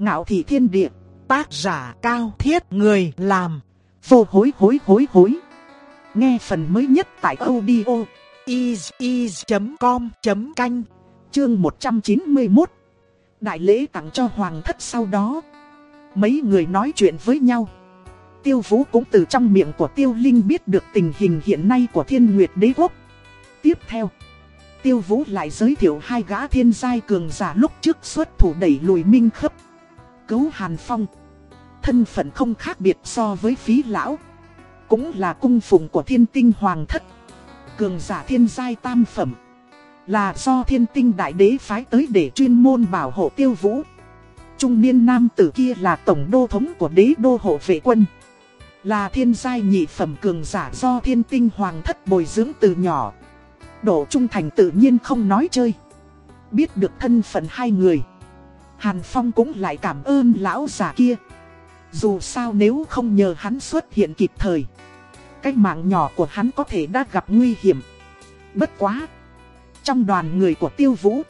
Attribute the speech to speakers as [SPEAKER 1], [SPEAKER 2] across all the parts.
[SPEAKER 1] Ngạo thị thiên địa, tác giả cao thiết người làm, vô hối hối hối hối. Nghe phần mới nhất tại audio is.com.canh, chương 191. Đại lễ tặng cho hoàng thất sau đó. Mấy người nói chuyện với nhau. Tiêu Vũ cũng từ trong miệng của Tiêu Linh biết được tình hình hiện nay của Thiên Nguyệt Đế Quốc. Tiếp theo, Tiêu Vũ lại giới thiệu hai gã thiên giai cường giả lúc trước xuất thủ đẩy lùi minh khấp. Cứu Hàn Phong. Thân phận không khác biệt so với phí lão. Cũng là cung phụng của thiên tinh hoàng thất. Cường giả thiên giai tam phẩm. Là do thiên tinh đại đế phái tới để chuyên môn bảo hộ Tiêu Vũ. Trung niên nam tử kia là tổng đô thống của đế đô hộ vệ quân. Là thiên giai nhị phẩm cường giả do thiên tinh hoàng thất bồi dưỡng từ nhỏ. Độ trung thành tự nhiên không nói chơi. Biết được thân phận hai người. Hàn Phong cũng lại cảm ơn lão già kia. Dù sao nếu không nhờ hắn xuất hiện kịp thời. Cái mạng nhỏ của hắn có thể đã gặp nguy hiểm. Bất quá. Trong đoàn người của tiêu vũ.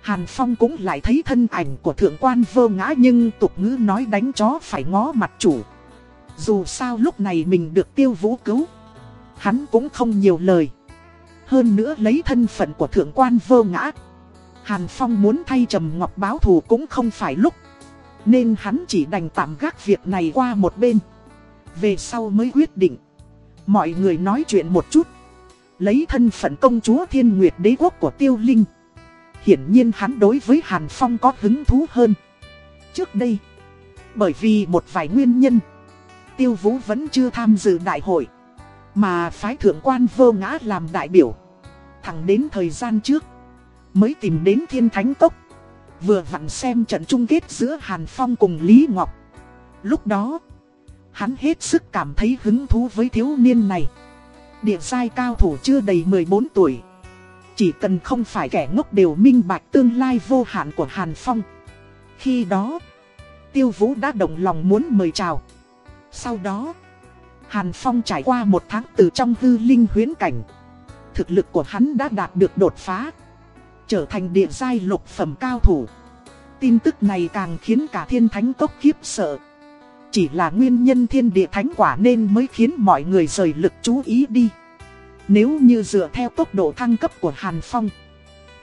[SPEAKER 1] Hàn Phong cũng lại thấy thân ảnh của thượng quan vơ ngã nhưng tục ngữ nói đánh chó phải ngó mặt chủ. Dù sao lúc này mình được tiêu vũ cứu. Hắn cũng không nhiều lời. Hơn nữa lấy thân phận của thượng quan vơ ngã. Hàn Phong muốn thay Trầm Ngọc báo thù cũng không phải lúc. Nên hắn chỉ đành tạm gác việc này qua một bên. Về sau mới quyết định. Mọi người nói chuyện một chút. Lấy thân phận công chúa thiên nguyệt đế quốc của Tiêu Linh. Hiển nhiên hắn đối với Hàn Phong có hứng thú hơn. Trước đây, bởi vì một vài nguyên nhân, Tiêu Vũ vẫn chưa tham dự đại hội. Mà phái thượng quan vô ngã làm đại biểu. Thẳng đến thời gian trước, mới tìm đến thiên thánh tốc. Vừa vặn xem trận chung kết giữa Hàn Phong cùng Lý Ngọc. Lúc đó, hắn hết sức cảm thấy hứng thú với thiếu niên này. Địa sai cao thủ chưa đầy 14 tuổi. Chỉ cần không phải kẻ ngốc đều minh bạch tương lai vô hạn của Hàn Phong. Khi đó, Tiêu Vũ đã động lòng muốn mời chào. Sau đó, Hàn Phong trải qua một tháng từ trong hư linh huyến cảnh. Thực lực của hắn đã đạt được đột phá. Trở thành địa giai lục phẩm cao thủ. Tin tức này càng khiến cả thiên thánh cốc khiếp sợ. Chỉ là nguyên nhân thiên địa thánh quả nên mới khiến mọi người rời lực chú ý đi. Nếu như dựa theo tốc độ thăng cấp của Hàn Phong,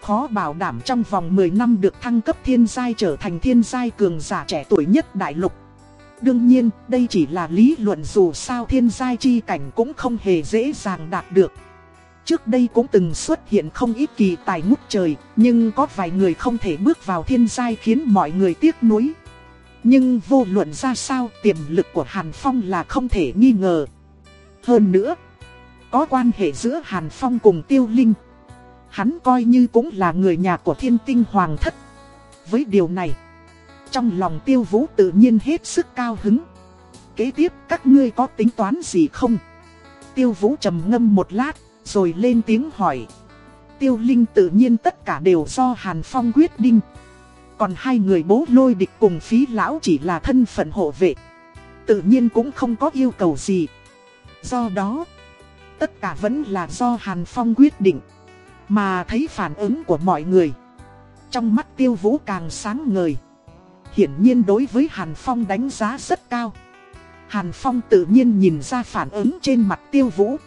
[SPEAKER 1] Khó bảo đảm trong vòng 10 năm được thăng cấp thiên giai trở thành thiên giai cường giả trẻ tuổi nhất đại lục Đương nhiên, đây chỉ là lý luận dù sao thiên giai chi cảnh cũng không hề dễ dàng đạt được Trước đây cũng từng xuất hiện không ít kỳ tài ngút trời Nhưng có vài người không thể bước vào thiên giai khiến mọi người tiếc nuối Nhưng vô luận ra sao tiềm lực của Hàn Phong là không thể nghi ngờ Hơn nữa có quan hệ giữa Hàn Phong cùng Tiêu Linh. Hắn coi như cũng là người nhà của thiên tinh hoàng thất. Với điều này, trong lòng Tiêu Vũ tự nhiên hết sức cao hứng. Kế tiếp các ngươi có tính toán gì không? Tiêu Vũ trầm ngâm một lát, rồi lên tiếng hỏi. Tiêu Linh tự nhiên tất cả đều do Hàn Phong quyết định. Còn hai người bố lôi địch cùng phí lão chỉ là thân phận hộ vệ. Tự nhiên cũng không có yêu cầu gì. Do đó, tất cả vẫn là do Hàn Phong quyết định. Mà thấy phản ứng của mọi người. Trong mắt tiêu vũ càng sáng ngời. Hiển nhiên đối với Hàn Phong đánh giá rất cao. Hàn Phong tự nhiên nhìn ra phản ứng trên mặt tiêu vũ.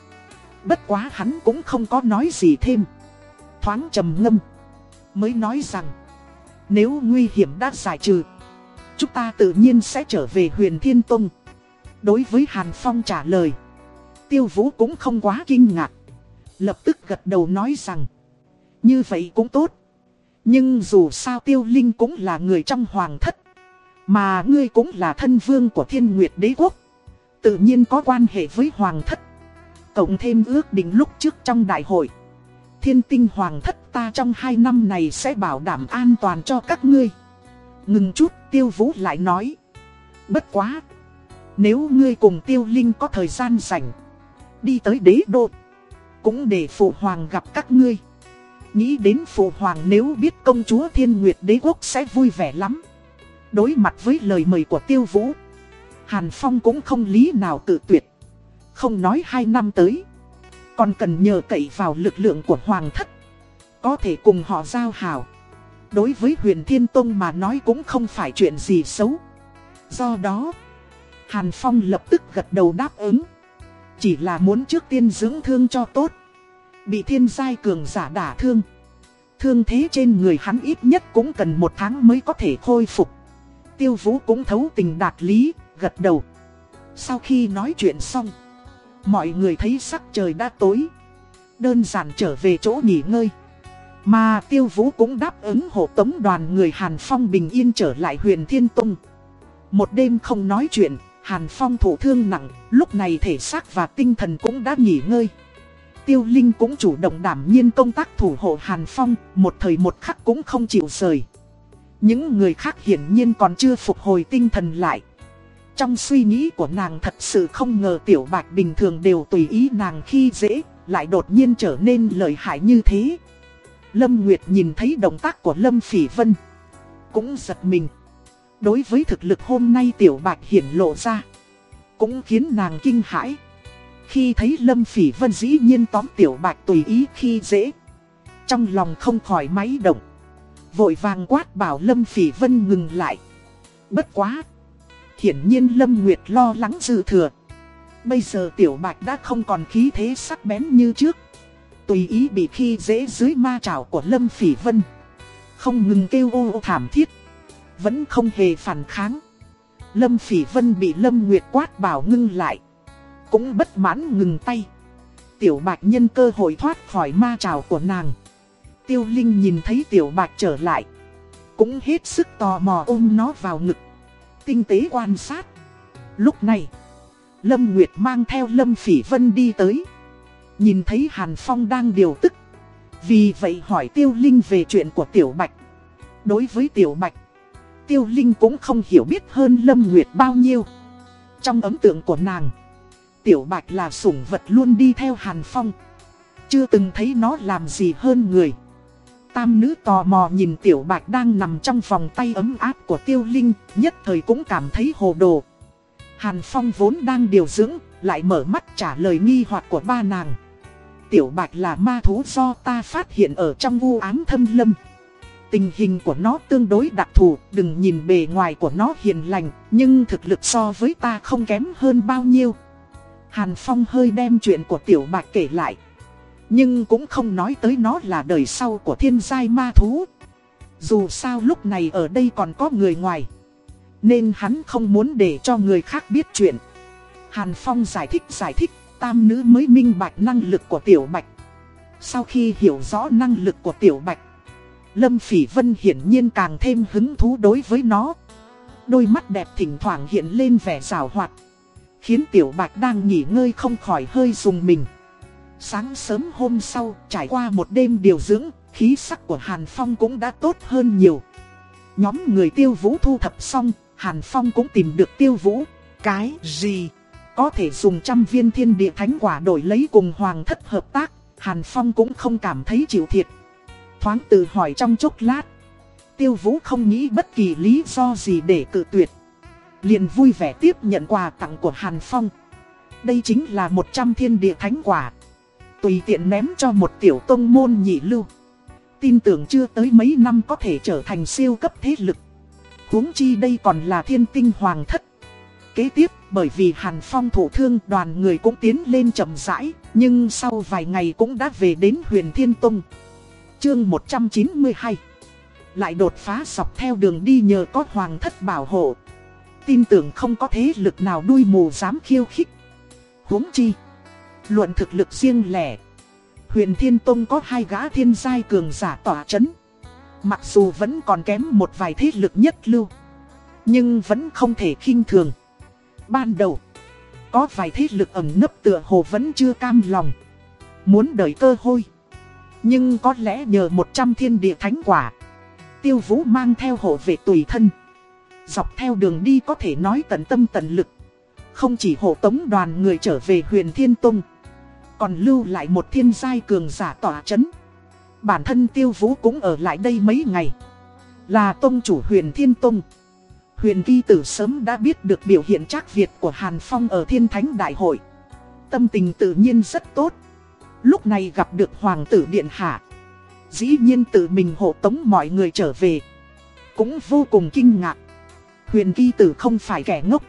[SPEAKER 1] Bất quá hắn cũng không có nói gì thêm. Thoáng trầm ngâm. Mới nói rằng. Nếu nguy hiểm đã giải trừ. Chúng ta tự nhiên sẽ trở về huyền Thiên Tông. Đối với Hàn Phong trả lời. Tiêu Vũ cũng không quá kinh ngạc. Lập tức gật đầu nói rằng. Như vậy cũng tốt. Nhưng dù sao Tiêu Linh cũng là người trong hoàng thất. Mà ngươi cũng là thân vương của thiên nguyệt đế quốc. Tự nhiên có quan hệ với hoàng thất. Cộng thêm ước định lúc trước trong đại hội. Thiên tinh hoàng thất ta trong hai năm này sẽ bảo đảm an toàn cho các ngươi. Ngừng chút, tiêu vũ lại nói. Bất quá. Nếu ngươi cùng tiêu linh có thời gian rảnh, đi tới đế đô. Cũng để phụ hoàng gặp các ngươi. Nghĩ đến phụ hoàng nếu biết công chúa thiên nguyệt đế quốc sẽ vui vẻ lắm. Đối mặt với lời mời của tiêu vũ. Hàn Phong cũng không lý nào tự tuyệt. Không nói hai năm tới. Còn cần nhờ cậy vào lực lượng của hoàng thất. Có thể cùng họ giao hảo. Đối với huyền Thiên Tông mà nói cũng không phải chuyện gì xấu. Do đó, Hàn Phong lập tức gật đầu đáp ứng. Chỉ là muốn trước tiên dưỡng thương cho tốt. Bị thiên giai cường giả đả thương. Thương thế trên người hắn ít nhất cũng cần một tháng mới có thể khôi phục. Tiêu Vũ cũng thấu tình đạt lý, gật đầu. Sau khi nói chuyện xong, mọi người thấy sắc trời đã tối. Đơn giản trở về chỗ nghỉ ngơi. Mà Tiêu Vũ cũng đáp ứng hộ tống đoàn người Hàn Phong bình yên trở lại huyền Thiên Tông. Một đêm không nói chuyện, Hàn Phong thổ thương nặng, lúc này thể xác và tinh thần cũng đã nghỉ ngơi. Tiêu Linh cũng chủ động đảm nhiên công tác thủ hộ Hàn Phong, một thời một khắc cũng không chịu rời. Những người khác hiển nhiên còn chưa phục hồi tinh thần lại. Trong suy nghĩ của nàng thật sự không ngờ Tiểu Bạch bình thường đều tùy ý nàng khi dễ, lại đột nhiên trở nên lợi hại như thế. Lâm Nguyệt nhìn thấy động tác của Lâm Phỉ Vân, cũng giật mình. Đối với thực lực hôm nay Tiểu Bạch hiển lộ ra, cũng khiến nàng kinh hãi. Khi thấy Lâm Phỉ Vân dĩ nhiên tóm Tiểu Bạch tùy ý khi dễ. Trong lòng không khỏi máy động. Vội vàng quát bảo Lâm Phỉ Vân ngừng lại. Bất quá. Hiển nhiên Lâm Nguyệt lo lắng dư thừa. Bây giờ Tiểu Bạch đã không còn khí thế sắc bén như trước. Tùy ý bị khi dễ dưới ma trảo của Lâm Phỉ Vân. Không ngừng kêu ô ô thảm thiết. Vẫn không hề phản kháng. Lâm Phỉ Vân bị Lâm Nguyệt quát bảo ngưng lại. Cũng bất mãn ngừng tay. Tiểu Bạch nhân cơ hội thoát khỏi ma trào của nàng. Tiêu Linh nhìn thấy Tiểu Bạch trở lại. Cũng hết sức tò mò ôm nó vào ngực. Tinh tế quan sát. Lúc này, Lâm Nguyệt mang theo Lâm Phỉ Vân đi tới. Nhìn thấy Hàn Phong đang điều tức. Vì vậy hỏi Tiêu Linh về chuyện của Tiểu Bạch. Đối với Tiểu Bạch, Tiêu Linh cũng không hiểu biết hơn Lâm Nguyệt bao nhiêu. Trong ấn tượng của nàng, Tiểu Bạch là sủng vật luôn đi theo Hàn Phong. Chưa từng thấy nó làm gì hơn người. Tam nữ tò mò nhìn Tiểu Bạch đang nằm trong vòng tay ấm áp của Tiêu Linh, nhất thời cũng cảm thấy hồ đồ. Hàn Phong vốn đang điều dưỡng, lại mở mắt trả lời nghi hoặc của ba nàng. Tiểu Bạch là ma thú do ta phát hiện ở trong vu ám thâm lâm. Tình hình của nó tương đối đặc thù, đừng nhìn bề ngoài của nó hiền lành, nhưng thực lực so với ta không kém hơn bao nhiêu. Hàn Phong hơi đem chuyện của Tiểu Bạch kể lại. Nhưng cũng không nói tới nó là đời sau của thiên giai ma thú. Dù sao lúc này ở đây còn có người ngoài. Nên hắn không muốn để cho người khác biết chuyện. Hàn Phong giải thích giải thích, tam nữ mới minh bạch năng lực của Tiểu Bạch. Sau khi hiểu rõ năng lực của Tiểu Bạch, Lâm Phỉ Vân hiển nhiên càng thêm hứng thú đối với nó. Đôi mắt đẹp thỉnh thoảng hiện lên vẻ rào hoạt. Khiến Tiểu Bạch đang nghỉ ngơi không khỏi hơi dùng mình. Sáng sớm hôm sau, trải qua một đêm điều dưỡng, khí sắc của Hàn Phong cũng đã tốt hơn nhiều. Nhóm người tiêu vũ thu thập xong, Hàn Phong cũng tìm được tiêu vũ. Cái gì? Có thể dùng trăm viên thiên địa thánh quả đổi lấy cùng Hoàng thất hợp tác, Hàn Phong cũng không cảm thấy chịu thiệt. Thoáng tự hỏi trong chốc lát. Tiêu vũ không nghĩ bất kỳ lý do gì để cự tuyệt liền vui vẻ tiếp nhận quà tặng của Hàn Phong. Đây chính là 100 thiên địa thánh quả. Tùy tiện ném cho một tiểu tông môn nhị lưu. Tin tưởng chưa tới mấy năm có thể trở thành siêu cấp thế lực. huống chi đây còn là thiên tinh hoàng thất. Kế tiếp, bởi vì Hàn Phong thủ thương đoàn người cũng tiến lên chậm rãi, nhưng sau vài ngày cũng đã về đến huyền Thiên Tông. Chương 192 Lại đột phá sọc theo đường đi nhờ có hoàng thất bảo hộ tin tưởng không có thế lực nào đuôi mù dám khiêu khích. huống chi, luận thực lực riêng lẻ. Huyền Thiên Tông có hai gã thiên giai cường giả tỏa chấn. Mặc dù vẫn còn kém một vài thế lực nhất lưu. Nhưng vẫn không thể khinh thường. Ban đầu, có vài thế lực ẩn nấp tựa hồ vẫn chưa cam lòng. Muốn đợi cơ hội. Nhưng có lẽ nhờ 100 thiên địa thánh quả. Tiêu vũ mang theo hộ vệ tùy thân. Dọc theo đường đi có thể nói tận tâm tận lực Không chỉ hộ tống đoàn người trở về huyền Thiên Tông còn lưu lại một thiên giai cường giả tỏa chấn Bản thân tiêu vũ cũng ở lại đây mấy ngày Là tông chủ huyền Thiên Tông Huyền vi Tử sớm đã biết được biểu hiện trác Việt của Hàn Phong ở Thiên Thánh Đại hội Tâm tình tự nhiên rất tốt Lúc này gặp được Hoàng tử Điện Hạ Dĩ nhiên tự mình hộ tống mọi người trở về. Cũng vô cùng kinh ngạc. Huyền vi tử không phải kẻ ngốc.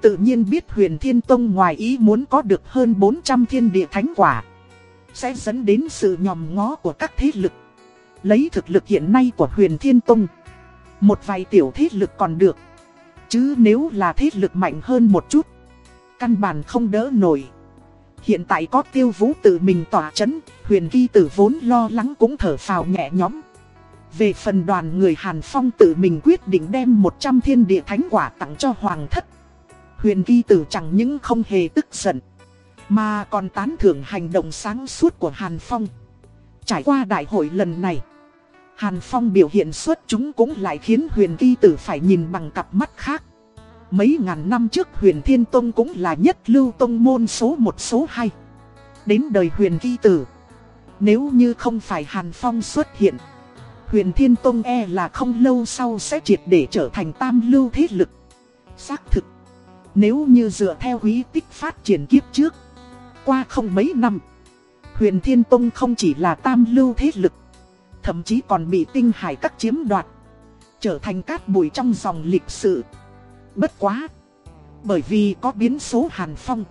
[SPEAKER 1] Tự nhiên biết huyền thiên tông ngoài ý muốn có được hơn 400 thiên địa thánh quả. Sẽ dẫn đến sự nhòm ngó của các thế lực. Lấy thực lực hiện nay của huyền thiên tông. Một vài tiểu thế lực còn được. Chứ nếu là thế lực mạnh hơn một chút. Căn bản không đỡ nổi. Hiện tại có tiêu vũ tự mình tỏa chấn, huyền ghi tử vốn lo lắng cũng thở phào nhẹ nhõm. Về phần đoàn người Hàn Phong tự mình quyết định đem 100 thiên địa thánh quả tặng cho Hoàng thất. Huyền ghi tử chẳng những không hề tức giận, mà còn tán thưởng hành động sáng suốt của Hàn Phong. Trải qua đại hội lần này, Hàn Phong biểu hiện xuất chúng cũng lại khiến huyền ghi tử phải nhìn bằng cặp mắt khác. Mấy ngàn năm trước huyền Thiên Tông cũng là nhất lưu tông môn số một số hai. Đến đời huyền ghi tử. Nếu như không phải Hàn Phong xuất hiện. Huyền Thiên Tông e là không lâu sau sẽ triệt để trở thành tam lưu thế lực. Xác thực. Nếu như dựa theo quý tích phát triển kiếp trước. Qua không mấy năm. Huyền Thiên Tông không chỉ là tam lưu thế lực. Thậm chí còn bị tinh hải các chiếm đoạt. Trở thành cát bụi trong dòng lịch sử. Bất quá. Bởi vì có biến số Hàn Phong.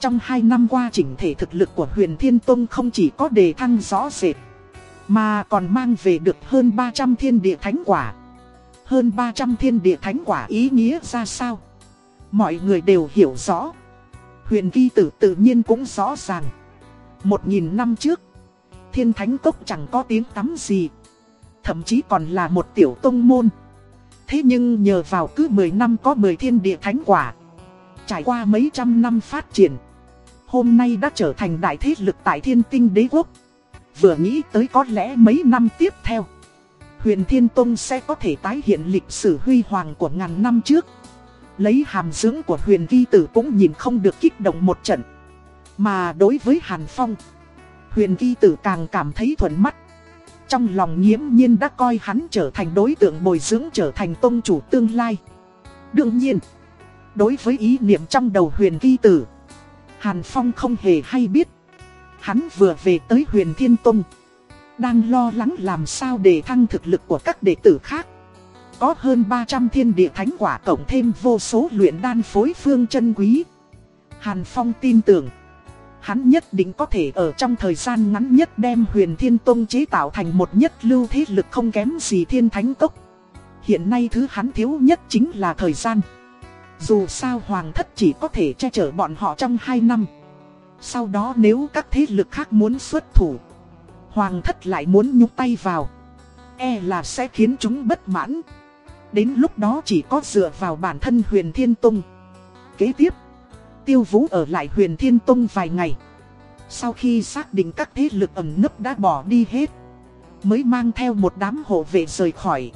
[SPEAKER 1] Trong 2 năm qua chỉnh thể thực lực của huyền Thiên Tông không chỉ có đề thăng rõ rệt. Mà còn mang về được hơn 300 thiên địa thánh quả. Hơn 300 thiên địa thánh quả ý nghĩa ra sao? Mọi người đều hiểu rõ. Huyền ghi tử tự nhiên cũng rõ ràng. Một nghìn năm trước, thiên thánh cốc chẳng có tiếng tắm gì. Thậm chí còn là một tiểu tông môn. Thế nhưng nhờ vào cứ 10 năm có 10 thiên địa thánh quả Trải qua mấy trăm năm phát triển Hôm nay đã trở thành đại thế lực tại thiên tinh đế quốc Vừa nghĩ tới có lẽ mấy năm tiếp theo Huyền Thiên Tông sẽ có thể tái hiện lịch sử huy hoàng của ngàn năm trước Lấy hàm dưỡng của huyền vi tử cũng nhìn không được kích động một trận Mà đối với Hàn Phong Huyền vi tử càng cảm thấy thuận mắt trong lòng nghiễm nhiên đã coi hắn trở thành đối tượng bồi dưỡng trở thành tôn chủ tương lai. Đương nhiên, đối với ý niệm trong đầu huyền vi tử, Hàn Phong không hề hay biết. Hắn vừa về tới huyền Thiên Tông, đang lo lắng làm sao để thăng thực lực của các đệ tử khác. Có hơn 300 thiên địa thánh quả cộng thêm vô số luyện đan phối phương chân quý. Hàn Phong tin tưởng hắn nhất định có thể ở trong thời gian ngắn nhất đem huyền thiên tông chế tạo thành một nhất lưu thế lực không kém gì thiên thánh tốc Hiện nay thứ hắn thiếu nhất chính là thời gian. Dù sao hoàng thất chỉ có thể che chở bọn họ trong 2 năm. Sau đó nếu các thế lực khác muốn xuất thủ, hoàng thất lại muốn nhúc tay vào. E là sẽ khiến chúng bất mãn. Đến lúc đó chỉ có dựa vào bản thân huyền thiên tông. Kế tiếp Tiêu Vũ ở lại huyền Thiên Tông vài ngày. Sau khi xác định các thế lực ẩn nấp đã bỏ đi hết, mới mang theo một đám hộ vệ rời khỏi.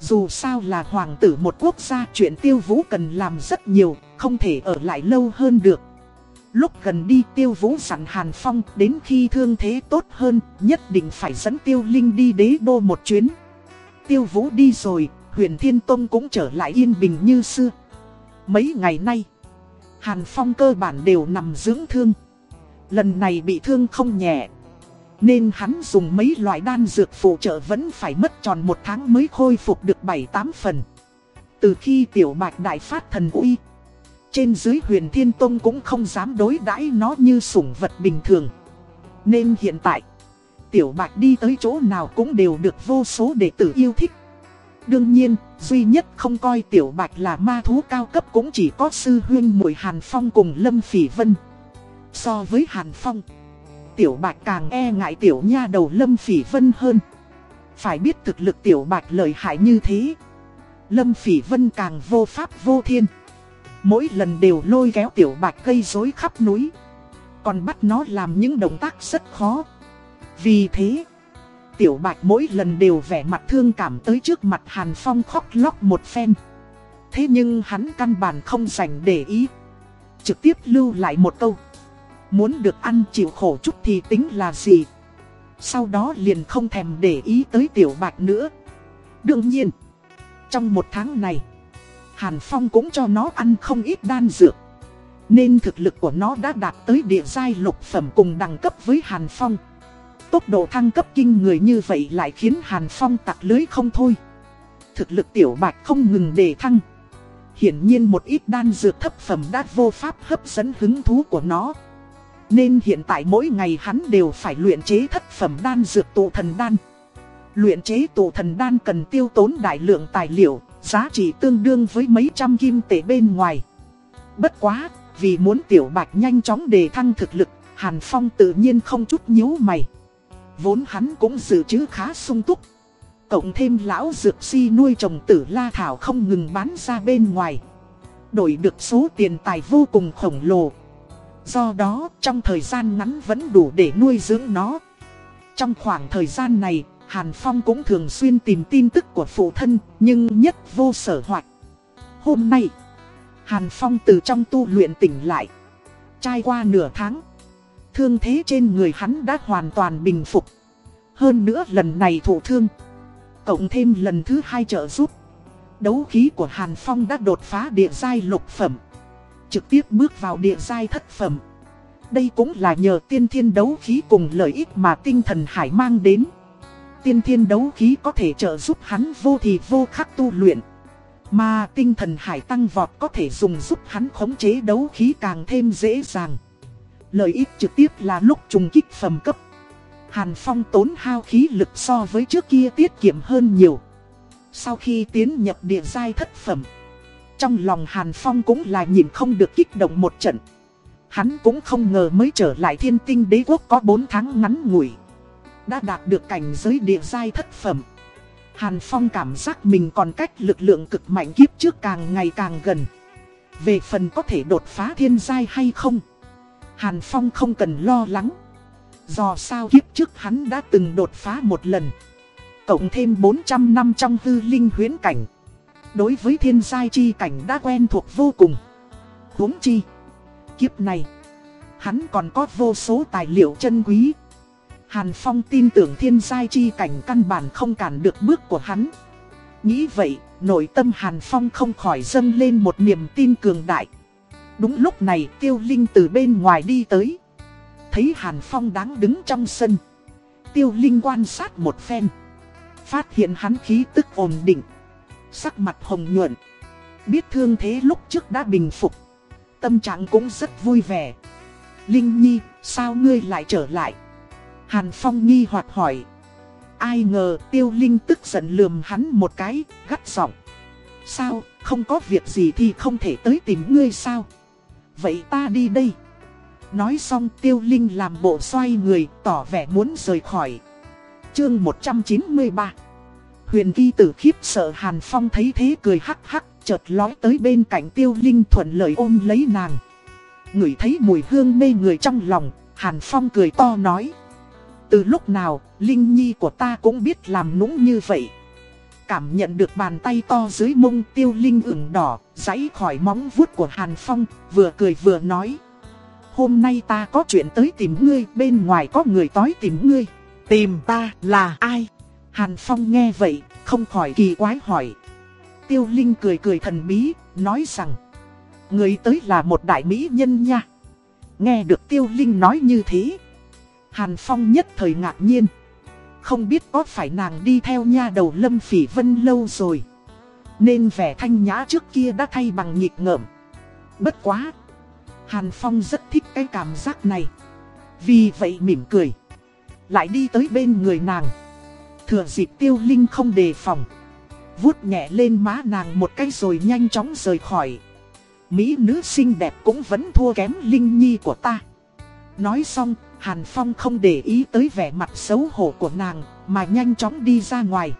[SPEAKER 1] Dù sao là hoàng tử một quốc gia chuyện Tiêu Vũ cần làm rất nhiều, không thể ở lại lâu hơn được. Lúc gần đi Tiêu Vũ sẵn Hàn Phong đến khi thương thế tốt hơn, nhất định phải dẫn Tiêu Linh đi đế đô một chuyến. Tiêu Vũ đi rồi, huyền Thiên Tông cũng trở lại yên bình như xưa. Mấy ngày nay, Hàn Phong cơ bản đều nằm dưỡng thương. Lần này bị thương không nhẹ. Nên hắn dùng mấy loại đan dược phụ trợ vẫn phải mất tròn một tháng mới khôi phục được 7-8 phần. Từ khi tiểu bạch đại phát thần uy, trên dưới huyền thiên tông cũng không dám đối đãi nó như sủng vật bình thường. Nên hiện tại, tiểu bạch đi tới chỗ nào cũng đều được vô số đệ tử yêu thích. Đương nhiên, duy nhất không coi Tiểu Bạch là ma thú cao cấp cũng chỉ có sư huyên mùi Hàn Phong cùng Lâm Phỉ Vân. So với Hàn Phong, Tiểu Bạch càng e ngại Tiểu Nha đầu Lâm Phỉ Vân hơn. Phải biết thực lực Tiểu Bạch lợi hại như thế. Lâm Phỉ Vân càng vô pháp vô thiên. Mỗi lần đều lôi kéo Tiểu Bạch gây rối khắp núi. Còn bắt nó làm những động tác rất khó. Vì thế, Tiểu Bạch mỗi lần đều vẻ mặt thương cảm tới trước mặt Hàn Phong khóc lóc một phen. Thế nhưng hắn căn bản không dành để ý. Trực tiếp lưu lại một câu. Muốn được ăn chịu khổ chút thì tính là gì? Sau đó liền không thèm để ý tới Tiểu Bạch nữa. Đương nhiên, trong một tháng này, Hàn Phong cũng cho nó ăn không ít đan dược. Nên thực lực của nó đã đạt tới địa giai lục phẩm cùng đẳng cấp với Hàn Phong. Tốc độ thăng cấp kinh người như vậy lại khiến Hàn Phong tặc lưới không thôi. Thực lực tiểu bạch không ngừng đề thăng. Hiển nhiên một ít đan dược thấp phẩm đã vô pháp hấp dẫn hứng thú của nó. Nên hiện tại mỗi ngày hắn đều phải luyện chế thất phẩm đan dược tụ thần đan. Luyện chế tụ thần đan cần tiêu tốn đại lượng tài liệu, giá trị tương đương với mấy trăm kim tệ bên ngoài. Bất quá, vì muốn tiểu bạch nhanh chóng đề thăng thực lực, Hàn Phong tự nhiên không chút nhíu mày. Vốn hắn cũng dự trữ khá sung túc. Cộng thêm lão dược si nuôi trồng tử la thảo không ngừng bán ra bên ngoài. Đổi được số tiền tài vô cùng khổng lồ. Do đó, trong thời gian ngắn vẫn đủ để nuôi dưỡng nó. Trong khoảng thời gian này, Hàn Phong cũng thường xuyên tìm tin tức của phụ thân, nhưng nhất vô sở hoạch. Hôm nay, Hàn Phong từ trong tu luyện tỉnh lại. Trải qua nửa tháng, thương thế trên người hắn đã hoàn toàn bình phục. Hơn nữa lần này thụ thương, cộng thêm lần thứ hai trợ giúp. Đấu khí của Hàn Phong đã đột phá địa giai lục phẩm. Trực tiếp bước vào địa giai thất phẩm. Đây cũng là nhờ tiên thiên đấu khí cùng lợi ích mà tinh thần hải mang đến. Tiên thiên đấu khí có thể trợ giúp hắn vô thì vô khắc tu luyện. Mà tinh thần hải tăng vọt có thể dùng giúp hắn khống chế đấu khí càng thêm dễ dàng. Lợi ích trực tiếp là lúc trùng kích phẩm cấp. Hàn Phong tốn hao khí lực so với trước kia tiết kiệm hơn nhiều. Sau khi tiến nhập địa giai thất phẩm, trong lòng Hàn Phong cũng là nhìn không được kích động một trận. Hắn cũng không ngờ mới trở lại thiên tinh đế quốc có 4 tháng ngắn ngủi. Đã đạt được cảnh giới địa giai thất phẩm. Hàn Phong cảm giác mình còn cách lực lượng cực mạnh kiếp trước càng ngày càng gần. Về phần có thể đột phá thiên giai hay không? Hàn Phong không cần lo lắng. Do sao kiếp trước hắn đã từng đột phá một lần. Cộng thêm 400 năm trong hư linh huyến cảnh. Đối với thiên giai chi cảnh đã quen thuộc vô cùng. huống chi. Kiếp này. Hắn còn có vô số tài liệu chân quý. Hàn Phong tin tưởng thiên giai chi cảnh căn bản không cản được bước của hắn. Nghĩ vậy, nội tâm Hàn Phong không khỏi dâng lên một niềm tin cường đại. Đúng lúc này Tiêu Linh từ bên ngoài đi tới. Thấy Hàn Phong đáng đứng trong sân. Tiêu Linh quan sát một phen. Phát hiện hắn khí tức ổn định. Sắc mặt hồng nhuận. Biết thương thế lúc trước đã bình phục. Tâm trạng cũng rất vui vẻ. Linh Nhi, sao ngươi lại trở lại? Hàn Phong nghi hoặc hỏi. Ai ngờ Tiêu Linh tức giận lườm hắn một cái, gắt giọng. Sao, không có việc gì thì không thể tới tìm ngươi sao? Vậy ta đi đây. Nói xong tiêu linh làm bộ xoay người, tỏ vẻ muốn rời khỏi. Chương 193 Huyền vi tử khiếp sợ Hàn Phong thấy thế cười hắc hắc, Chợt lói tới bên cạnh tiêu linh thuận lời ôm lấy nàng. Ngửi thấy mùi hương mê người trong lòng, Hàn Phong cười to nói. Từ lúc nào, Linh Nhi của ta cũng biết làm nũng như vậy. Cảm nhận được bàn tay to dưới mông tiêu linh ửng đỏ Giấy khỏi móng vuốt của Hàn Phong Vừa cười vừa nói Hôm nay ta có chuyện tới tìm ngươi, bên ngoài có người tối tìm ngươi. Tìm ta là ai? Hàn Phong nghe vậy, không khỏi kỳ quái hỏi. Tiêu Linh cười cười thần bí, nói rằng. Người tới là một đại mỹ nhân nha. Nghe được Tiêu Linh nói như thế. Hàn Phong nhất thời ngạc nhiên. Không biết có phải nàng đi theo nha đầu Lâm Phỉ Vân lâu rồi. Nên vẻ thanh nhã trước kia đã thay bằng nhịp ngợm. Bất quá. Hàn Phong rất thích cái cảm giác này. Vì vậy mỉm cười. Lại đi tới bên người nàng. Thừa dịp tiêu linh không đề phòng. vuốt nhẹ lên má nàng một cái rồi nhanh chóng rời khỏi. Mỹ nữ xinh đẹp cũng vẫn thua kém Linh Nhi của ta. Nói xong, Hàn Phong không để ý tới vẻ mặt xấu hổ của nàng, mà nhanh chóng đi ra ngoài.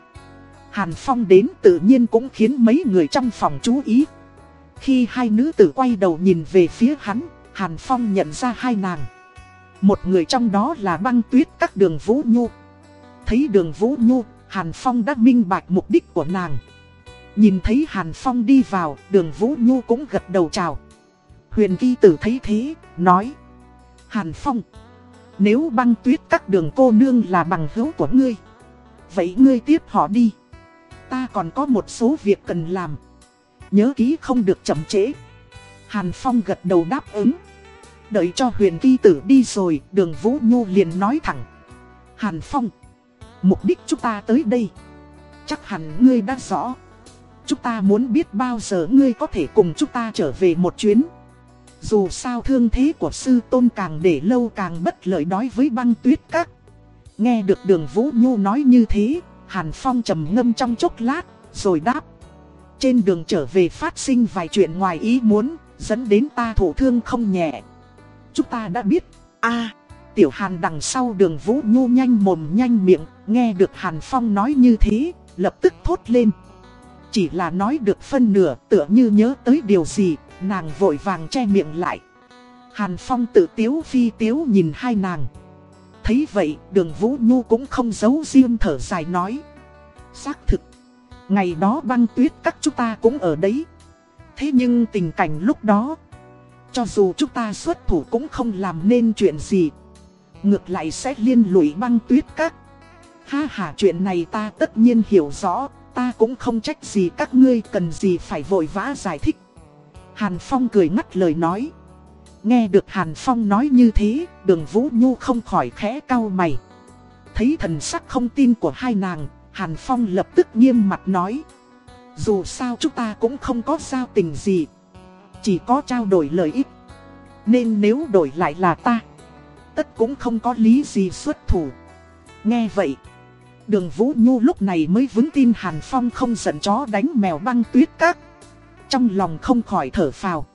[SPEAKER 1] Hàn Phong đến tự nhiên cũng khiến mấy người trong phòng chú ý. Khi hai nữ tử quay đầu nhìn về phía hắn, Hàn Phong nhận ra hai nàng. Một người trong đó là băng tuyết các đường Vũ Nhu. Thấy đường Vũ Nhu, Hàn Phong đã minh bạch mục đích của nàng. Nhìn thấy Hàn Phong đi vào, đường Vũ Nhu cũng gật đầu chào. Huyền Vi tử thấy thế, nói. Hàn Phong, nếu băng tuyết các đường cô nương là bằng hữu của ngươi, vậy ngươi tiếp họ đi. Ta còn có một số việc cần làm. Nhớ ký không được chậm trễ. Hàn Phong gật đầu đáp ứng. Đợi cho huyền kỳ tử đi rồi, đường Vũ Nhu liền nói thẳng. Hàn Phong, mục đích chúng ta tới đây, chắc hẳn ngươi đã rõ. Chúng ta muốn biết bao giờ ngươi có thể cùng chúng ta trở về một chuyến. Dù sao thương thế của sư tôn càng để lâu càng bất lợi đối với băng tuyết các. Nghe được đường Vũ Nhu nói như thế, Hàn Phong trầm ngâm trong chốc lát, rồi đáp. Trên đường trở về phát sinh vài chuyện ngoài ý muốn, dẫn đến ta thổ thương không nhẹ. Chúng ta đã biết, a tiểu Hàn đằng sau đường Vũ Nhu nhanh mồm nhanh miệng, nghe được Hàn Phong nói như thế, lập tức thốt lên. Chỉ là nói được phân nửa tựa như nhớ tới điều gì, nàng vội vàng che miệng lại. Hàn Phong tự tiếu phi tiếu nhìn hai nàng. Thấy vậy, đường Vũ Nhu cũng không giấu riêng thở dài nói. Xác thực. Ngày đó băng tuyết các chúng ta cũng ở đấy. Thế nhưng tình cảnh lúc đó. Cho dù chúng ta xuất thủ cũng không làm nên chuyện gì. Ngược lại sẽ liên lụy băng tuyết các. Ha ha, chuyện này ta tất nhiên hiểu rõ. Ta cũng không trách gì các ngươi cần gì phải vội vã giải thích. Hàn Phong cười ngắt lời nói. Nghe được Hàn Phong nói như thế, đường Vũ Nhu không khỏi khẽ cau mày. Thấy thần sắc không tin của hai nàng, Hàn Phong lập tức nghiêm mặt nói. Dù sao chúng ta cũng không có giao tình gì, chỉ có trao đổi lợi ích. Nên nếu đổi lại là ta, tất cũng không có lý gì xuất thủ. Nghe vậy, đường Vũ Nhu lúc này mới vững tin Hàn Phong không giận chó đánh mèo băng tuyết các. Trong lòng không khỏi thở phào.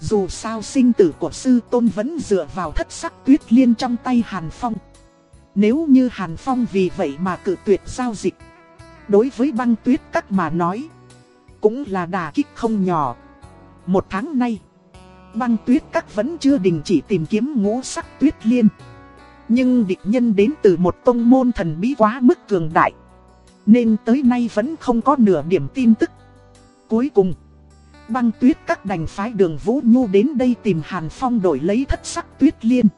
[SPEAKER 1] Dù sao sinh tử của sư tôn vẫn dựa vào thất sắc tuyết liên trong tay Hàn Phong. Nếu như Hàn Phong vì vậy mà cự tuyệt giao dịch. Đối với băng tuyết các mà nói. Cũng là đà kích không nhỏ. Một tháng nay. Băng tuyết các vẫn chưa đình chỉ tìm kiếm ngũ sắc tuyết liên. Nhưng địch nhân đến từ một tông môn thần bí quá mức cường đại. Nên tới nay vẫn không có nửa điểm tin tức. Cuối cùng. Băng tuyết các đành phái đường Vũ Nhu đến đây tìm Hàn Phong đổi lấy thất sắc tuyết liên.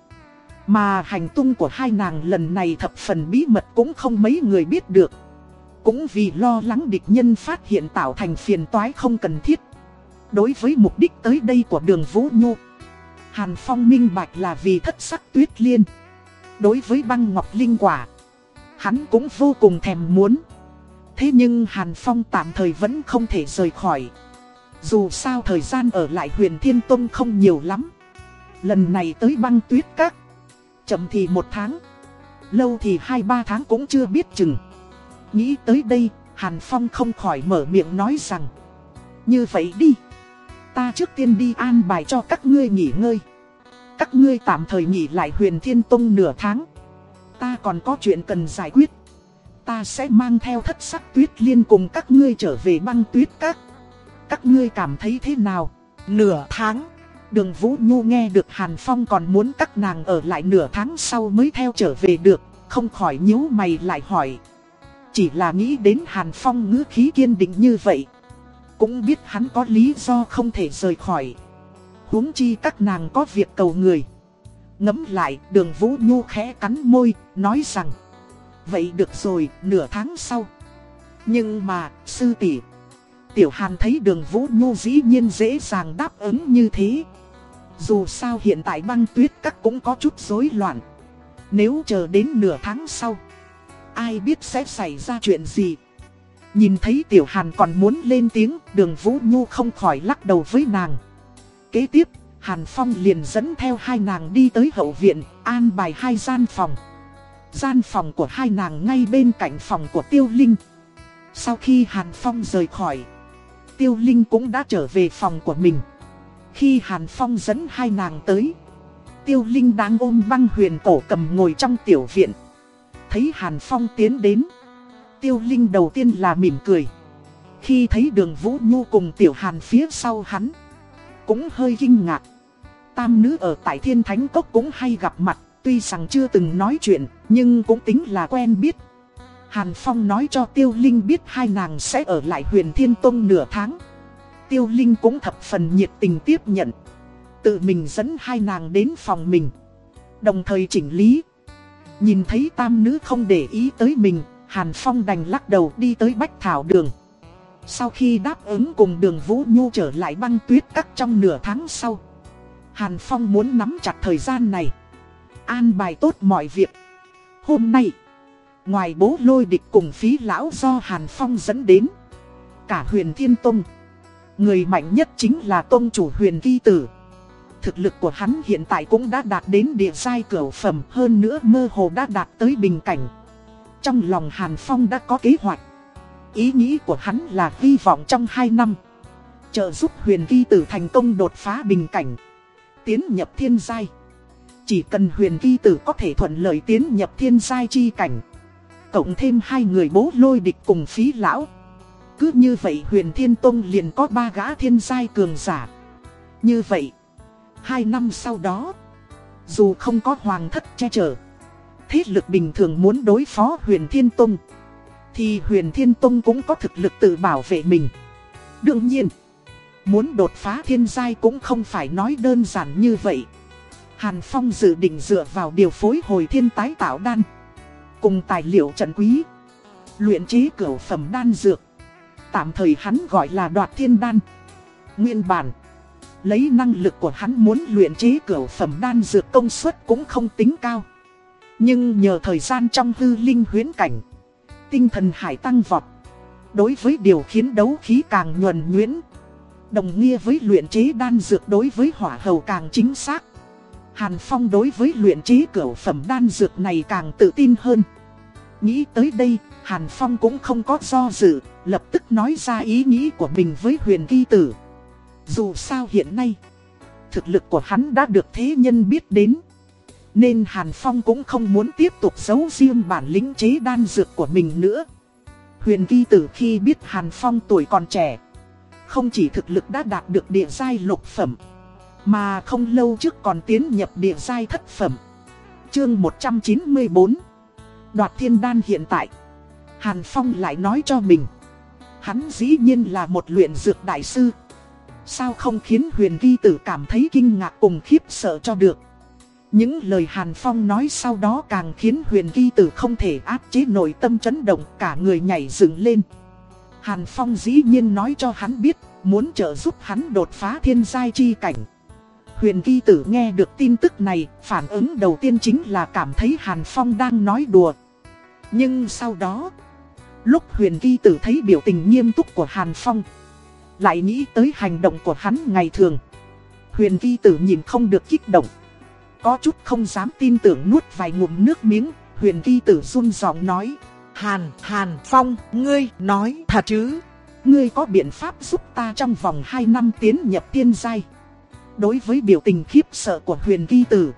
[SPEAKER 1] Mà hành tung của hai nàng lần này thập phần bí mật cũng không mấy người biết được. Cũng vì lo lắng địch nhân phát hiện tạo thành phiền toái không cần thiết. Đối với mục đích tới đây của đường Vũ Nhu, Hàn Phong minh bạch là vì thất sắc tuyết liên. Đối với băng ngọc linh quả, hắn cũng vô cùng thèm muốn. Thế nhưng Hàn Phong tạm thời vẫn không thể rời khỏi. Dù sao thời gian ở lại huyền Thiên Tông không nhiều lắm. Lần này tới băng tuyết các. Chậm thì một tháng. Lâu thì hai ba tháng cũng chưa biết chừng. Nghĩ tới đây, Hàn Phong không khỏi mở miệng nói rằng. Như vậy đi. Ta trước tiên đi an bài cho các ngươi nghỉ ngơi. Các ngươi tạm thời nghỉ lại huyền Thiên Tông nửa tháng. Ta còn có chuyện cần giải quyết. Ta sẽ mang theo thất sắc tuyết liên cùng các ngươi trở về băng tuyết các. Các ngươi cảm thấy thế nào? Nửa tháng. Đường Vũ Nhu nghe được Hàn Phong còn muốn các nàng ở lại nửa tháng sau mới theo trở về được, không khỏi nhíu mày lại hỏi. Chỉ là nghĩ đến Hàn Phong ngữ khí kiên định như vậy. Cũng biết hắn có lý do không thể rời khỏi. huống chi các nàng có việc cầu người. Ngấm lại, đường Vũ Nhu khẽ cắn môi, nói rằng. Vậy được rồi, nửa tháng sau. Nhưng mà, sư tỷ Tiểu Hàn thấy đường Vũ Nhu dĩ nhiên dễ dàng đáp ứng như thế. Dù sao hiện tại băng tuyết các cũng có chút rối loạn. Nếu chờ đến nửa tháng sau, ai biết sẽ xảy ra chuyện gì. Nhìn thấy Tiểu Hàn còn muốn lên tiếng, đường Vũ Nhu không khỏi lắc đầu với nàng. Kế tiếp, Hàn Phong liền dẫn theo hai nàng đi tới hậu viện, an bài hai gian phòng. Gian phòng của hai nàng ngay bên cạnh phòng của Tiêu Linh. Sau khi Hàn Phong rời khỏi, Tiêu Linh cũng đã trở về phòng của mình. Khi Hàn Phong dẫn hai nàng tới, Tiêu Linh đang ôm băng huyền cổ cầm ngồi trong tiểu viện. Thấy Hàn Phong tiến đến, Tiêu Linh đầu tiên là mỉm cười. Khi thấy đường Vũ Nhu cùng tiểu Hàn phía sau hắn, cũng hơi kinh ngạc. Tam nữ ở tại Thiên Thánh Cốc cũng hay gặp mặt, tuy rằng chưa từng nói chuyện, nhưng cũng tính là quen biết. Hàn Phong nói cho Tiêu Linh biết hai nàng sẽ ở lại huyền Thiên Tông nửa tháng. Tiêu Linh cũng thập phần nhiệt tình tiếp nhận. Tự mình dẫn hai nàng đến phòng mình. Đồng thời chỉnh lý. Nhìn thấy tam nữ không để ý tới mình, Hàn Phong đành lắc đầu đi tới Bách Thảo Đường. Sau khi đáp ứng cùng đường Vũ Nhu trở lại băng tuyết cắt trong nửa tháng sau. Hàn Phong muốn nắm chặt thời gian này. An bài tốt mọi việc. Hôm nay, ngoài bố lôi địch cùng phí lão do Hàn Phong dẫn đến, cả huyền Thiên Tông, người mạnh nhất chính là Tông chủ huyền Kỳ Tử. Thực lực của hắn hiện tại cũng đã đạt đến địa giai cửu phẩm hơn nữa mơ hồ đã đạt tới bình cảnh. Trong lòng Hàn Phong đã có kế hoạch. Ý nghĩ của hắn là hy vọng trong 2 năm trợ giúp huyền kỳ tử thành công đột phá bình cảnh Tiến nhập thiên giai Chỉ cần huyền kỳ tử có thể thuận lợi tiến nhập thiên giai chi cảnh Cộng thêm hai người bố lôi địch cùng phí lão Cứ như vậy huyền thiên tông liền có ba gã thiên giai cường giả Như vậy, Hai năm sau đó, Dù không có hoàng thất che chở, Thế lực bình thường muốn đối phó huyền thiên tông, Thì huyền thiên tông cũng có thực lực tự bảo vệ mình Đương nhiên, Muốn đột phá thiên giai cũng không phải nói đơn giản như vậy. Hàn Phong dự định dựa vào điều phối hồi thiên tái tạo đan. Cùng tài liệu trận quý. Luyện chế cửu phẩm đan dược. Tạm thời hắn gọi là đoạt thiên đan. Nguyên bản. Lấy năng lực của hắn muốn luyện chế cửu phẩm đan dược công suất cũng không tính cao. Nhưng nhờ thời gian trong hư linh huyến cảnh. Tinh thần hải tăng vọt. Đối với điều khiến đấu khí càng nhuần nhuyễn, Đồng nghĩa với luyện chế đan dược đối với hỏa hầu càng chính xác. Hàn Phong đối với luyện chế cửu phẩm đan dược này càng tự tin hơn. Nghĩ tới đây, Hàn Phong cũng không có do dự, lập tức nói ra ý nghĩ của mình với huyền kỳ tử. Dù sao hiện nay, thực lực của hắn đã được thế nhân biết đến. Nên Hàn Phong cũng không muốn tiếp tục giấu riêng bản lĩnh chế đan dược của mình nữa. Huyền kỳ tử khi biết Hàn Phong tuổi còn trẻ, không chỉ thực lực đã đạt được địa giai lục phẩm mà không lâu trước còn tiến nhập địa giai thất phẩm. Chương 194 Đoạt thiên đan hiện tại. Hàn Phong lại nói cho mình. Hắn dĩ nhiên là một luyện dược đại sư. Sao không khiến huyền vi tử cảm thấy kinh ngạc cùng khiếp sợ cho được? Những lời Hàn Phong nói sau đó càng khiến huyền vi tử không thể áp chế nội tâm chấn động cả người nhảy dựng lên. Hàn Phong dĩ nhiên nói cho hắn biết, muốn trợ giúp hắn đột phá thiên giai chi cảnh. Huyền Kỳ Tử nghe được tin tức này, phản ứng đầu tiên chính là cảm thấy Hàn Phong đang nói đùa. Nhưng sau đó, lúc Huyền Kỳ Tử thấy biểu tình nghiêm túc của Hàn Phong, lại nghĩ tới hành động của hắn ngày thường. Huyền Kỳ Tử nhìn không được kích động, có chút không dám tin tưởng nuốt vài ngụm nước miếng, Huyền Kỳ Tử run giọng nói. Hàn, Hàn Phong, ngươi nói thật chứ? Ngươi có biện pháp giúp ta trong vòng 2 năm tiến nhập tiên giai. Đối với biểu tình khiếp sợ của huyền ghi tử,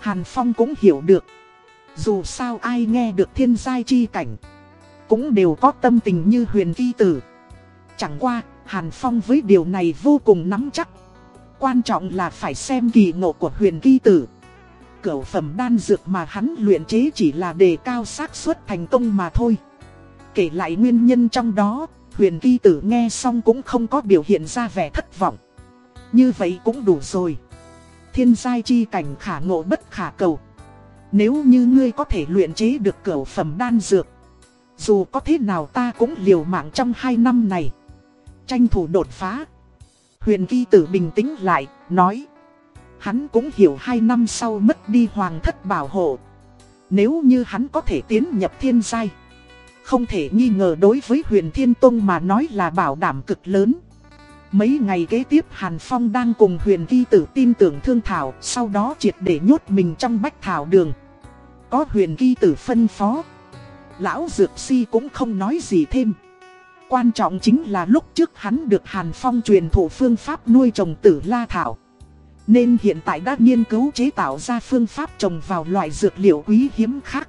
[SPEAKER 1] Hàn Phong cũng hiểu được. Dù sao ai nghe được thiên giai chi cảnh, cũng đều có tâm tình như huyền ghi tử. Chẳng qua, Hàn Phong với điều này vô cùng nắm chắc. Quan trọng là phải xem kỳ ngộ của huyền ghi tử cửu phẩm đan dược mà hắn luyện chế chỉ là đề cao xác suất thành công mà thôi. Kể lại nguyên nhân trong đó, huyền ghi tử nghe xong cũng không có biểu hiện ra vẻ thất vọng. Như vậy cũng đủ rồi. Thiên giai chi cảnh khả ngộ bất khả cầu. Nếu như ngươi có thể luyện chế được cửu phẩm đan dược, dù có thế nào ta cũng liều mạng trong hai năm này. Tranh thủ đột phá. Huyền vi tử bình tĩnh lại, nói. Hắn cũng hiểu hai năm sau mất đi hoàng thất bảo hộ Nếu như hắn có thể tiến nhập thiên giai Không thể nghi ngờ đối với huyền thiên tông mà nói là bảo đảm cực lớn Mấy ngày kế tiếp Hàn Phong đang cùng huyền ghi tử tin tưởng thương thảo Sau đó triệt để nhốt mình trong bách thảo đường Có huyền ghi tử phân phó Lão Dược Si cũng không nói gì thêm Quan trọng chính là lúc trước hắn được Hàn Phong truyền thụ phương pháp nuôi trồng tử la thảo nên hiện tại đã nghiên cứu chế tạo ra phương pháp trồng vào loại dược liệu quý hiếm khác.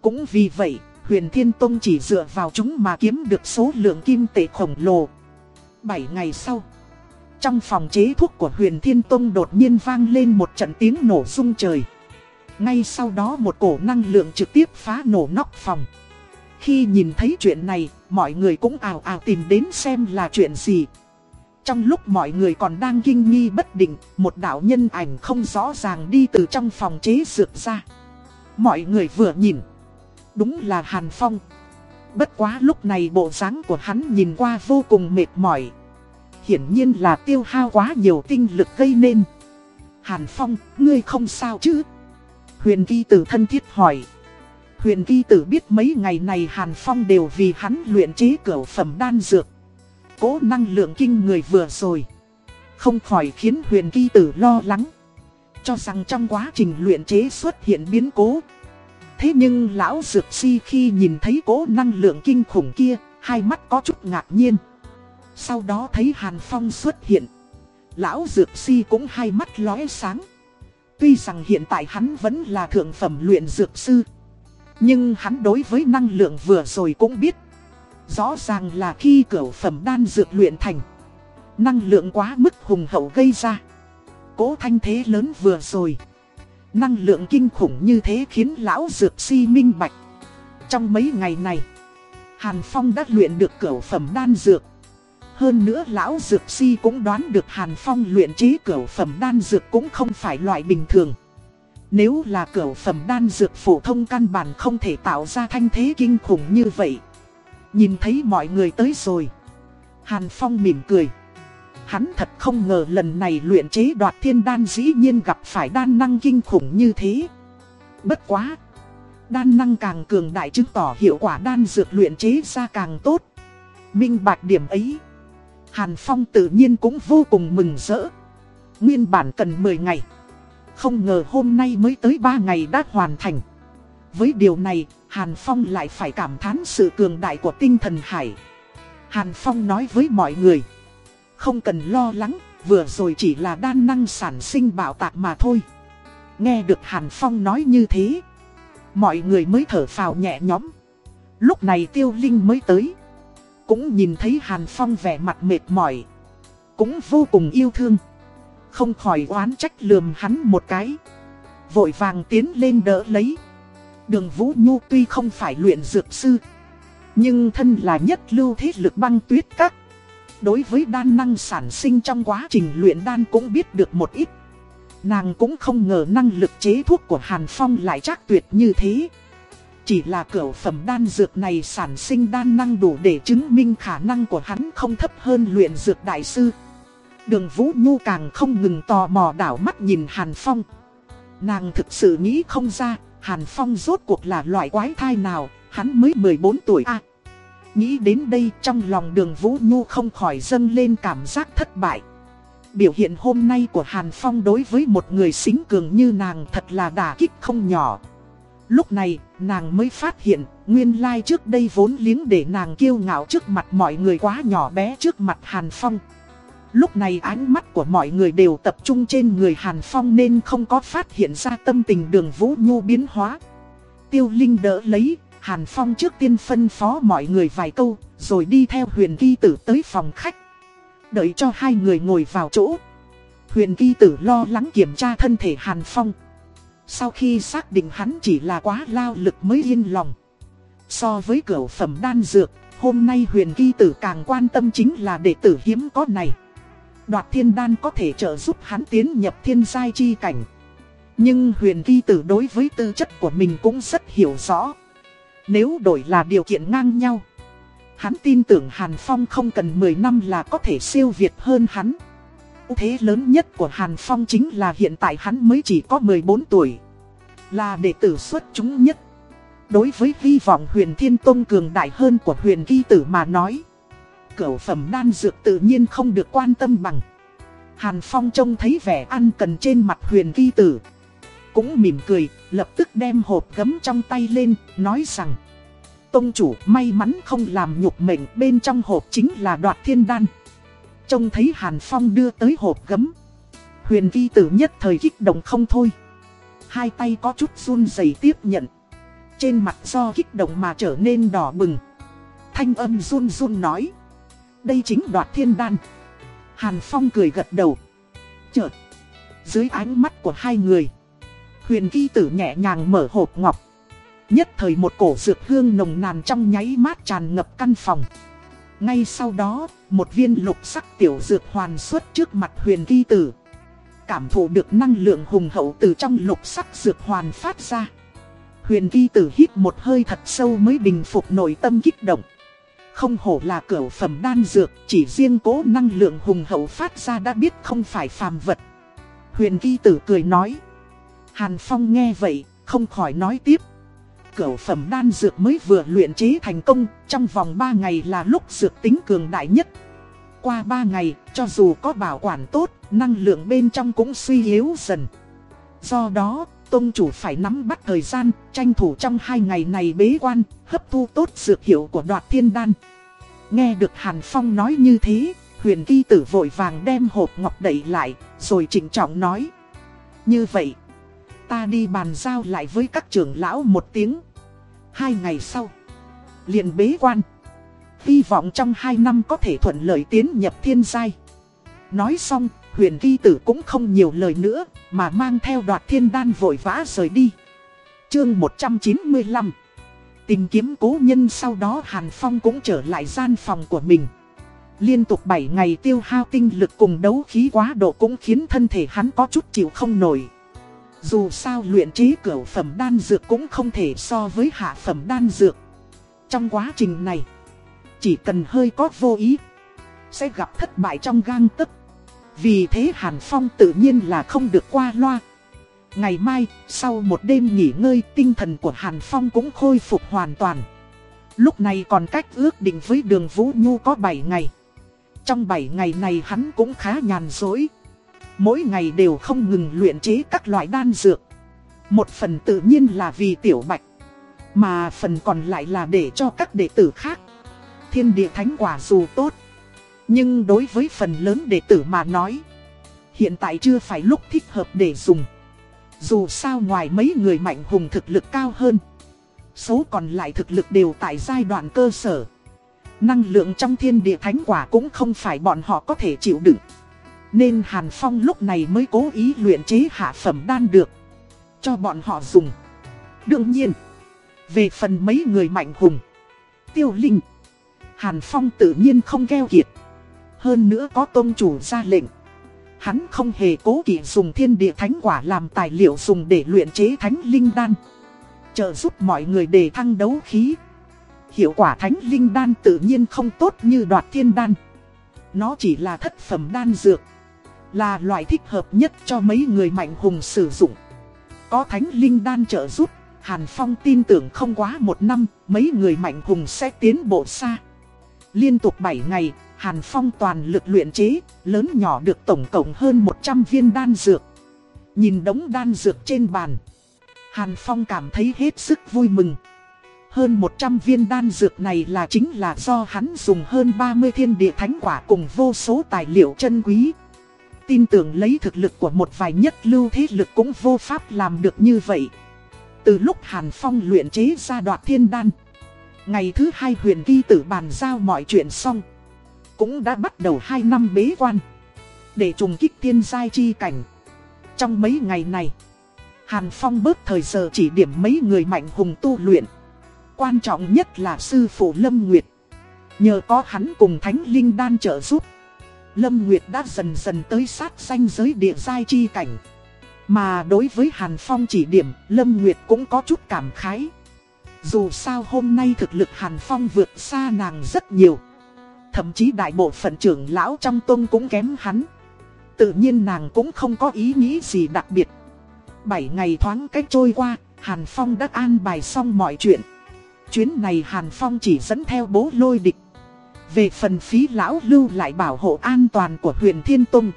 [SPEAKER 1] Cũng vì vậy, huyền thiên tông chỉ dựa vào chúng mà kiếm được số lượng kim tệ khổng lồ. 7 ngày sau, trong phòng chế thuốc của huyền thiên tông đột nhiên vang lên một trận tiếng nổ rung trời. Ngay sau đó một cổ năng lượng trực tiếp phá nổ nóc phòng. Khi nhìn thấy chuyện này, mọi người cũng ào ào tìm đến xem là chuyện gì. Trong lúc mọi người còn đang kinh nghi bất định, một đạo nhân ảnh không rõ ràng đi từ trong phòng chế dược ra. Mọi người vừa nhìn, đúng là Hàn Phong. Bất quá lúc này bộ dáng của hắn nhìn qua vô cùng mệt mỏi. Hiển nhiên là tiêu hao quá nhiều tinh lực gây nên. Hàn Phong, ngươi không sao chứ? Huyền Kỳ tử thân thiết hỏi. Huyền Kỳ Tử biết mấy ngày này Hàn Phong đều vì hắn luyện chế cửa phẩm đan dược. Cố năng lượng kinh người vừa rồi. Không khỏi khiến Huyền Kỳ Tử lo lắng. Cho rằng trong quá trình luyện chế xuất hiện biến cố. Thế nhưng lão dược si khi nhìn thấy cố năng lượng kinh khủng kia, hai mắt có chút ngạc nhiên. Sau đó thấy Hàn Phong xuất hiện. Lão dược si cũng hai mắt lóe sáng. Tuy rằng hiện tại hắn vẫn là thượng phẩm luyện dược sư. Nhưng hắn đối với năng lượng vừa rồi cũng biết. Rõ ràng là khi cửa phẩm đan dược luyện thành. Năng lượng quá mức hùng hậu gây ra. Cố thanh thế lớn vừa rồi. Năng lượng kinh khủng như thế khiến lão dược si minh bạch. Trong mấy ngày này, Hàn Phong đã luyện được cửu phẩm đan dược. Hơn nữa lão dược si cũng đoán được Hàn Phong luyện trí cửu phẩm đan dược cũng không phải loại bình thường. Nếu là cửu phẩm đan dược phổ thông căn bản không thể tạo ra thanh thế kinh khủng như vậy. Nhìn thấy mọi người tới rồi. Hàn Phong mỉm cười. Hắn thật không ngờ lần này luyện chế đoạt thiên đan dĩ nhiên gặp phải đan năng kinh khủng như thế. Bất quá. Đan năng càng cường đại chứng tỏ hiệu quả đan dược luyện chế ra càng tốt. Minh bạch điểm ấy. Hàn Phong tự nhiên cũng vô cùng mừng rỡ. Nguyên bản cần 10 ngày. Không ngờ hôm nay mới tới 3 ngày đã hoàn thành. Với điều này, Hàn Phong lại phải cảm thán sự cường đại của tinh thần hải. Hàn Phong nói với mọi người. Không cần lo lắng, vừa rồi chỉ là đan năng sản sinh bạo tạc mà thôi. Nghe được Hàn Phong nói như thế. Mọi người mới thở phào nhẹ nhõm. Lúc này Tiêu Linh mới tới. Cũng nhìn thấy Hàn Phong vẻ mặt mệt mỏi. Cũng vô cùng yêu thương. Không khỏi oán trách lườm hắn một cái. Vội vàng tiến lên đỡ lấy. Đường Vũ Nhu tuy không phải luyện dược sư. Nhưng thân là nhất lưu thế lực băng tuyết các. Đối với đan năng sản sinh trong quá trình luyện đan cũng biết được một ít. Nàng cũng không ngờ năng lực chế thuốc của Hàn Phong lại chắc tuyệt như thế. Chỉ là cửa phẩm đan dược này sản sinh đan năng đủ để chứng minh khả năng của hắn không thấp hơn luyện dược đại sư. Đường Vũ Nhu càng không ngừng tò mò đảo mắt nhìn Hàn Phong. Nàng thực sự nghĩ không ra, Hàn Phong rốt cuộc là loại quái thai nào, hắn mới 14 tuổi à. Nghĩ đến đây trong lòng đường Vũ Nhu không khỏi dâng lên cảm giác thất bại. Biểu hiện hôm nay của Hàn Phong đối với một người xính cường như nàng thật là đả kích không nhỏ. Lúc này, nàng mới phát hiện, nguyên lai trước đây vốn liếng để nàng kiêu ngạo trước mặt mọi người quá nhỏ bé trước mặt Hàn Phong. Lúc này ánh mắt của mọi người đều tập trung trên người Hàn Phong nên không có phát hiện ra tâm tình đường Vũ Nhu biến hóa. Tiêu Linh đỡ lấy, Hàn Phong trước tiên phân phó mọi người vài câu, rồi đi theo huyền kỳ tử tới phòng khách. Đợi cho hai người ngồi vào chỗ. Huyền kỳ tử lo lắng kiểm tra thân thể Hàn Phong. Sau khi xác định hắn chỉ là quá lao lực mới yên lòng. So với cửa phẩm đan dược, hôm nay huyền kỳ tử càng quan tâm chính là đệ tử hiếm có này. Đoạt thiên đan có thể trợ giúp hắn tiến nhập thiên giai chi cảnh. Nhưng huyền kỳ tử đối với tư chất của mình cũng rất hiểu rõ. Nếu đổi là điều kiện ngang nhau. Hắn tin tưởng Hàn Phong không cần 10 năm là có thể siêu việt hơn hắn. Thế lớn nhất của Hàn Phong chính là hiện tại hắn mới chỉ có 14 tuổi. Là đệ tử xuất chúng nhất. Đối với hy vọng huyền thiên tôn cường đại hơn của huyền ghi tử mà nói. Cửu phẩm đan dược tự nhiên không được quan tâm bằng. Hàn Phong trông thấy vẻ ăn cần trên mặt huyền ghi tử. Cũng mỉm cười, lập tức đem hộp gấm trong tay lên, nói rằng Tông chủ may mắn không làm nhục mệnh bên trong hộp chính là đoạt thiên đan. Trông thấy Hàn Phong đưa tới hộp gấm Huyền vi tử nhất thời kích động không thôi. Hai tay có chút run rẩy tiếp nhận. Trên mặt do kích động mà trở nên đỏ bừng. Thanh âm run run nói Đây chính đoạt thiên đan. Hàn Phong cười gật đầu. Chợt Dưới ánh mắt của hai người Huyền vi tử nhẹ nhàng mở hộp ngọc. Nhất thời một cổ dược hương nồng nàn trong nháy mát tràn ngập căn phòng. Ngay sau đó, một viên lục sắc tiểu dược hoàn xuất trước mặt huyền vi tử. Cảm thụ được năng lượng hùng hậu từ trong lục sắc dược hoàn phát ra. Huyền vi tử hít một hơi thật sâu mới bình phục nội tâm kích động. Không hổ là cửa phẩm đan dược, chỉ riêng cố năng lượng hùng hậu phát ra đã biết không phải phàm vật. Huyền vi tử cười nói Hàn Phong nghe vậy, không khỏi nói tiếp Cửu phẩm đan dược mới vừa luyện chế thành công, trong vòng 3 ngày là lúc dược tính cường đại nhất. Qua 3 ngày, cho dù có bảo quản tốt, năng lượng bên trong cũng suy yếu dần. Do đó, Tông chủ phải nắm bắt thời gian, tranh thủ trong hai ngày này bế quan, hấp thu tốt dược hiệu của đoạt thiên đan. Nghe được Hàn Phong nói như thế, huyền kỳ tử vội vàng đem hộp ngọc đẩy lại, rồi trịnh trọng nói. Như vậy, ta đi bàn giao lại với các trưởng lão một tiếng. Hai ngày sau, liền bế quan. Hy vọng trong hai năm có thể thuận lợi tiến nhập thiên giai. Nói xong, huyền kỳ tử cũng không nhiều lời nữa, mà mang theo đoạt thiên đan vội vã rời đi. Chương 195 Tìm kiếm cố nhân sau đó Hàn Phong cũng trở lại gian phòng của mình. Liên tục 7 ngày tiêu hao tinh lực cùng đấu khí quá độ cũng khiến thân thể hắn có chút chịu không nổi. Dù sao luyện chế cửu phẩm đan dược cũng không thể so với hạ phẩm đan dược. Trong quá trình này, chỉ cần hơi có vô ý, sẽ gặp thất bại trong gang tấc. Vì thế Hàn Phong tự nhiên là không được qua loa. Ngày mai, sau một đêm nghỉ ngơi, tinh thần của Hàn Phong cũng khôi phục hoàn toàn. Lúc này còn cách ước định với đường Vũ Nhu có 7 ngày. Trong 7 ngày này hắn cũng khá nhàn dối. Mỗi ngày đều không ngừng luyện chế các loại đan dược. Một phần tự nhiên là vì tiểu bạch. Mà phần còn lại là để cho các đệ tử khác. Thiên địa thánh quả dù tốt. Nhưng đối với phần lớn đệ tử mà nói. Hiện tại chưa phải lúc thích hợp để dùng. Dù sao ngoài mấy người mạnh hùng thực lực cao hơn. Số còn lại thực lực đều tại giai đoạn cơ sở. Năng lượng trong thiên địa thánh quả cũng không phải bọn họ có thể chịu đựng. Nên Hàn Phong lúc này mới cố ý luyện chế hạ phẩm đan được. Cho bọn họ dùng. Đương nhiên. Về phần mấy người mạnh hùng. Tiêu Linh. Hàn Phong tự nhiên không keo kiệt. Hơn nữa có tôn chủ ra lệnh. Hắn không hề cố kỵ dùng thiên địa thánh quả làm tài liệu dùng để luyện chế thánh linh đan. Trợ giúp mọi người đề thăng đấu khí. Hiệu quả thánh linh đan tự nhiên không tốt như đoạt thiên đan. Nó chỉ là thất phẩm đan dược. Là loại thích hợp nhất cho mấy người mạnh hùng sử dụng. Có thánh linh đan trợ giúp, Hàn Phong tin tưởng không quá một năm, mấy người mạnh hùng sẽ tiến bộ xa. Liên tục 7 ngày, Hàn Phong toàn lực luyện chế, lớn nhỏ được tổng cộng hơn 100 viên đan dược. Nhìn đống đan dược trên bàn. Hàn Phong cảm thấy hết sức vui mừng. Hơn 100 viên đan dược này là chính là do hắn dùng hơn 30 thiên địa thánh quả cùng vô số tài liệu chân quý. Tin tưởng lấy thực lực của một vài nhất lưu thế lực cũng vô pháp làm được như vậy. Từ lúc Hàn Phong luyện chế ra đoạt thiên đan. Ngày thứ hai huyền ghi tử bàn giao mọi chuyện xong. Cũng đã bắt đầu 2 năm bế quan. Để trùng kích thiên giai chi cảnh. Trong mấy ngày này. Hàn Phong bớt thời giờ chỉ điểm mấy người mạnh hùng tu luyện. Quan trọng nhất là sư phụ Lâm Nguyệt. Nhờ có hắn cùng Thánh Linh Đan trợ giúp. Lâm Nguyệt đã dần dần tới sát danh giới địa giai chi cảnh. Mà đối với Hàn Phong chỉ điểm, Lâm Nguyệt cũng có chút cảm khái. Dù sao hôm nay thực lực Hàn Phong vượt xa nàng rất nhiều. Thậm chí đại bộ phận trưởng lão trong tôn cũng kém hắn. Tự nhiên nàng cũng không có ý nghĩ gì đặc biệt. Bảy ngày thoáng cách trôi qua, Hàn Phong đã an bài xong mọi chuyện. Chuyến này Hàn Phong chỉ dẫn theo bố lôi địch. Về phần phí lão lưu lại bảo hộ an toàn của huyền Thiên Tông.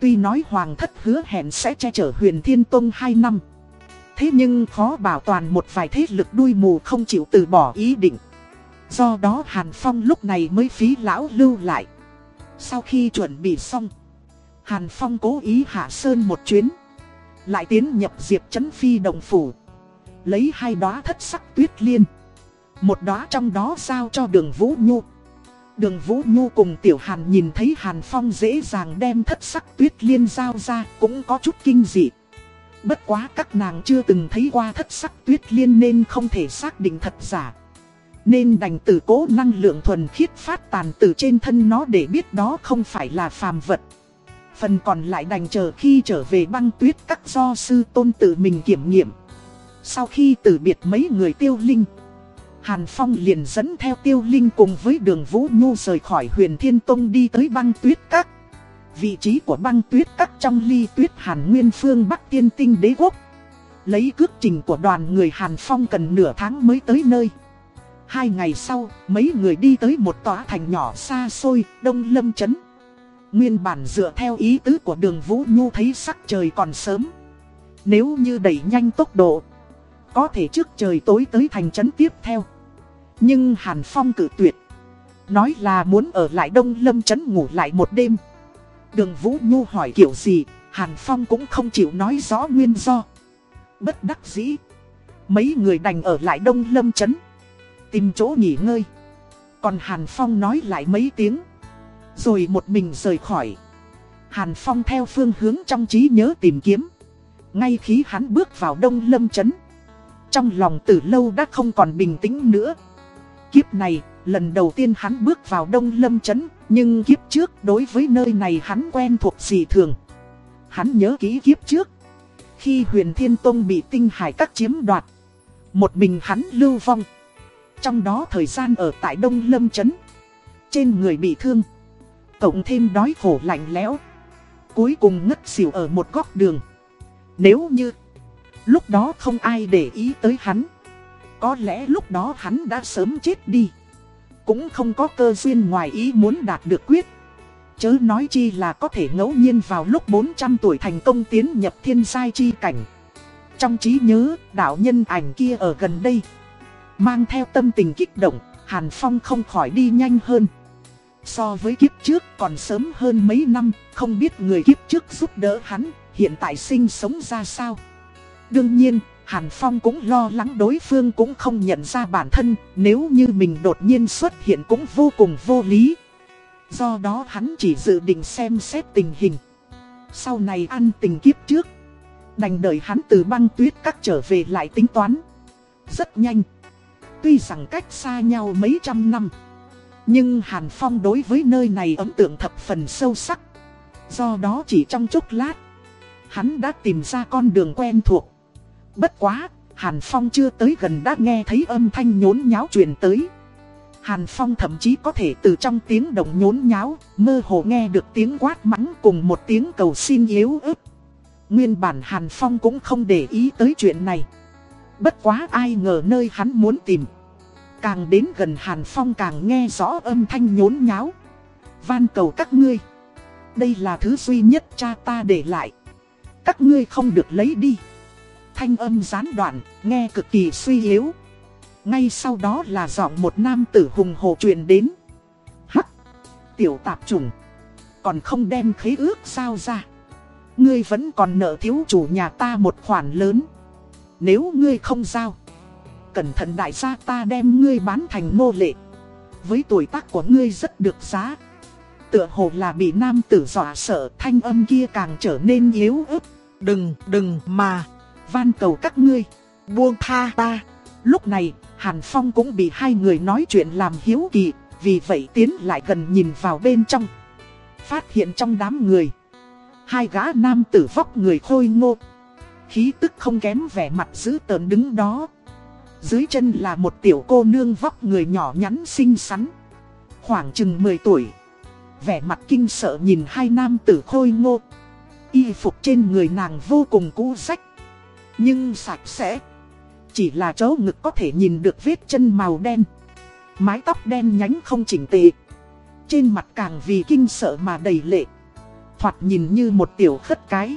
[SPEAKER 1] Tuy nói Hoàng thất hứa hẹn sẽ che chở huyền Thiên Tông 2 năm. Thế nhưng khó bảo toàn một vài thế lực đuôi mù không chịu từ bỏ ý định. Do đó Hàn Phong lúc này mới phí lão lưu lại. Sau khi chuẩn bị xong, Hàn Phong cố ý hạ sơn một chuyến. Lại tiến nhập diệp chấn phi đồng phủ. Lấy hai đóa thất sắc tuyết liên. Một đóa trong đó giao cho đường Vũ Nhu. Đường Vũ Nhu cùng Tiểu Hàn nhìn thấy Hàn Phong dễ dàng đem thất sắc tuyết liên giao ra cũng có chút kinh dị. Bất quá các nàng chưa từng thấy qua thất sắc tuyết liên nên không thể xác định thật giả. Nên đành từ cố năng lượng thuần khiết phát tàn từ trên thân nó để biết đó không phải là phàm vật. Phần còn lại đành chờ khi trở về băng tuyết các do sư tôn tự mình kiểm nghiệm. Sau khi từ biệt mấy người tiêu linh, Hàn Phong liền dẫn theo tiêu linh cùng với đường Vũ Nhu rời khỏi huyền Thiên Tông đi tới băng tuyết các. Vị trí của băng tuyết các trong ly tuyết Hàn Nguyên phương Bắc tiên tinh đế quốc. Lấy cước trình của đoàn người Hàn Phong cần nửa tháng mới tới nơi Hai ngày sau, mấy người đi tới một tòa thành nhỏ xa xôi, Đông Lâm Trấn Nguyên bản dựa theo ý tứ của đường Vũ Nhu thấy sắc trời còn sớm Nếu như đẩy nhanh tốc độ Có thể trước trời tối tới thành trấn tiếp theo nhưng Hàn Phong cử tuyệt. Nói là muốn ở lại Đông Lâm Trấn ngủ lại một đêm. Đường Vũ Nhu hỏi kiểu gì, Hàn Phong cũng không chịu nói rõ nguyên do. Bất đắc dĩ. Mấy người đành ở lại Đông Lâm Trấn. Tìm chỗ nghỉ ngơi. Còn Hàn Phong nói lại mấy tiếng. Rồi một mình rời khỏi. Hàn Phong theo phương hướng trong trí nhớ tìm kiếm. Ngay khi hắn bước vào Đông Lâm Trấn, Trong lòng từ lâu đã không còn bình tĩnh nữa. Kiếp này, lần đầu tiên hắn bước vào Đông Lâm Trấn Nhưng kiếp trước đối với nơi này hắn quen thuộc gì thường? Hắn nhớ kỹ kiếp trước Khi huyền Thiên Tông bị tinh hải các chiếm đoạt Một mình hắn lưu vong. Trong đó thời gian ở tại Đông Lâm Trấn Trên người bị thương Cộng thêm đói khổ lạnh lẽo Cuối cùng ngất xỉu ở một góc đường. Nếu như Lúc đó không ai để ý tới hắn có lẽ lúc đó hắn đã sớm chết đi Cũng không có cơ duyên ngoài ý muốn đạt được quyết Chớ nói chi là có thể ngẫu nhiên vào lúc 400 tuổi thành công tiến nhập thiên giai chi cảnh. Trong trí nhớ, đạo nhân ảnh kia ở gần đây. Mang theo tâm tình kích động, Hàn Phong không khỏi đi nhanh hơn. So với kiếp trước còn sớm hơn mấy năm, không biết người kiếp trước giúp đỡ hắn, hiện tại sinh sống ra sao. Đương nhiên, Hàn Phong cũng lo lắng đối phương cũng không nhận ra bản thân, nếu như mình đột nhiên xuất hiện cũng vô cùng vô lý. Do đó hắn chỉ dự định xem xét tình hình. Sau này ăn tình kiếp trước Đành đợi hắn từ băng tuyết các trở về lại tính toán. Rất nhanh Tuy rằng cách xa nhau mấy trăm năm Nhưng Hàn Phong đối với nơi này ấn tượng thập phần sâu sắc. Do đó chỉ trong chốc lát Hắn đã tìm ra con đường quen thuộc. Bất quá Hàn Phong chưa tới gần đã nghe thấy âm thanh nhốn nháo truyền tới Hàn Phong thậm chí có thể từ trong tiếng động nhốn nháo, mơ hồ nghe được tiếng quát mắng cùng một tiếng cầu xin yếu ớt. Nguyên bản Hàn Phong cũng không để ý tới chuyện này. Bất quá ai ngờ nơi hắn muốn tìm. Càng đến gần Hàn Phong càng nghe rõ âm thanh nhốn nháo. Van cầu các ngươi. Đây là thứ duy nhất cha ta để lại. Các ngươi không được lấy đi. Thanh âm gián đoạn, nghe cực kỳ suy yếu. Ngay sau đó là giọng một nam tử hùng hồ truyền đến. Hắc! Tiểu tạp trùng! Còn không đem khế ước sao ra. Ngươi vẫn còn nợ thiếu chủ nhà ta một khoản lớn. Nếu ngươi không giao. Cẩn thận đại gia ta đem ngươi bán thành nô lệ. Với tuổi tác của ngươi rất được giá. Tựa hồ là bị nam tử dọa sợ thanh âm kia càng trở nên yếu ớt. Đừng, đừng mà. Van cầu các ngươi. Buông tha ta. Lúc này, Hàn Phong cũng bị hai người nói chuyện làm hiếu kỳ, vì vậy tiến lại gần nhìn vào bên trong. Phát hiện trong đám người, hai gã nam tử vóc người khôi ngô. Khí tức không kém vẻ mặt dữ tợn đứng đó. Dưới chân là một tiểu cô nương vóc người nhỏ nhắn xinh xắn. Khoảng chừng 10 tuổi. Vẻ mặt kinh sợ nhìn hai nam tử khôi ngô. Y phục trên người nàng vô cùng cũ rách. Nhưng sạch sẽ. Chỉ là chỗ ngực có thể nhìn được vết chân màu đen. Mái tóc đen nhánh không chỉnh tề. Trên mặt càng vì kinh sợ mà đầy lệ. Thoạt nhìn như một tiểu khất cái.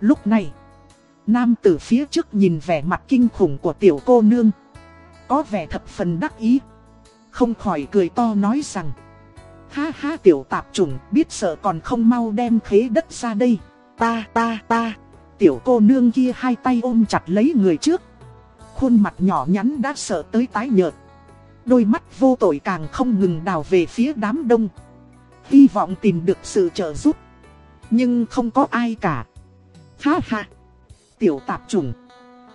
[SPEAKER 1] Lúc này, Nam tử phía trước nhìn vẻ mặt kinh khủng của tiểu cô nương. Có vẻ thập phần đắc ý. Không khỏi cười to nói rằng, Ha ha, tiểu tạp trùng biết sợ còn không mau đem khế đất ra đây. Ta ta ta. Tiểu cô nương kia hai tay ôm chặt lấy người trước. Khuôn mặt nhỏ nhắn đã sợ tới tái nhợt. Đôi mắt vô tội càng không ngừng đào về phía đám đông. Hy vọng tìm được sự trợ giúp. Nhưng không có ai cả. Ha ha. Tiểu tạp trùng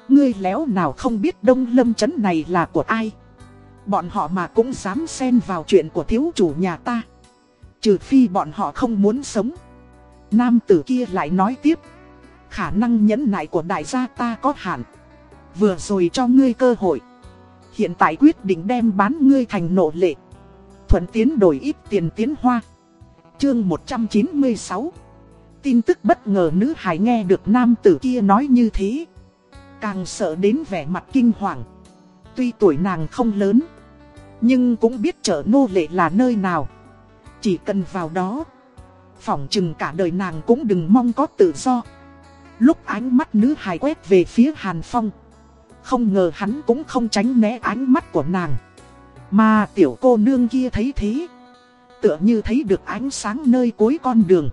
[SPEAKER 1] Ngươi léo nào không biết đông lâm chấn này là của ai. Bọn họ mà cũng dám xen vào chuyện của thiếu chủ nhà ta. Trừ phi bọn họ không muốn sống. Nam tử kia lại nói tiếp. Khả năng nhẫn nại của đại gia ta có hạn. Vừa rồi cho ngươi cơ hội. Hiện tại quyết định đem bán ngươi thành nộ lệ. Thuận tiến đổi ít tiền tiến hoa. Chương 196 Tin tức bất ngờ nữ hải nghe được nam tử kia nói như thế. Càng sợ đến vẻ mặt kinh hoàng. Tuy tuổi nàng không lớn, Nhưng cũng biết chợ nô lệ là nơi nào. Chỉ cần vào đó, Phỏng chừng cả đời nàng cũng đừng mong có tự do. Lúc ánh mắt nữ hài quét về phía Hàn Phong. Không ngờ hắn cũng không tránh né ánh mắt của nàng. Mà tiểu cô nương kia thấy thế. Tựa như thấy được ánh sáng nơi cuối con đường.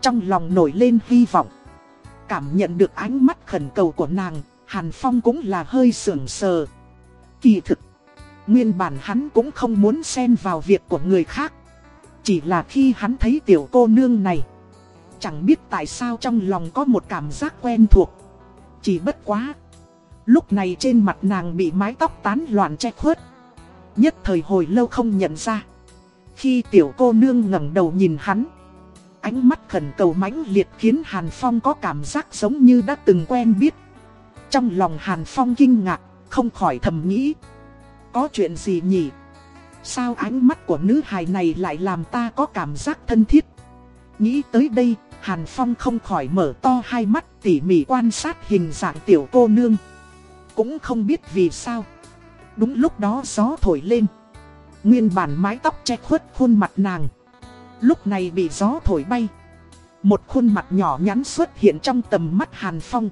[SPEAKER 1] Trong lòng nổi lên hy vọng. Cảm nhận được ánh mắt khẩn cầu của nàng, Hàn Phong cũng là hơi sưởng sờ. Kỳ thực, Nguyên bản hắn cũng không muốn xen vào việc của người khác. Chỉ là khi hắn thấy tiểu cô nương này Chẳng biết tại sao trong lòng có một cảm giác quen thuộc Chỉ bất quá Lúc này trên mặt nàng bị mái tóc tán loạn che khuất Nhất thời hồi lâu không nhận ra Khi tiểu cô nương ngẩng đầu nhìn hắn Ánh mắt khẩn cầu mãnh liệt khiến Hàn Phong có cảm giác giống như đã từng quen biết Trong lòng Hàn Phong kinh ngạc, không khỏi thầm nghĩ Có chuyện gì nhỉ? Sao ánh mắt của nữ hài này lại làm ta có cảm giác thân thiết? Nghĩ tới đây, Hàn Phong không khỏi mở to hai mắt tỉ mỉ quan sát hình dạng tiểu cô nương. Cũng không biết vì sao. Đúng lúc đó gió thổi lên. Nguyên bản mái tóc che khuất khuôn mặt nàng. Lúc này bị gió thổi bay. Một khuôn mặt nhỏ nhắn xuất hiện trong tầm mắt Hàn Phong.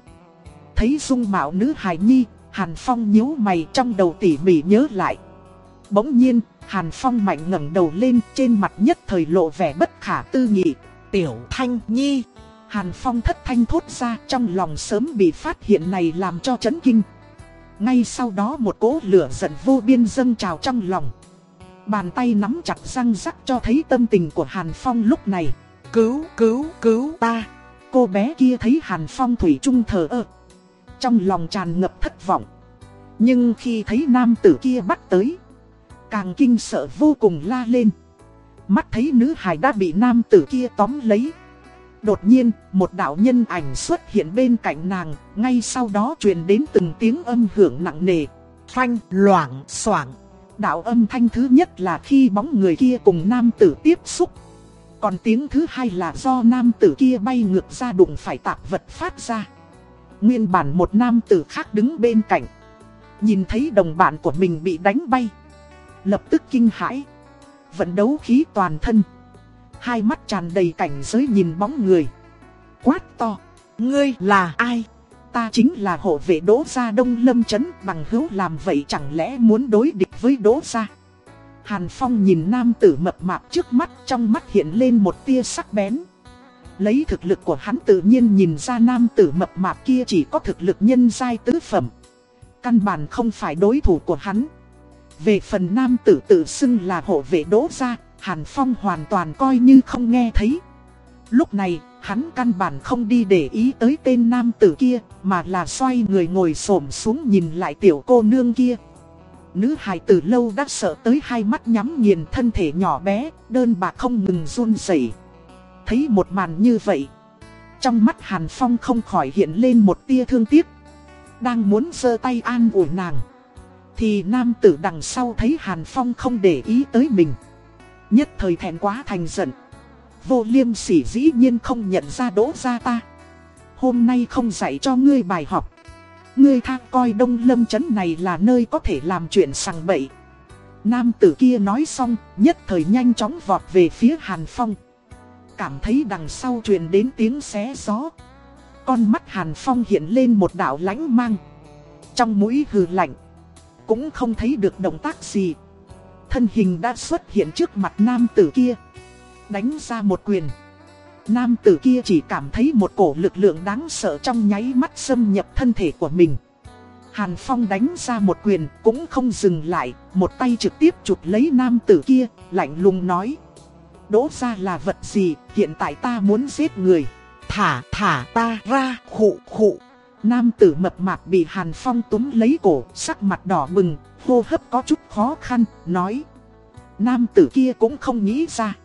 [SPEAKER 1] Thấy dung mạo nữ hài nhi, Hàn Phong nhíu mày trong đầu tỉ mỉ nhớ lại. Bỗng nhiên, Hàn Phong mạnh ngẩng đầu lên trên mặt nhất thời lộ vẻ bất khả tư nghị. Tiểu Thanh Nhi. Hàn Phong thất thanh thốt ra trong lòng sớm bị phát hiện này làm cho chấn kinh. Ngay sau đó một cỗ lửa giận vô biên dâng trào trong lòng. Bàn tay nắm chặt răng rắc cho thấy tâm tình của Hàn Phong lúc này. Cứu, cứu, cứu ta. Cô bé kia thấy Hàn Phong thủy trung thờ ơ. Trong lòng tràn ngập thất vọng. Nhưng khi thấy nam tử kia bắt tới. Càng kinh sợ vô cùng la lên. Mắt thấy nữ hài đã bị nam tử kia tóm lấy. Đột nhiên, một đạo nhân ảnh xuất hiện bên cạnh nàng, ngay sau đó truyền đến từng tiếng âm hưởng nặng nề. Phanh, loảng, xoảng. Đạo âm thanh thứ nhất là khi bóng người kia cùng nam tử tiếp xúc. Còn tiếng thứ hai là do nam tử kia bay ngược ra đụng phải tạp vật phát ra. Nguyên bản một nam tử khác đứng bên cạnh. Nhìn thấy đồng bạn của mình bị đánh bay. Lập tức kinh hãi vận đấu khí toàn thân. Hai mắt tràn đầy cảnh giới nhìn bóng người. Quát to, ngươi là ai? Ta chính là hộ vệ đỗ gia đông lâm chấn bằng hữu làm vậy chẳng lẽ muốn đối địch với đỗ gia? Hàn Phong nhìn nam tử mập mạp trước mắt trong mắt hiện lên một tia sắc bén. Lấy thực lực của hắn tự nhiên nhìn ra nam tử mập mạp kia chỉ có thực lực nhân giai tứ phẩm. Căn bản không phải đối thủ của hắn. Về phần nam tử tự xưng là hộ vệ đỗ gia, Hàn Phong hoàn toàn coi như không nghe thấy. Lúc này, hắn căn bản không đi để ý tới tên nam tử kia, mà là xoay người ngồi xổm xuống nhìn lại tiểu cô nương kia. Nữ hài từ lâu đã sợ tới hai mắt nhắm nghiền thân thể nhỏ bé, đơn bạc không ngừng run rẩy. Thấy một màn như vậy, trong mắt Hàn Phong không khỏi hiện lên một tia thương tiếc. Đang muốn giơ tay an ủi nàng. Thì nam tử đằng sau thấy Hàn Phong không để ý tới mình. Nhất thời thẹn quá thành giận. Vô liêm sỉ dĩ nhiên không nhận ra đỗ gia ta. Hôm nay không dạy cho ngươi bài học. Ngươi thang coi đông lâm chấn này là nơi có thể làm chuyện sằng bậy. Nam tử kia nói xong, Nhất thời nhanh chóng vọt về phía Hàn Phong. Cảm thấy đằng sau truyền đến tiếng xé gió. Con mắt Hàn Phong hiện lên một đạo lãnh mang. Trong mũi hừ lạnh cũng không thấy được động tác gì. Thân hình đã xuất hiện trước mặt nam tử kia. Đánh ra một quyền. Nam tử kia chỉ cảm thấy một cổ lực lượng đáng sợ trong nháy mắt xâm nhập thân thể của mình. Hàn Phong đánh ra một quyền cũng không dừng lại, một tay trực tiếp chụp lấy nam tử kia, lạnh lùng nói. Đỗ ra là vật gì, hiện tại ta muốn giết người. Thả, thả ta ra, khụ, khụ. Nam tử mập mạp bị Hàn Phong túm lấy cổ, sắc mặt đỏ bừng, hô hấp có chút khó khăn, nói. Nam tử kia cũng không nghĩ ra.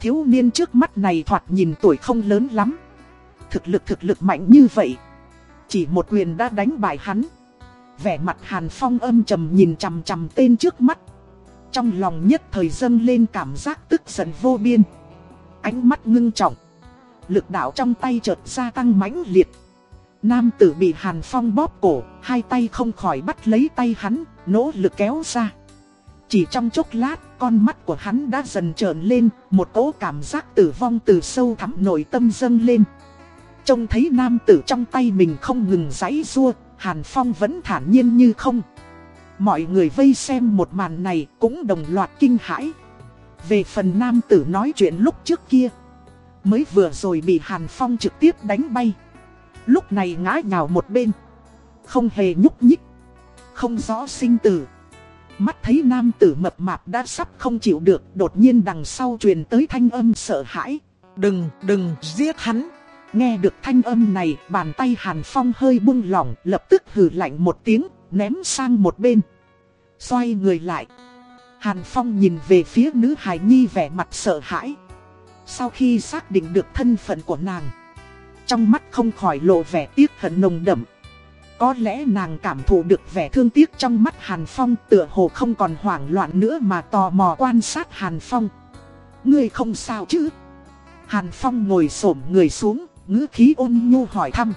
[SPEAKER 1] Thiếu niên trước mắt này thoạt nhìn tuổi không lớn lắm. Thực lực thực lực mạnh như vậy. Chỉ một quyền đã đánh bại hắn. Vẻ mặt Hàn Phong âm trầm nhìn chằm chằm tên trước mắt. Trong lòng nhất thời dâng lên cảm giác tức giận vô biên. Ánh mắt ngưng trọng. Lực đạo trong tay chợt gia tăng mãnh liệt. Nam tử bị Hàn Phong bóp cổ, hai tay không khỏi bắt lấy tay hắn, nỗ lực kéo ra. Chỉ trong chốc lát, con mắt của hắn đã dần trợn lên, một cỗ cảm giác tử vong từ sâu thẳm nội tâm dâng lên. Trông thấy nam tử trong tay mình không ngừng giãy rua, Hàn Phong vẫn thản nhiên như không. Mọi người vây xem một màn này cũng đồng loạt kinh hãi. Về phần nam tử nói chuyện lúc trước kia, mới vừa rồi bị Hàn Phong trực tiếp đánh bay. Lúc này ngã nhào một bên, không hề nhúc nhích, không rõ sinh tử. Mắt thấy nam tử mập mạp đã sắp không chịu được, đột nhiên đằng sau truyền tới thanh âm sợ hãi. Đừng, đừng, giết hắn. Nghe được thanh âm này, bàn tay Hàn Phong hơi buông lỏng, lập tức hừ lạnh một tiếng, ném sang một bên. Xoay người lại. Hàn Phong nhìn về phía nữ hài nhi vẻ mặt sợ hãi. Sau khi xác định được thân phận của nàng, trong mắt không khỏi lộ vẻ tiếc hận nồng đậm. Có lẽ nàng cảm thụ được vẻ thương tiếc trong mắt Hàn Phong tựa hồ không còn hoảng loạn nữa mà tò mò quan sát Hàn Phong. Ngươi không sao chứ? Hàn Phong ngồi xổm người xuống, ngữ khí ôn nhu hỏi thăm.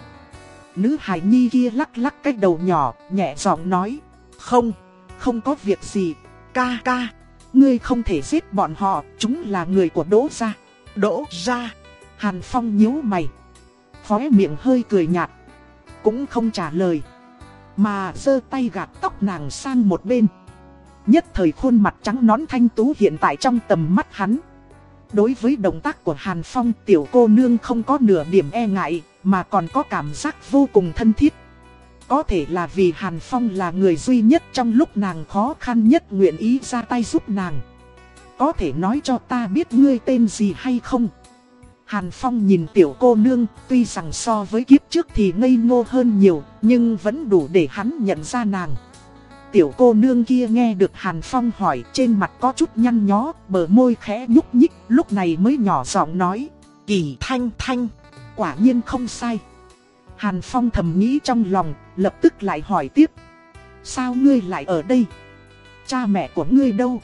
[SPEAKER 1] Nữ hải nhi kia lắc lắc cái đầu nhỏ, nhẹ giọng nói. Không, không có việc gì. Ca ca, ngươi không thể giết bọn họ, chúng là người của Đỗ Gia. Đỗ Gia. Hàn Phong nhíu mày. Khóe miệng hơi cười nhạt. Cũng không trả lời. Mà giơ tay gạt tóc nàng sang một bên. Nhất thời khuôn mặt trắng nón thanh tú hiện tại trong tầm mắt hắn. Đối với động tác của Hàn Phong tiểu cô nương không có nửa điểm e ngại, mà còn có cảm giác vô cùng thân thiết. Có thể là vì Hàn Phong là người duy nhất trong lúc nàng khó khăn nhất nguyện ý ra tay giúp nàng. Có thể nói cho ta biết ngươi tên gì hay không? Hàn Phong nhìn tiểu cô nương, tuy rằng so với kiếp trước thì ngây ngô hơn nhiều, nhưng vẫn đủ để hắn nhận ra nàng. Tiểu cô nương kia nghe được Hàn Phong hỏi trên mặt có chút nhăn nhó, bờ môi khẽ nhúc nhích, lúc này mới nhỏ giọng nói. Kỳ thanh thanh, quả nhiên không sai. Hàn Phong thầm nghĩ trong lòng, lập tức lại hỏi tiếp. Sao ngươi lại ở đây? Cha mẹ của ngươi đâu?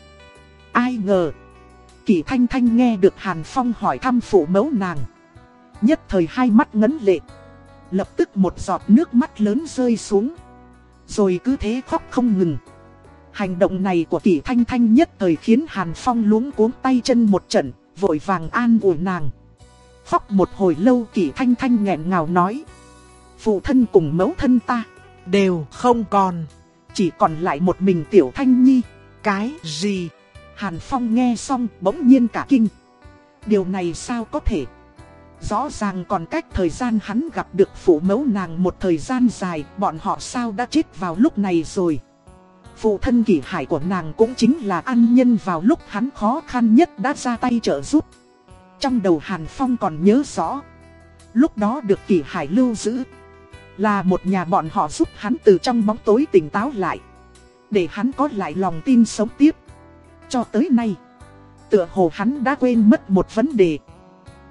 [SPEAKER 1] Ai ngờ? Kỳ thanh thanh nghe được Hàn Phong hỏi thăm phụ mẫu nàng. Nhất thời hai mắt ngấn lệ. Lập tức một giọt nước mắt lớn rơi xuống. Rồi cứ thế khóc không ngừng. Hành động này của kỳ Thanh Thanh nhất thời khiến Hàn Phong luống cuống tay chân một trận, vội vàng an ủi nàng. Khóc một hồi lâu Kỷ Thanh Thanh nghẹn ngào nói. Phụ thân cùng mẫu thân ta, đều không còn. Chỉ còn lại một mình Tiểu Thanh Nhi. Cái gì? Hàn Phong nghe xong bỗng nhiên cả kinh. Điều này sao có thể? Rõ ràng còn cách thời gian hắn gặp được phụ mẫu nàng một thời gian dài, bọn họ sao đã chết vào lúc này rồi. Phụ thân kỷ hải của nàng cũng chính là ăn nhân vào lúc hắn khó khăn nhất đã ra tay trợ giúp. Trong đầu Hàn Phong còn nhớ rõ. Lúc đó được kỷ hải lưu giữ. Là một nhà bọn họ giúp hắn từ trong bóng tối tỉnh táo lại. Để hắn có lại lòng tin sống tiếp. Cho tới nay, tựa hồ hắn đã quên mất một vấn đề.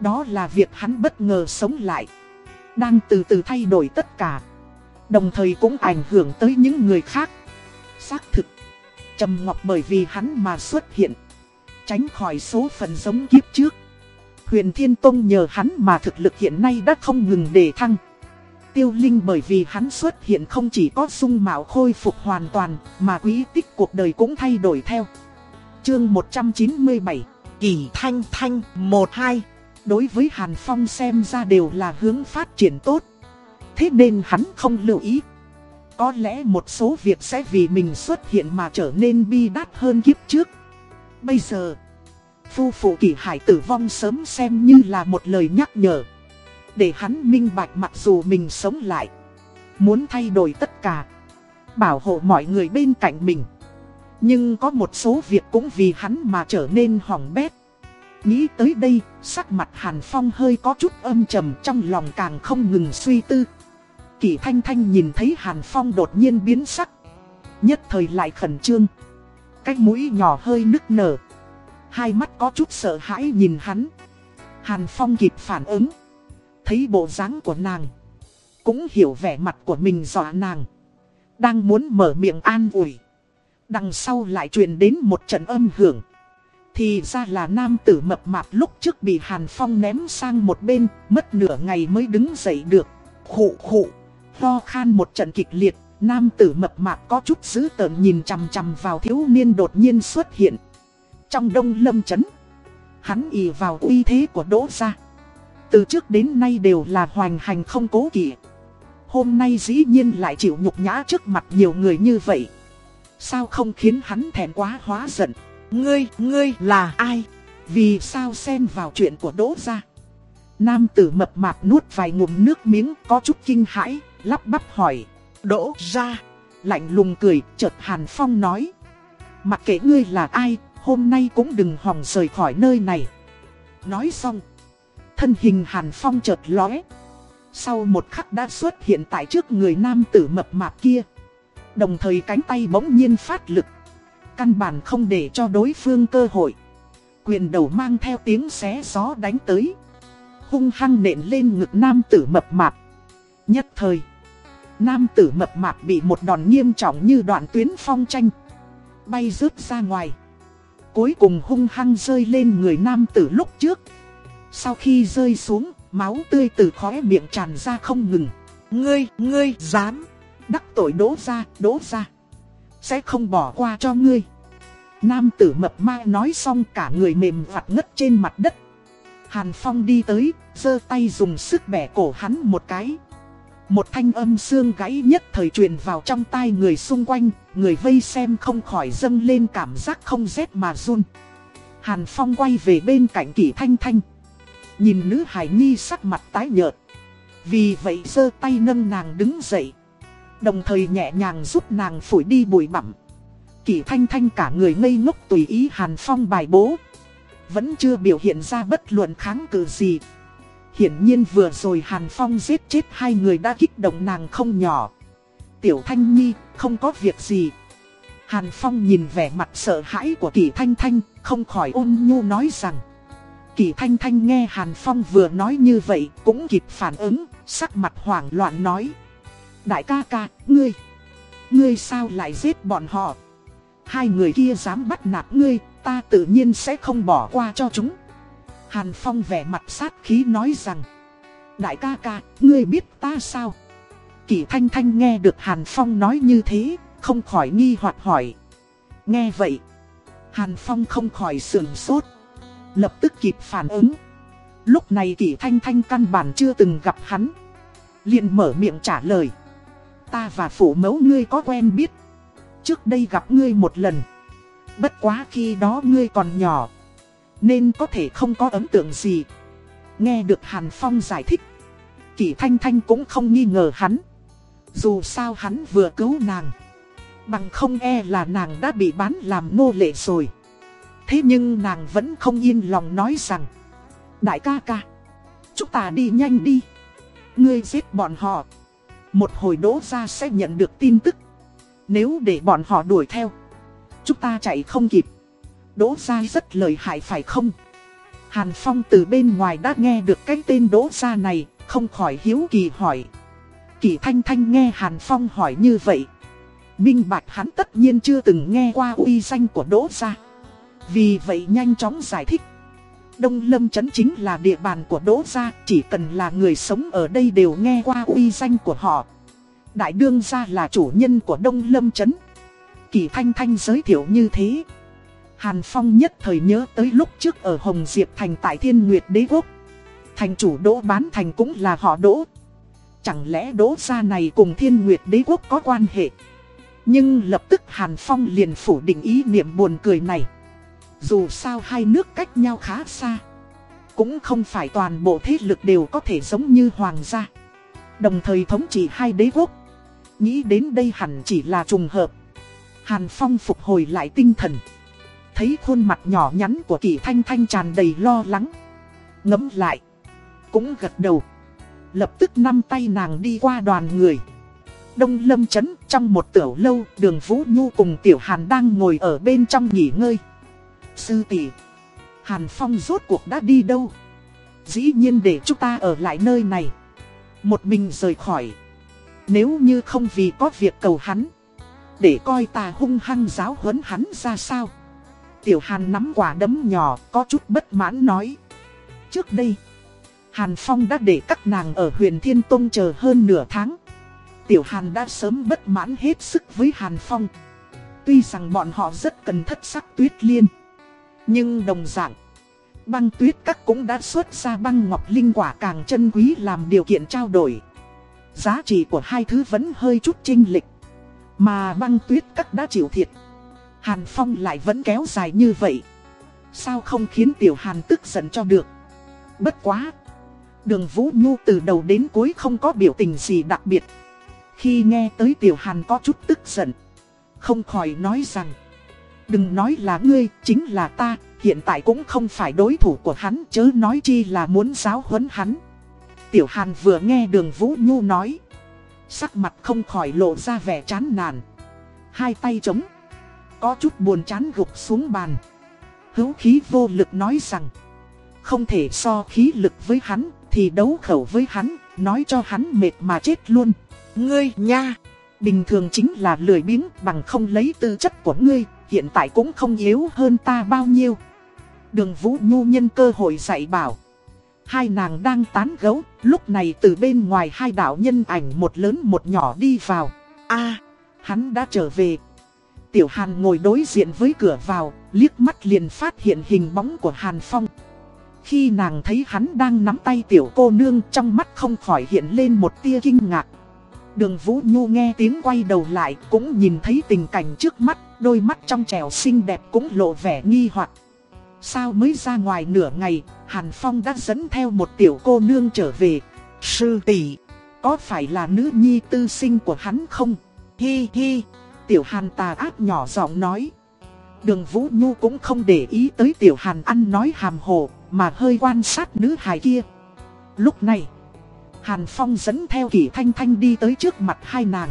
[SPEAKER 1] Đó là việc hắn bất ngờ sống lại. Đang từ từ thay đổi tất cả. Đồng thời cũng ảnh hưởng tới những người khác. Xác thực. Trầm Ngọc bởi vì hắn mà xuất hiện. Tránh khỏi số phận giống kiếp trước. Huyền Thiên Tông nhờ hắn mà thực lực hiện nay đã không ngừng đề thăng. Tiêu Linh bởi vì hắn xuất hiện không chỉ có dung mạo khôi phục hoàn toàn, mà quý tích cuộc đời cũng thay đổi theo. Chương 197, Kỳ Thanh Thanh 12 đối với Hàn Phong xem ra đều là hướng phát triển tốt. Thế nên hắn không lưu ý. Có lẽ một số việc sẽ vì mình xuất hiện mà trở nên bi đát hơn kiếp trước. Bây giờ, phu phụ kỳ hải tử vong sớm xem như là một lời nhắc nhở. Để hắn minh bạch mặc dù mình sống lại. Muốn thay đổi tất cả. Bảo hộ mọi người bên cạnh mình. Nhưng có một số việc cũng vì hắn mà trở nên hỏng bét. Nghĩ tới đây, sắc mặt Hàn Phong hơi có chút âm trầm trong lòng càng không ngừng suy tư. Kỷ Thanh Thanh nhìn thấy Hàn Phong đột nhiên biến sắc. Nhất thời lại khẩn trương. Cái mũi nhỏ hơi nức nở. Hai mắt có chút sợ hãi nhìn hắn. Hàn Phong kịp phản ứng. Thấy bộ dáng của nàng. Cũng hiểu vẻ mặt của mình dọa nàng. Đang muốn mở miệng an ủi. Đằng sau lại truyền đến một trận âm hưởng. Thì ra là nam tử mập mạp lúc trước bị Hàn Phong ném sang một bên, mất nửa ngày mới đứng dậy được. Khụ khụ, Ho khan một trận kịch liệt, nam tử mập mạp có chút dữ tợn nhìn chằm chằm vào thiếu niên đột nhiên xuất hiện. Trong đông lâm chấn, hắn ỉ vào uy thế của đỗ gia. Từ trước đến nay đều là hoành hành không cố kỵ. Hôm nay dĩ nhiên lại chịu nhục nhã trước mặt nhiều người như vậy. Sao không khiến hắn thèm quá hóa giận? Ngươi, ngươi là ai? Vì sao xen vào chuyện của đỗ gia? Nam tử mập mạp nuốt vài ngụm nước miếng có chút kinh hãi, lắp bắp hỏi. Đỗ ra, lạnh lùng cười, chợt Hàn Phong nói. Mặc kệ ngươi là ai, hôm nay cũng đừng hòng rời khỏi nơi này. Nói xong, thân hình Hàn Phong chợt lóe. Sau một khắc đã xuất hiện tại trước người nam tử mập mạp kia. Đồng thời cánh tay bỗng nhiên phát lực. Căn bản không để cho đối phương cơ hội. Quyền đầu mang theo tiếng xé gió đánh tới. Hung hăng nện lên ngực nam tử mập mạp. Nhất thời. Nam tử mập mạp bị một đòn nghiêm trọng như đoạn tuyến phong tranh. Bay rớt ra ngoài. Cuối cùng hung hăng rơi lên người nam tử lúc trước. Sau khi rơi xuống, máu tươi từ khóe miệng tràn ra không ngừng. Ngươi, ngươi, dám. Đắc tội đỗ ra, đỗ ra. Sẽ không bỏ qua cho ngươi. Nam tử mập mai nói xong cả người mềm vặt ngất trên mặt đất. Hàn Phong đi tới, giơ tay dùng sức bẻ cổ hắn một cái. Một thanh âm xương gãy nhất thời truyền vào trong tai người xung quanh, người vây xem không khỏi dâng lên cảm giác không rét mà run. Hàn Phong quay về bên cạnh kỷ thanh thanh. Nhìn nữ hải nhi sắc mặt tái nhợt. Vì vậy giơ tay nâng nàng đứng dậy. Đồng thời nhẹ nhàng giúp nàng phủi đi bụi bặm. Kỷ thanh thanh cả người ngây ngốc tùy ý Hàn Phong bài bố. Vẫn chưa biểu hiện ra bất luận kháng cự gì. Hiển nhiên vừa rồi Hàn Phong giết chết hai người đã kích động nàng không nhỏ. Tiểu Thanh Nhi, không có việc gì. Hàn Phong nhìn vẻ mặt sợ hãi của Kỳ Thanh Thanh, không khỏi ôn nhu nói rằng. Kỳ Thanh Thanh nghe Hàn Phong vừa nói như vậy, cũng kịp phản ứng, sắc mặt hoảng loạn nói. Đại ca ca, ngươi, ngươi sao lại giết bọn họ? Hai người kia dám bắt nạt ngươi, ta tự nhiên sẽ không bỏ qua cho chúng. Hàn Phong vẻ mặt sát khí nói rằng Đại ca ca, ngươi biết ta sao? kỷ Thanh Thanh nghe được Hàn Phong nói như thế, không khỏi nghi hoặc hỏi. Nghe vậy, Hàn Phong không khỏi sườn sốt, lập tức kịp phản ứng. Lúc này kỷ Thanh Thanh căn bản chưa từng gặp hắn. liền mở miệng trả lời. Ta và phụ mẫu ngươi có quen biết. Trước đây gặp ngươi một lần. Bất quá khi đó ngươi còn nhỏ. Nên có thể không có ấn tượng gì. Nghe được Hàn Phong giải thích. Kỷ Thanh Thanh cũng không nghi ngờ hắn. Dù sao hắn vừa cứu nàng. Bằng không e là nàng đã bị bán làm nô lệ rồi. Thế nhưng nàng vẫn không yên lòng nói rằng, Đại ca ca, Chúng ta đi nhanh đi. Ngươi giết bọn họ. Một hồi đỗ ra sẽ nhận được tin tức Nếu để bọn họ đuổi theo Chúng ta chạy không kịp Đỗ Gia rất lợi hại phải không? Hàn Phong từ bên ngoài đã nghe được cái tên Đỗ Gia này, không khỏi hiếu kỳ hỏi. Kỳ Thanh Thanh nghe Hàn Phong hỏi như vậy. Minh Bạch hắn tất nhiên chưa từng nghe qua uy danh của Đỗ Gia. Vì vậy nhanh chóng giải thích. Đông Lâm Trấn chính là địa bàn của Đỗ Gia, chỉ cần là người sống ở đây đều nghe qua uy danh của họ. Đại đương gia là chủ nhân của Đông Lâm Trấn. Kỳ Thanh Thanh giới thiệu như thế. Hàn Phong nhất thời nhớ tới lúc trước ở Hồng Diệp Thành tại Thiên Nguyệt Đế Quốc. Thành chủ đỗ bán thành cũng là họ đỗ. Chẳng lẽ đỗ gia này cùng Thiên Nguyệt Đế Quốc có quan hệ? Nhưng lập tức Hàn Phong liền phủ định ý niệm buồn cười này. Dù sao hai nước cách nhau khá xa. Cũng không phải toàn bộ thế lực đều có thể giống như hoàng gia. Đồng thời thống trị hai đế quốc. Nghĩ đến đây hẳn chỉ là trùng hợp. Hàn Phong phục hồi lại tinh thần thấy khuôn mặt nhỏ nhắn của kỳ thanh thanh tràn đầy lo lắng. Ngấm lại. Cũng gật đầu. Lập tức năm tay nàng đi qua đoàn người. Đông lâm chấn trong một tiểu lâu, đường Vũ Nhu cùng tiểu Hàn đang ngồi ở bên trong nghỉ ngơi. Sư tỷ Hàn Phong rốt cuộc đã đi đâu? Dĩ nhiên để chúng ta ở lại nơi này. Một mình rời khỏi. Nếu như không vì có việc cầu hắn. Để coi ta hung hăng giáo huấn hắn ra sao. Tiểu Hàn nắm quả đấm nhỏ có chút bất mãn nói. Trước đây, Hàn Phong đã để các nàng ở huyền Thiên Tông chờ hơn nửa tháng. Tiểu Hàn đã sớm bất mãn hết sức với Hàn Phong. Tuy rằng bọn họ rất cần thất sắc tuyết liên. Nhưng đồng dạng, băng tuyết các cũng đã xuất ra băng ngọc linh quả càng chân quý làm điều kiện trao đổi. Giá trị của hai thứ vẫn hơi chút chênh lịch. Mà băng tuyết các đã chịu thiệt. Hàn Phong lại vẫn kéo dài như vậy. Sao không khiến Tiểu Hàn tức giận cho được. Bất quá. Đường Vũ Nhu từ đầu đến cuối không có biểu tình gì đặc biệt. Khi nghe tới Tiểu Hàn có chút tức giận. Không khỏi nói rằng. Đừng nói là ngươi, chính là ta, hiện tại cũng không phải đối thủ của hắn, chớ nói chi là muốn giáo huấn hắn. Tiểu Hàn vừa nghe đường Vũ Nhu nói. Sắc mặt không khỏi lộ ra vẻ chán nản. Hai tay trống. Có chút buồn chán gục xuống bàn. Hữu khí vô lực nói rằng. Không thể so khí lực với hắn, thì đấu khẩu với hắn, nói cho hắn mệt mà chết luôn. Ngươi nha, bình thường chính là lười biếng bằng không lấy tư chất của ngươi, hiện tại cũng không yếu hơn ta bao nhiêu. Đường Vũ Nhu nhân cơ hội dạy bảo. Hai nàng đang tán gấu, lúc này từ bên ngoài hai đạo nhân ảnh một lớn một nhỏ đi vào. a hắn đã trở về. Tiểu Hàn ngồi đối diện với cửa vào, liếc mắt liền phát hiện hình bóng của Hàn Phong. Khi nàng thấy hắn đang nắm tay tiểu cô nương trong mắt không khỏi hiện lên một tia kinh ngạc. Đường Vũ Nhu nghe tiếng quay đầu lại cũng nhìn thấy tình cảnh trước mắt, đôi mắt trong trẻo xinh đẹp cũng lộ vẻ nghi hoặc. Sao mới ra ngoài nửa ngày, Hàn Phong đã dẫn theo một tiểu cô nương trở về. Sư tỷ, có phải là nữ nhi tư sinh của hắn không? Hi hi, tiểu Hàn tà ác nhỏ giọng nói. Đường Vũ Nhu cũng không để ý tới tiểu Hàn ăn nói hàm hồ, mà hơi quan sát nữ hài kia. Lúc này, Hàn Phong dẫn theo kỷ thanh thanh đi tới trước mặt hai nàng.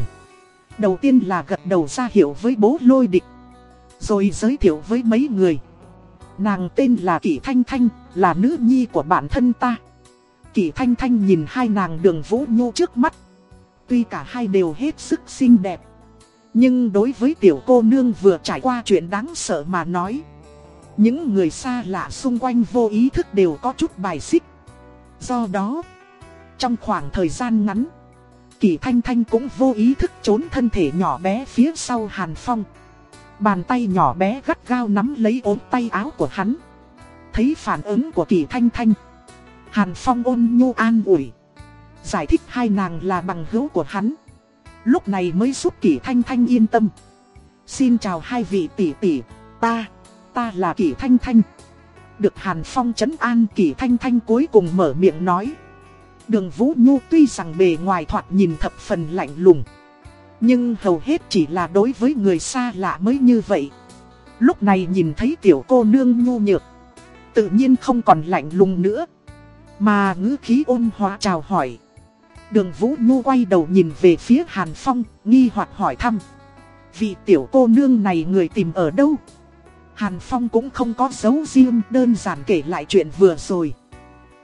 [SPEAKER 1] Đầu tiên là gật đầu ra hiệu với bố lôi địch. Rồi giới thiệu với mấy người. Nàng tên là Kỷ Thanh Thanh, là nữ nhi của bản thân ta. Kỷ Thanh Thanh nhìn hai nàng đường vũ nhu trước mắt. Tuy cả hai đều hết sức xinh đẹp. Nhưng đối với tiểu cô nương vừa trải qua chuyện đáng sợ mà nói. Những người xa lạ xung quanh vô ý thức đều có chút bài xích. Do đó, trong khoảng thời gian ngắn, Kỳ Thanh Thanh cũng vô ý thức trốn thân thể nhỏ bé phía sau Hàn Phong. Bàn tay nhỏ bé gắt gao nắm lấy ốm tay áo của hắn. Thấy phản ứng của Kỳ Thanh Thanh. Hàn Phong ôn nhu an ủi. Giải thích hai nàng là bằng hữu của hắn. Lúc này mới giúp Kỳ Thanh Thanh yên tâm. Xin chào hai vị tỷ tỷ, ta, ta là Kỳ Thanh Thanh. Được Hàn Phong chấn an Kỳ Thanh Thanh cuối cùng mở miệng nói. Đường Vũ Nhu tuy rằng bề ngoài thoạt nhìn thập phần lạnh lùng. Nhưng hầu hết chỉ là đối với người xa lạ mới như vậy. Lúc này nhìn thấy tiểu cô nương nhu nhược. Tự nhiên không còn lạnh lùng nữa. Mà ngữ khí ôn hóa chào hỏi. Đường Vũ Nhu quay đầu nhìn về phía Hàn Phong, nghi hoặc hỏi thăm. Vị tiểu cô nương này người tìm ở đâu? Hàn Phong cũng không có dấu riêng đơn giản kể lại chuyện vừa rồi.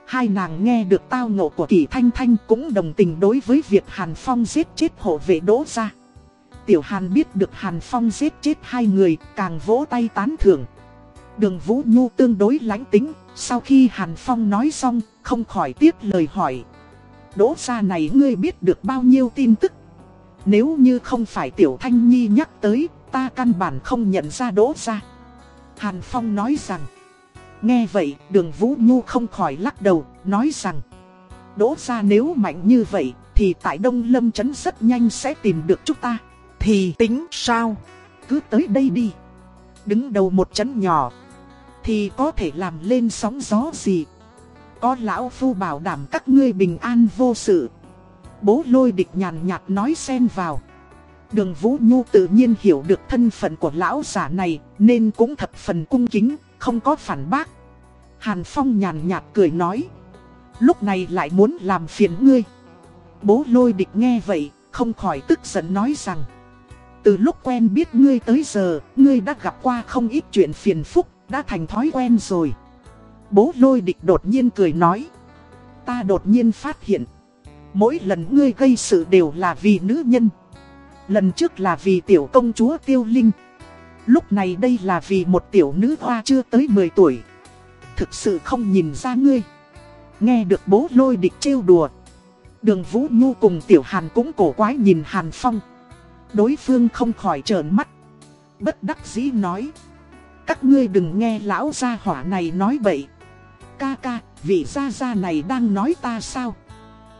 [SPEAKER 1] Hai nàng nghe được tao ngộ của Kỳ Thanh Thanh cũng đồng tình đối với việc Hàn Phong giết chết hộ vệ đỗ ra. Tiểu Hàn biết được Hàn Phong giết chết hai người, càng vỗ tay tán thưởng. Đường Vũ Nhu tương đối lãnh tính, sau khi Hàn Phong nói xong, không khỏi tiếp lời hỏi. Đỗ ra này ngươi biết được bao nhiêu tin tức? Nếu như không phải Tiểu Thanh Nhi nhắc tới, ta căn bản không nhận ra đỗ ra. Hàn Phong nói rằng, Nghe vậy, đường Vũ Nhu không khỏi lắc đầu, nói rằng Đỗ ra nếu mạnh như vậy, thì tại Đông Lâm Trấn rất nhanh sẽ tìm được chúng ta. Thì tính sao? Cứ tới đây đi. Đứng đầu một trấn nhỏ Thì có thể làm lên sóng gió gì? Có lão phu bảo đảm các ngươi bình an vô sự. Bố lôi địch nhàn nhạt nói xen vào. Đường Vũ Nhu tự nhiên hiểu được thân phận của lão giả này Nên cũng thập phần cung kính không có phản bác. Hàn Phong nhàn nhạt cười nói. Lúc này lại muốn làm phiền ngươi. Bố lôi địch nghe vậy, không khỏi tức giận nói rằng. Từ lúc quen biết ngươi tới giờ, ngươi đã gặp qua không ít chuyện phiền phức, đã thành thói quen rồi. Bố lôi địch đột nhiên cười nói. Ta đột nhiên phát hiện. Mỗi lần ngươi gây sự đều là vì nữ nhân. Lần trước là vì tiểu công chúa Tiêu Linh. Lúc này đây là vì một tiểu nữ hoa chưa tới 10 tuổi Thực sự không nhìn ra ngươi Nghe được bố lôi địch trêu đùa Đường Vũ Nhu cùng Tiểu Hàn cũng cổ quái nhìn Hàn Phong. Đối phương không khỏi trợn mắt. Bất đắc dĩ nói. Các ngươi đừng nghe lão gia hỏa này nói bậy. Ca ca, vị gia gia này đang nói ta sao?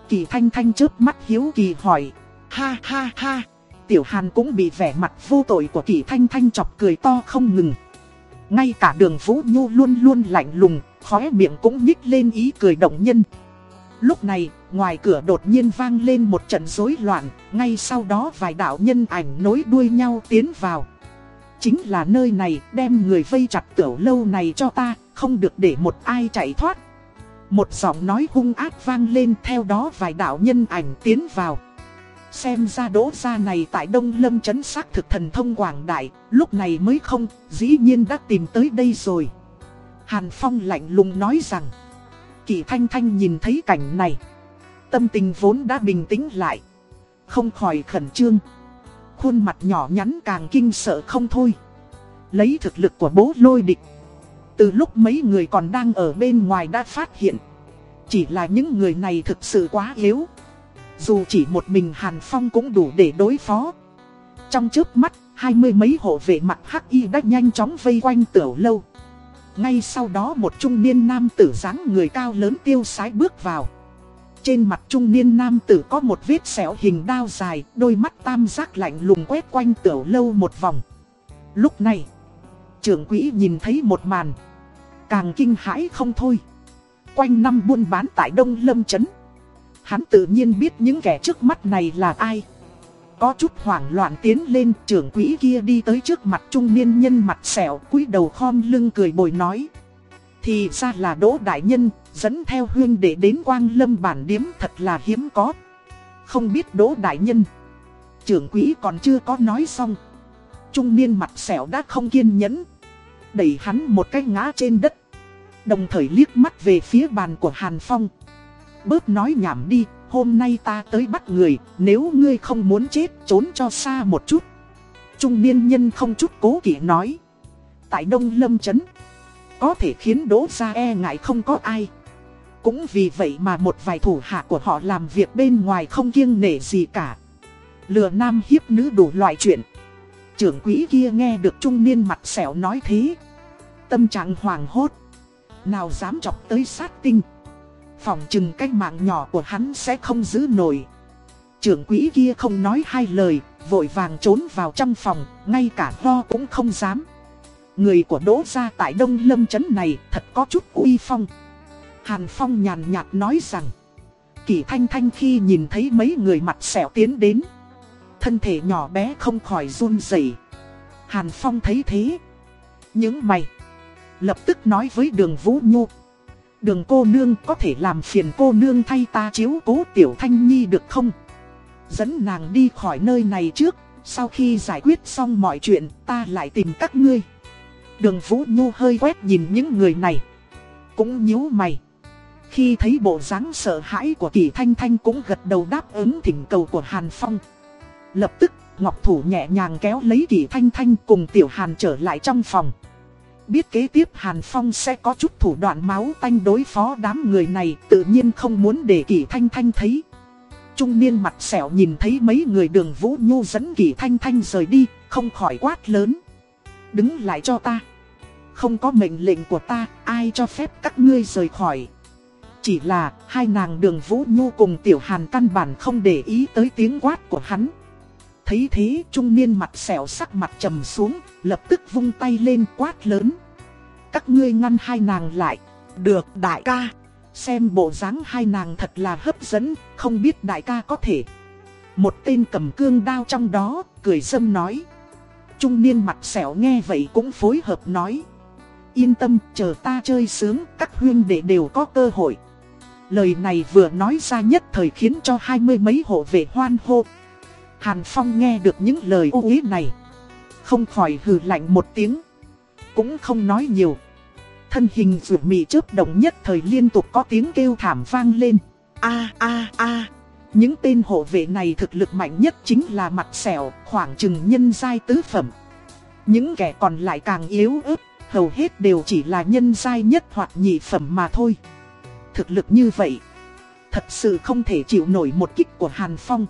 [SPEAKER 1] Kỳ Thanh Thanh chớp mắt hiếu kỳ hỏi. Ha ha ha. Tiểu Hàn cũng bị vẻ mặt vô tội của Kỳ Thanh Thanh chọc cười to không ngừng. Ngay cả đường Vũ Nhu luôn luôn lạnh lùng, khóe miệng cũng nhích lên ý cười động nhân. Lúc này, ngoài cửa đột nhiên vang lên một trận rối loạn, ngay sau đó vài đạo nhân ảnh nối đuôi nhau tiến vào. Chính là nơi này, đem người vây chặt tiểu lâu này cho ta, không được để một ai chạy thoát. Một giọng nói hung ác vang lên theo đó vài đạo nhân ảnh tiến vào. Xem ra đỗ gia này tại Đông Lâm chấn xác thực thần thông quảng đại, lúc này mới không, dĩ nhiên đã tìm tới đây rồi. Hàn Phong lạnh lùng nói rằng, Kỳ Thanh Thanh nhìn thấy cảnh này. Tâm tình vốn đã bình tĩnh lại. Không khỏi khẩn trương. Khuôn mặt nhỏ nhắn càng kinh sợ không thôi. Lấy thực lực của bố lôi địch. Từ lúc mấy người còn đang ở bên ngoài đã phát hiện. Chỉ là những người này thực sự quá yếu. Dù chỉ một mình Hàn Phong cũng đủ để đối phó. Trong trước mắt, hai mươi mấy hộ vệ mặt hắc y đã nhanh chóng vây quanh tiểu lâu. Ngay sau đó một trung niên nam tử dáng người cao lớn tiêu sái bước vào. Trên mặt trung niên nam tử có một vết sẹo hình đao dài, đôi mắt tam giác lạnh lùng quét quanh tiểu lâu một vòng. Lúc này, trưởng quỹ nhìn thấy một màn, càng kinh hãi không thôi. Quanh năm buôn bán tại Đông Lâm Trấn. Hắn tự nhiên biết những kẻ trước mắt này là ai. Có chút hoảng loạn tiến lên trưởng quỹ kia đi tới trước mặt trung niên nhân mặt sẹo cúi đầu khom lưng cười bồi nói. Thì ra là đỗ đại nhân, dẫn theo huyên để đến quang lâm bản điếm thật là hiếm có. Không biết đỗ đại nhân. Trưởng quỹ còn chưa có nói xong. Trung niên mặt sẹo đã không kiên nhẫn. Đẩy hắn một cái ngã trên đất. Đồng thời liếc mắt về phía bàn của Hàn Phong. Bớt nói nhảm đi, hôm nay ta tới bắt người, nếu ngươi không muốn chết trốn cho xa một chút. Trung niên nhân không chút cố kỵ nói. Tại Đông Lâm Trấn, có thể khiến đỗ ra e ngại không có ai. Cũng vì vậy mà một vài thủ hạ của họ làm việc bên ngoài không kiêng nể gì cả. Lừa nam hiếp nữ đủ loại chuyện. Trưởng quỹ kia nghe được trung niên mặt xẻo nói thế. Tâm trạng hoàng hốt. Nào dám chọc tới sát tinh. Phòng chừng cái mạng nhỏ của hắn sẽ không giữ nổi. Trưởng quỹ kia không nói hai lời, vội vàng trốn vào trong phòng, ngay cả lo cũng không dám. Người của Đỗ gia tại Đông Lâm Trấn này thật có chút uy phong. Hàn Phong nhàn nhạt nói rằng, Kỳ Thanh Thanh khi nhìn thấy mấy người mặt sẹo tiến đến, thân thể nhỏ bé không khỏi run rẩy. Hàn Phong thấy thế, những mày, lập tức nói với đường Vũ Nhu. Đường cô nương có thể làm phiền cô nương thay ta chiếu cố tiểu thanh nhi được không? Dẫn nàng đi khỏi nơi này trước, sau khi giải quyết xong mọi chuyện ta lại tìm các ngươi. Đường Vũ Nhu hơi quét nhìn những người này. Cũng nhíu mày. Khi thấy bộ dáng sợ hãi của Kỳ Thanh Thanh cũng gật đầu đáp ứng thỉnh cầu của Hàn Phong. Lập tức, Ngọc Thủ nhẹ nhàng kéo lấy Kỳ Thanh Thanh cùng Tiểu Hàn trở lại trong phòng. Biết kế tiếp Hàn Phong sẽ có chút thủ đoạn máu tanh đối phó đám người này tự nhiên không muốn để Kỳ Thanh Thanh thấy. Trung niên mặt sẹo nhìn thấy mấy người đường Vũ Nhu dẫn Kỳ Thanh Thanh rời đi, không khỏi quát lớn. Đứng lại cho ta. Không có mệnh lệnh của ta, ai cho phép các ngươi rời khỏi. Chỉ là hai nàng đường Vũ Nhu cùng Tiểu Hàn căn bản không để ý tới tiếng quát của hắn. Thấy thế trung niên mặt xẻo sắc mặt trầm xuống, lập tức vung tay lên quát lớn. Các ngươi ngăn hai nàng lại. Được đại ca. Xem bộ dáng hai nàng thật là hấp dẫn, không biết đại ca có thể. Một tên cầm cương đao trong đó, cười sâm nói. Trung niên mặt xẻo nghe vậy cũng phối hợp nói. Yên tâm, chờ ta chơi sướng, các huyên đệ đều có cơ hội. Lời này vừa nói ra nhất thời khiến cho hai mươi mấy hộ vệ hoan hô. Hàn Phong nghe được những lời ô ý này. Không khỏi hừ lạnh một tiếng. Cũng không nói nhiều. Thân hình rượu mị chớp động nhất thời liên tục có tiếng kêu thảm vang lên. A a a. Những tên hộ vệ này thực lực mạnh nhất chính là mặt xẻo, khoảng chừng nhân giai tứ phẩm. Những kẻ còn lại càng yếu ớt, hầu hết đều chỉ là nhân giai nhất hoặc nhị phẩm mà thôi. Thực lực như vậy, thật sự không thể chịu nổi một kích của Hàn Phong.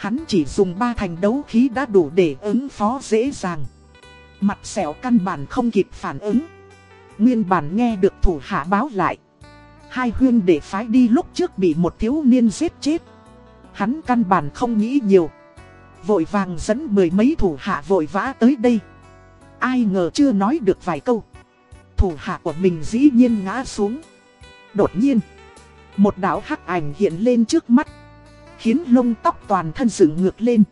[SPEAKER 1] Hắn chỉ dùng ba thành đấu khí đã đủ để ứng phó dễ dàng. Mặt sẹo căn bản không kịp phản ứng. Nguyên bản nghe được thủ hạ báo lại. Hai huyên để phái đi lúc trước bị một thiếu niên giết chết. Hắn căn bản không nghĩ nhiều. Vội vàng dẫn mười mấy thủ hạ vội vã tới đây. Ai ngờ chưa nói được vài câu. Thủ hạ của mình dĩ nhiên ngã xuống. Đột nhiên, một đạo hắc ảnh hiện lên trước mắt. Khiến lông tóc toàn thân dựng ngược lên.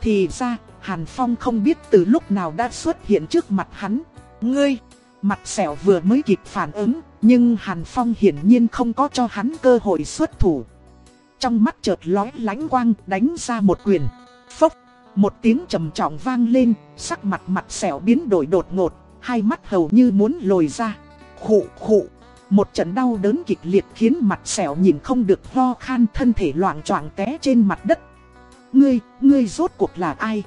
[SPEAKER 1] Thì ra, Hàn Phong không biết từ lúc nào đã xuất hiện trước mặt hắn. Ngươi, mặt sẹo vừa mới kịp phản ứng, nhưng Hàn Phong hiển nhiên không có cho hắn cơ hội xuất thủ. Trong mắt chợt lóe lánh quang đánh ra một quyền. Phốc, một tiếng trầm trọng vang lên, sắc mặt mặt sẹo biến đổi đột ngột, hai mắt hầu như muốn lồi ra. Khụ khụ, một trận đau đớn kịch liệt khiến mặt sẹo nhìn không được ho khan thân thể loạn choạng té trên mặt đất. Ngươi, ngươi rốt cuộc là ai?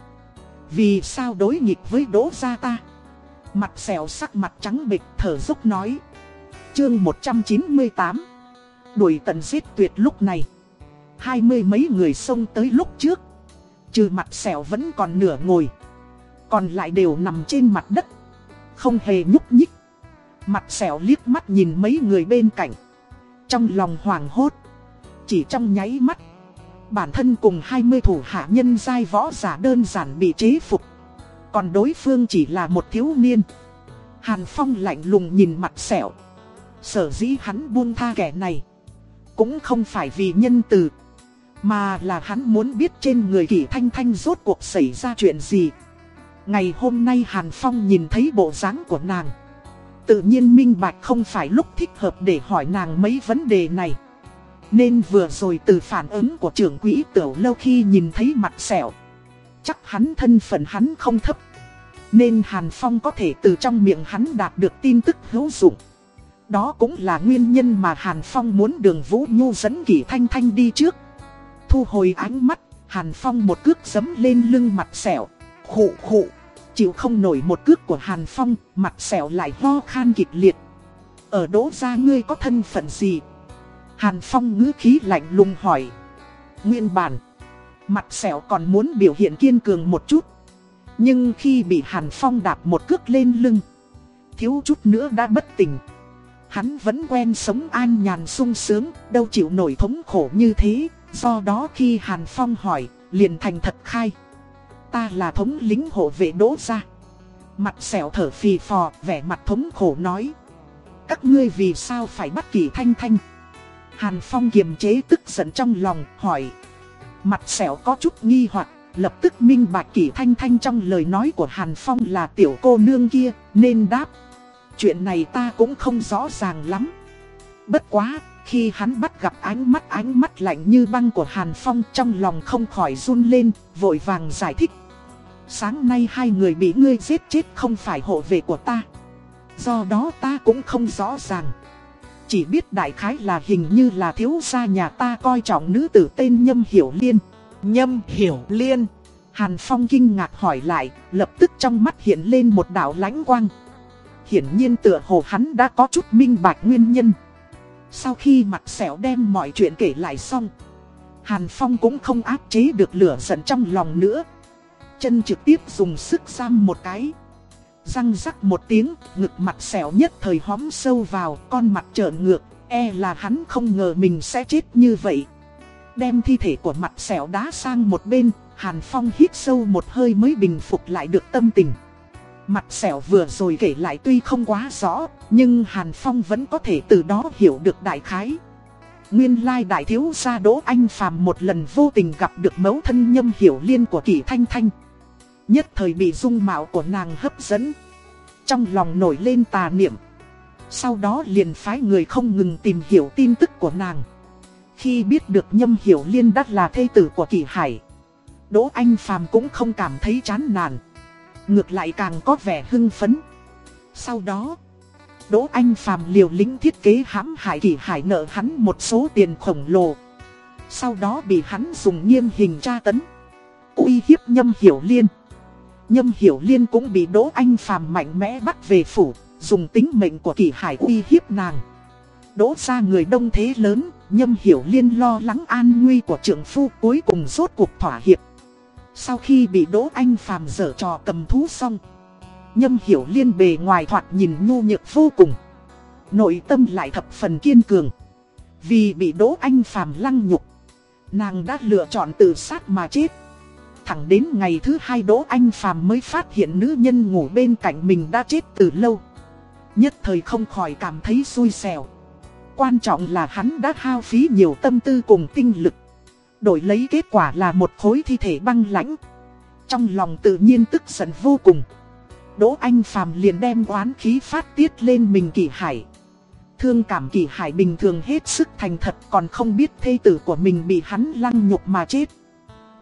[SPEAKER 1] Vì sao đối nghịch với đỗ gia ta? Mặt sẹo sắc mặt trắng bịch thở dốc nói. Chương 198 Đuổi tận giết tuyệt lúc này. Hai mươi mấy người xông tới lúc trước. Trừ mặt sẹo vẫn còn nửa ngồi. Còn lại đều nằm trên mặt đất. Không hề nhúc nhích. Mặt sẹo liếc mắt nhìn mấy người bên cạnh. Trong lòng hoảng hốt. Chỉ trong nháy mắt. Bản thân cùng 20 thủ hạ nhân giai võ giả đơn giản bị chế phục. Còn đối phương chỉ là một thiếu niên. Hàn Phong lạnh lùng nhìn mặt sẹo. Sở dĩ hắn buông tha kẻ này. Cũng không phải vì nhân từ. Mà là hắn muốn biết trên người kỷ thanh thanh rốt cuộc xảy ra chuyện gì. Ngày hôm nay Hàn Phong nhìn thấy bộ dáng của nàng. Tự nhiên minh bạch không phải lúc thích hợp để hỏi nàng mấy vấn đề này. Nên vừa rồi từ phản ứng của trưởng quỹ tiểu lâu khi nhìn thấy mặt sẹo. Chắc hắn thân phận hắn không thấp. Nên Hàn Phong có thể từ trong miệng hắn đạt được tin tức hữu dụng. Đó cũng là nguyên nhân mà Hàn Phong muốn đường Vũ Nhu dẫn Kỷ Thanh Thanh đi trước. Thu hồi ánh mắt, Hàn Phong một cước giấm lên lưng mặt sẹo. Khụ khụ, chịu không nổi một cước của Hàn Phong, mặt sẹo lại ho khan kịch liệt. Ở đỗ gia ngươi có thân phận gì? Hàn Phong ngữ khí lạnh lùng hỏi. Nguyên bản, mặt sẹo còn muốn biểu hiện kiên cường một chút. Nhưng khi bị Hàn Phong đạp một cước lên lưng, thiếu chút nữa đã bất tỉnh. Hắn vẫn quen sống an nhàn sung sướng, đâu chịu nổi thống khổ như thế, do đó khi Hàn Phong hỏi, liền thành thật khai. Ta là thống lính hộ vệ đỗ gia. Mặt sẹo thở phì phò, vẻ mặt thống khổ nói. Các ngươi vì sao phải bắt kỳ thanh thanh? Hàn Phong kiềm chế tức giận trong lòng, hỏi. Mặt sẹo có chút nghi hoặc lập tức minh bạch kỳ thanh thanh trong lời nói của Hàn Phong là tiểu cô nương kia, nên đáp. Chuyện này ta cũng không rõ ràng lắm. Bất quá, khi hắn bắt gặp ánh mắt ánh mắt lạnh như băng của Hàn Phong trong lòng không khỏi run lên, vội vàng giải thích. Sáng nay hai người bị ngươi giết chết không phải hộ vệ của ta. Do đó ta cũng không rõ ràng. Chỉ biết đại khái là hình như là thiếu gia nhà ta coi trọng nữ tử tên Nhâm Hiểu Liên. Nhâm Hiểu Liên. Hàn Phong kinh ngạc hỏi lại, lập tức trong mắt hiện lên một đạo lãnh quang. Hiển nhiên tựa hồ hắn đã có chút minh bạch nguyên nhân. Sau khi mặt xẻo đem mọi chuyện kể lại xong, Hàn Phong cũng không áp chế được lửa giận trong lòng nữa. Chân trực tiếp dùng sức giam một cái. Răng rắc một tiếng, ngực mặt xẻo nhất thời hóm sâu vào, con mặt trợn ngược, e là hắn không ngờ mình sẽ chết như vậy. Đem thi thể của mặt xẻo đá sang một bên, Hàn Phong hít sâu một hơi mới bình phục lại được tâm tình. Mặt xẻo vừa rồi kể lại tuy không quá rõ, nhưng Hàn Phong vẫn có thể từ đó hiểu được đại khái. Nguyên lai đại thiếu gia Đỗ Anh Phàm một lần vô tình gặp được mẫu thân nhâm hiểu liên của Kỳ Thanh Thanh. Nhất thời bị dung mạo của nàng hấp dẫn. Trong lòng nổi lên tà niệm. Sau đó liền phái người không ngừng tìm hiểu tin tức của nàng. Khi biết được nhâm hiểu liên đắt là thê tử của Kỳ Hải. Đỗ Anh Phàm cũng không cảm thấy chán nản. Ngược lại càng có vẻ hưng phấn. Sau đó, Đỗ Anh Phàm liều lĩnh thiết kế hãm hại kỳ hải nợ hắn một số tiền khổng lồ. Sau đó bị hắn dùng nghiêm hình tra tấn. uy hiếp nhâm hiểu liên. Nhâm hiểu liên cũng bị Đỗ Anh Phàm mạnh mẽ bắt về phủ, dùng tính mệnh của kỳ hải uy hiếp nàng. Đỗ ra người đông thế lớn, nhâm hiểu liên lo lắng an nguy của trưởng phu cuối cùng rốt cuộc thỏa hiệp. Sau khi bị Đỗ Anh Phàm dở trò cầm thú xong, nhâm hiểu liên bề ngoài thoạt nhìn nhu nhược vô cùng. Nội tâm lại thập phần kiên cường. Vì bị Đỗ Anh Phàm lăng nhục, nàng đã lựa chọn tự sát mà chết. Thẳng đến ngày thứ hai Đỗ Anh Phàm mới phát hiện nữ nhân ngủ bên cạnh mình đã chết từ lâu. Nhất thời không khỏi cảm thấy xui xẻo. Quan trọng là hắn đã hao phí nhiều tâm tư cùng tinh lực. Đổi lấy kết quả là một khối thi thể băng lãnh. Trong lòng tự nhiên tức giận vô cùng. Đỗ Anh Phàm liền đem oán khí phát tiết lên mình kỳ hải. Thương cảm kỳ hải bình thường hết sức thành thật, còn không biết thê tử của mình bị hắn lăng nhục mà chết.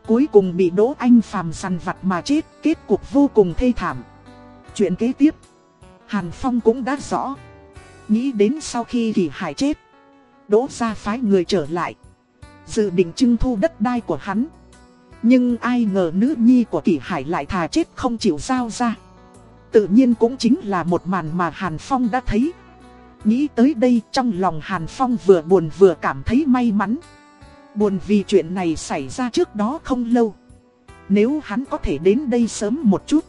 [SPEAKER 1] Cuối cùng bị Đỗ Anh Phàm săn vặt mà chết, kết cục vô cùng thê thảm. Chuyện kế tiếp, Hàn Phong cũng đã rõ. Nghĩ đến sau khi kỳ hải chết, Đỗ gia phái người trở lại. Dự định trưng thu đất đai của hắn. Nhưng ai ngờ nữ nhi của kỳ hải lại thà chết không chịu giao ra. Tự nhiên cũng chính là một màn mà Hàn Phong đã thấy. Nghĩ tới đây trong lòng Hàn Phong vừa buồn vừa cảm thấy may mắn. Buồn vì chuyện này xảy ra trước đó không lâu. Nếu hắn có thể đến đây sớm một chút.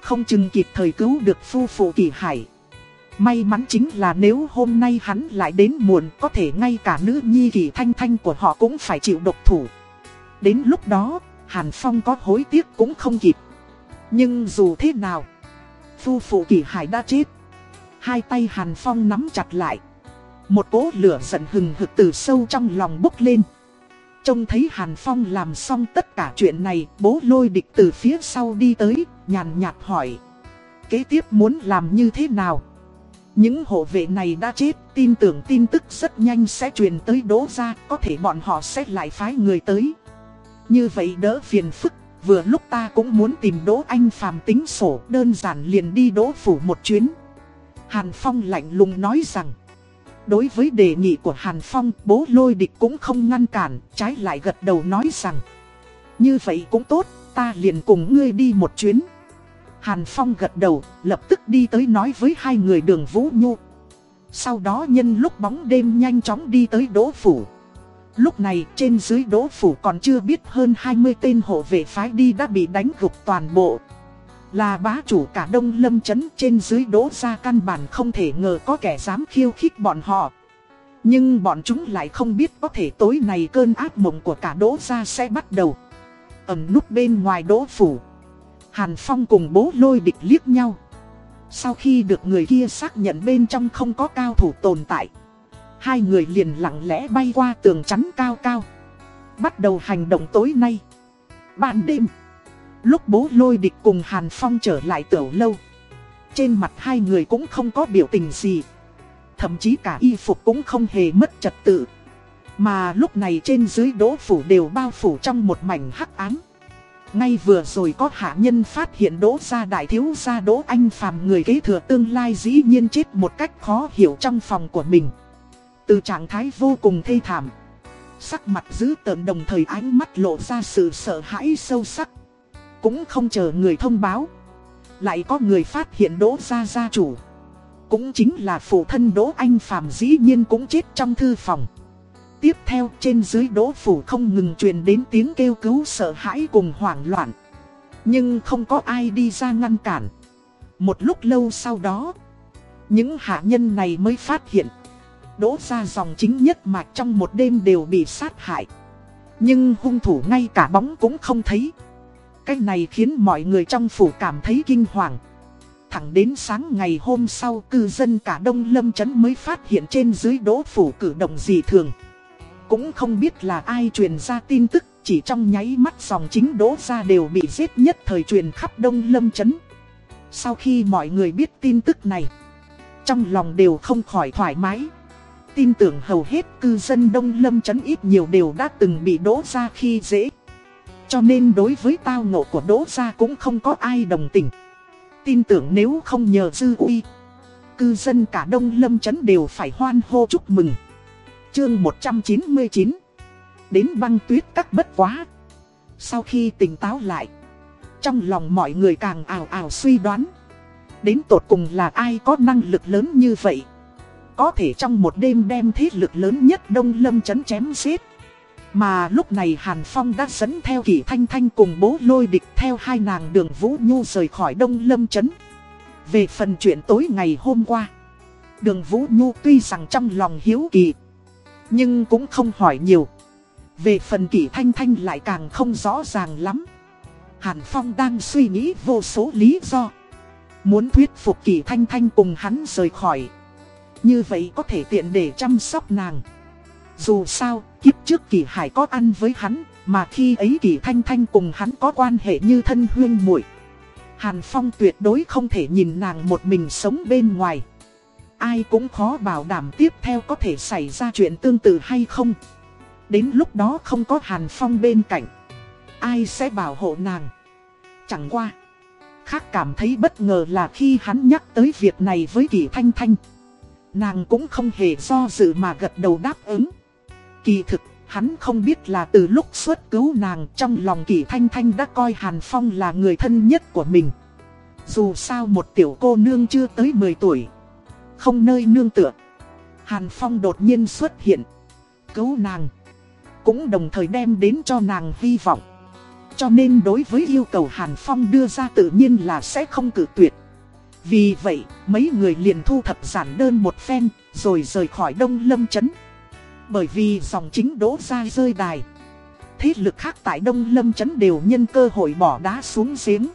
[SPEAKER 1] Không chừng kịp thời cứu được phu phụ kỳ hải. May mắn chính là nếu hôm nay hắn lại đến muộn có thể ngay cả nữ nhi kỳ thanh thanh của họ cũng phải chịu độc thủ. Đến lúc đó, Hàn Phong có hối tiếc cũng không kịp. Nhưng dù thế nào, phu phụ kỳ hải đã chết. Hai tay Hàn Phong nắm chặt lại. Một cỗ lửa giận hừng hực từ sâu trong lòng bốc lên. Trông thấy Hàn Phong làm xong tất cả chuyện này, bố lôi địch từ phía sau đi tới, nhàn nhạt hỏi. Kế tiếp muốn làm như thế nào? Những hộ vệ này đã chết, tin tưởng tin tức rất nhanh sẽ truyền tới đỗ ra, có thể bọn họ sẽ lại phái người tới. Như vậy đỡ phiền phức, vừa lúc ta cũng muốn tìm đỗ anh phàm tính sổ, đơn giản liền đi đỗ phủ một chuyến. Hàn Phong lạnh lùng nói rằng, đối với đề nghị của Hàn Phong, bố lôi địch cũng không ngăn cản, trái lại gật đầu nói rằng, như vậy cũng tốt, ta liền cùng ngươi đi một chuyến. Hàn Phong gật đầu, lập tức đi tới nói với hai người đường Vũ Nhu. Sau đó nhân lúc bóng đêm nhanh chóng đi tới Đỗ Phủ. Lúc này trên dưới Đỗ Phủ còn chưa biết hơn 20 tên hộ vệ phái đi đã bị đánh gục toàn bộ. Là bá chủ cả Đông Lâm Chấn trên dưới Đỗ ra căn bản không thể ngờ có kẻ dám khiêu khích bọn họ. Nhưng bọn chúng lại không biết có thể tối này cơn ác mộng của cả Đỗ ra sẽ bắt đầu. Ẩm nút bên ngoài Đỗ Phủ. Hàn Phong cùng bố lôi địch liếc nhau. Sau khi được người kia xác nhận bên trong không có cao thủ tồn tại. Hai người liền lặng lẽ bay qua tường chắn cao cao. Bắt đầu hành động tối nay. Ban đêm. Lúc bố lôi địch cùng Hàn Phong trở lại tiểu lâu. Trên mặt hai người cũng không có biểu tình gì. Thậm chí cả y phục cũng không hề mất trật tự. Mà lúc này trên dưới đỗ phủ đều bao phủ trong một mảnh hắc ám. Ngay vừa rồi có hạ nhân phát hiện đỗ gia đại thiếu gia đỗ anh phàm người kế thừa tương lai dĩ nhiên chết một cách khó hiểu trong phòng của mình. Từ trạng thái vô cùng thê thảm. Sắc mặt dữ tợn đồng thời ánh mắt lộ ra sự sợ hãi sâu sắc. Cũng không chờ người thông báo. Lại có người phát hiện đỗ gia gia chủ. Cũng chính là phụ thân đỗ anh phàm dĩ nhiên cũng chết trong thư phòng. Tiếp theo trên dưới đỗ phủ không ngừng truyền đến tiếng kêu cứu sợ hãi cùng hoảng loạn. Nhưng không có ai đi ra ngăn cản. Một lúc lâu sau đó, những hạ nhân này mới phát hiện. Đỗ ra dòng chính nhất mạch trong một đêm đều bị sát hại. Nhưng hung thủ ngay cả bóng cũng không thấy. Cái này khiến mọi người trong phủ cảm thấy kinh hoàng. Thẳng đến sáng ngày hôm sau cư dân cả Đông Lâm Trấn mới phát hiện trên dưới đỗ phủ cử động gì thường. Cũng không biết là ai truyền ra tin tức, chỉ trong nháy mắt dòng chính đỗ ra đều bị giết nhất thời truyền khắp Đông Lâm Chấn. Sau khi mọi người biết tin tức này, trong lòng đều không khỏi thoải mái. Tin tưởng hầu hết cư dân Đông Lâm Chấn ít nhiều đều đã từng bị đỗ ra khi dễ. Cho nên đối với tao ngộ của đỗ gia cũng không có ai đồng tình. Tin tưởng nếu không nhờ dư uy, cư dân cả Đông Lâm Chấn đều phải hoan hô chúc mừng. Chương 199 Đến băng tuyết các bất quá Sau khi tỉnh táo lại Trong lòng mọi người càng ảo ảo suy đoán Đến tột cùng là ai có năng lực lớn như vậy có thể trong một đêm đem thế lực lớn nhất Đông Lâm chấn chém giết. Mà lúc này Hàn Phong đã dẫn theo Kỷ Thanh Thanh cùng bố lôi địch theo hai nàng đường Vũ Nhu rời khỏi Đông Lâm Trấn. Về phần chuyện tối ngày hôm qua, đường Vũ Nhu tuy rằng trong lòng hiếu kỳ, nhưng cũng không hỏi nhiều. Về phần Kỷ Thanh Thanh lại càng không rõ ràng lắm. Hàn Phong đang suy nghĩ vô số lý do. Muốn thuyết phục Kỷ Thanh Thanh cùng hắn rời khỏi. Như vậy có thể tiện để chăm sóc nàng. Dù sao, kiếp trước kỳ Hải có ăn với hắn, mà khi ấy kỳ Thanh Thanh cùng hắn có quan hệ như thân huyên muội. Hàn Phong tuyệt đối không thể nhìn nàng một mình sống bên ngoài. Ai cũng khó bảo đảm tiếp theo có thể xảy ra chuyện tương tự hay không. Đến lúc đó không có Hàn Phong bên cạnh. Ai sẽ bảo hộ nàng? Chẳng qua. Khác cảm thấy bất ngờ là khi hắn nhắc tới việc này với Kỳ Thanh Thanh. Nàng cũng không hề do dự mà gật đầu đáp ứng. Kỳ thực, hắn không biết là từ lúc xuất cứu nàng trong lòng Kỳ Thanh Thanh đã coi Hàn Phong là người thân nhất của mình. Dù sao một tiểu cô nương chưa tới 10 tuổi, không nơi nương tựa. Hàn Phong đột nhiên xuất hiện, cứu nàng, cũng đồng thời đem đến cho nàng hy vọng. Cho nên đối với yêu cầu Hàn Phong đưa ra tự nhiên là sẽ không cử tuyệt. Vì vậy, mấy người liền thu thập giản đơn một phen, rồi rời khỏi Đông Lâm Trấn. Bởi vì dòng chính đỗ ra rơi đài. Thế lực khác tại Đông Lâm Trấn đều nhân cơ hội bỏ đá xuống giếng.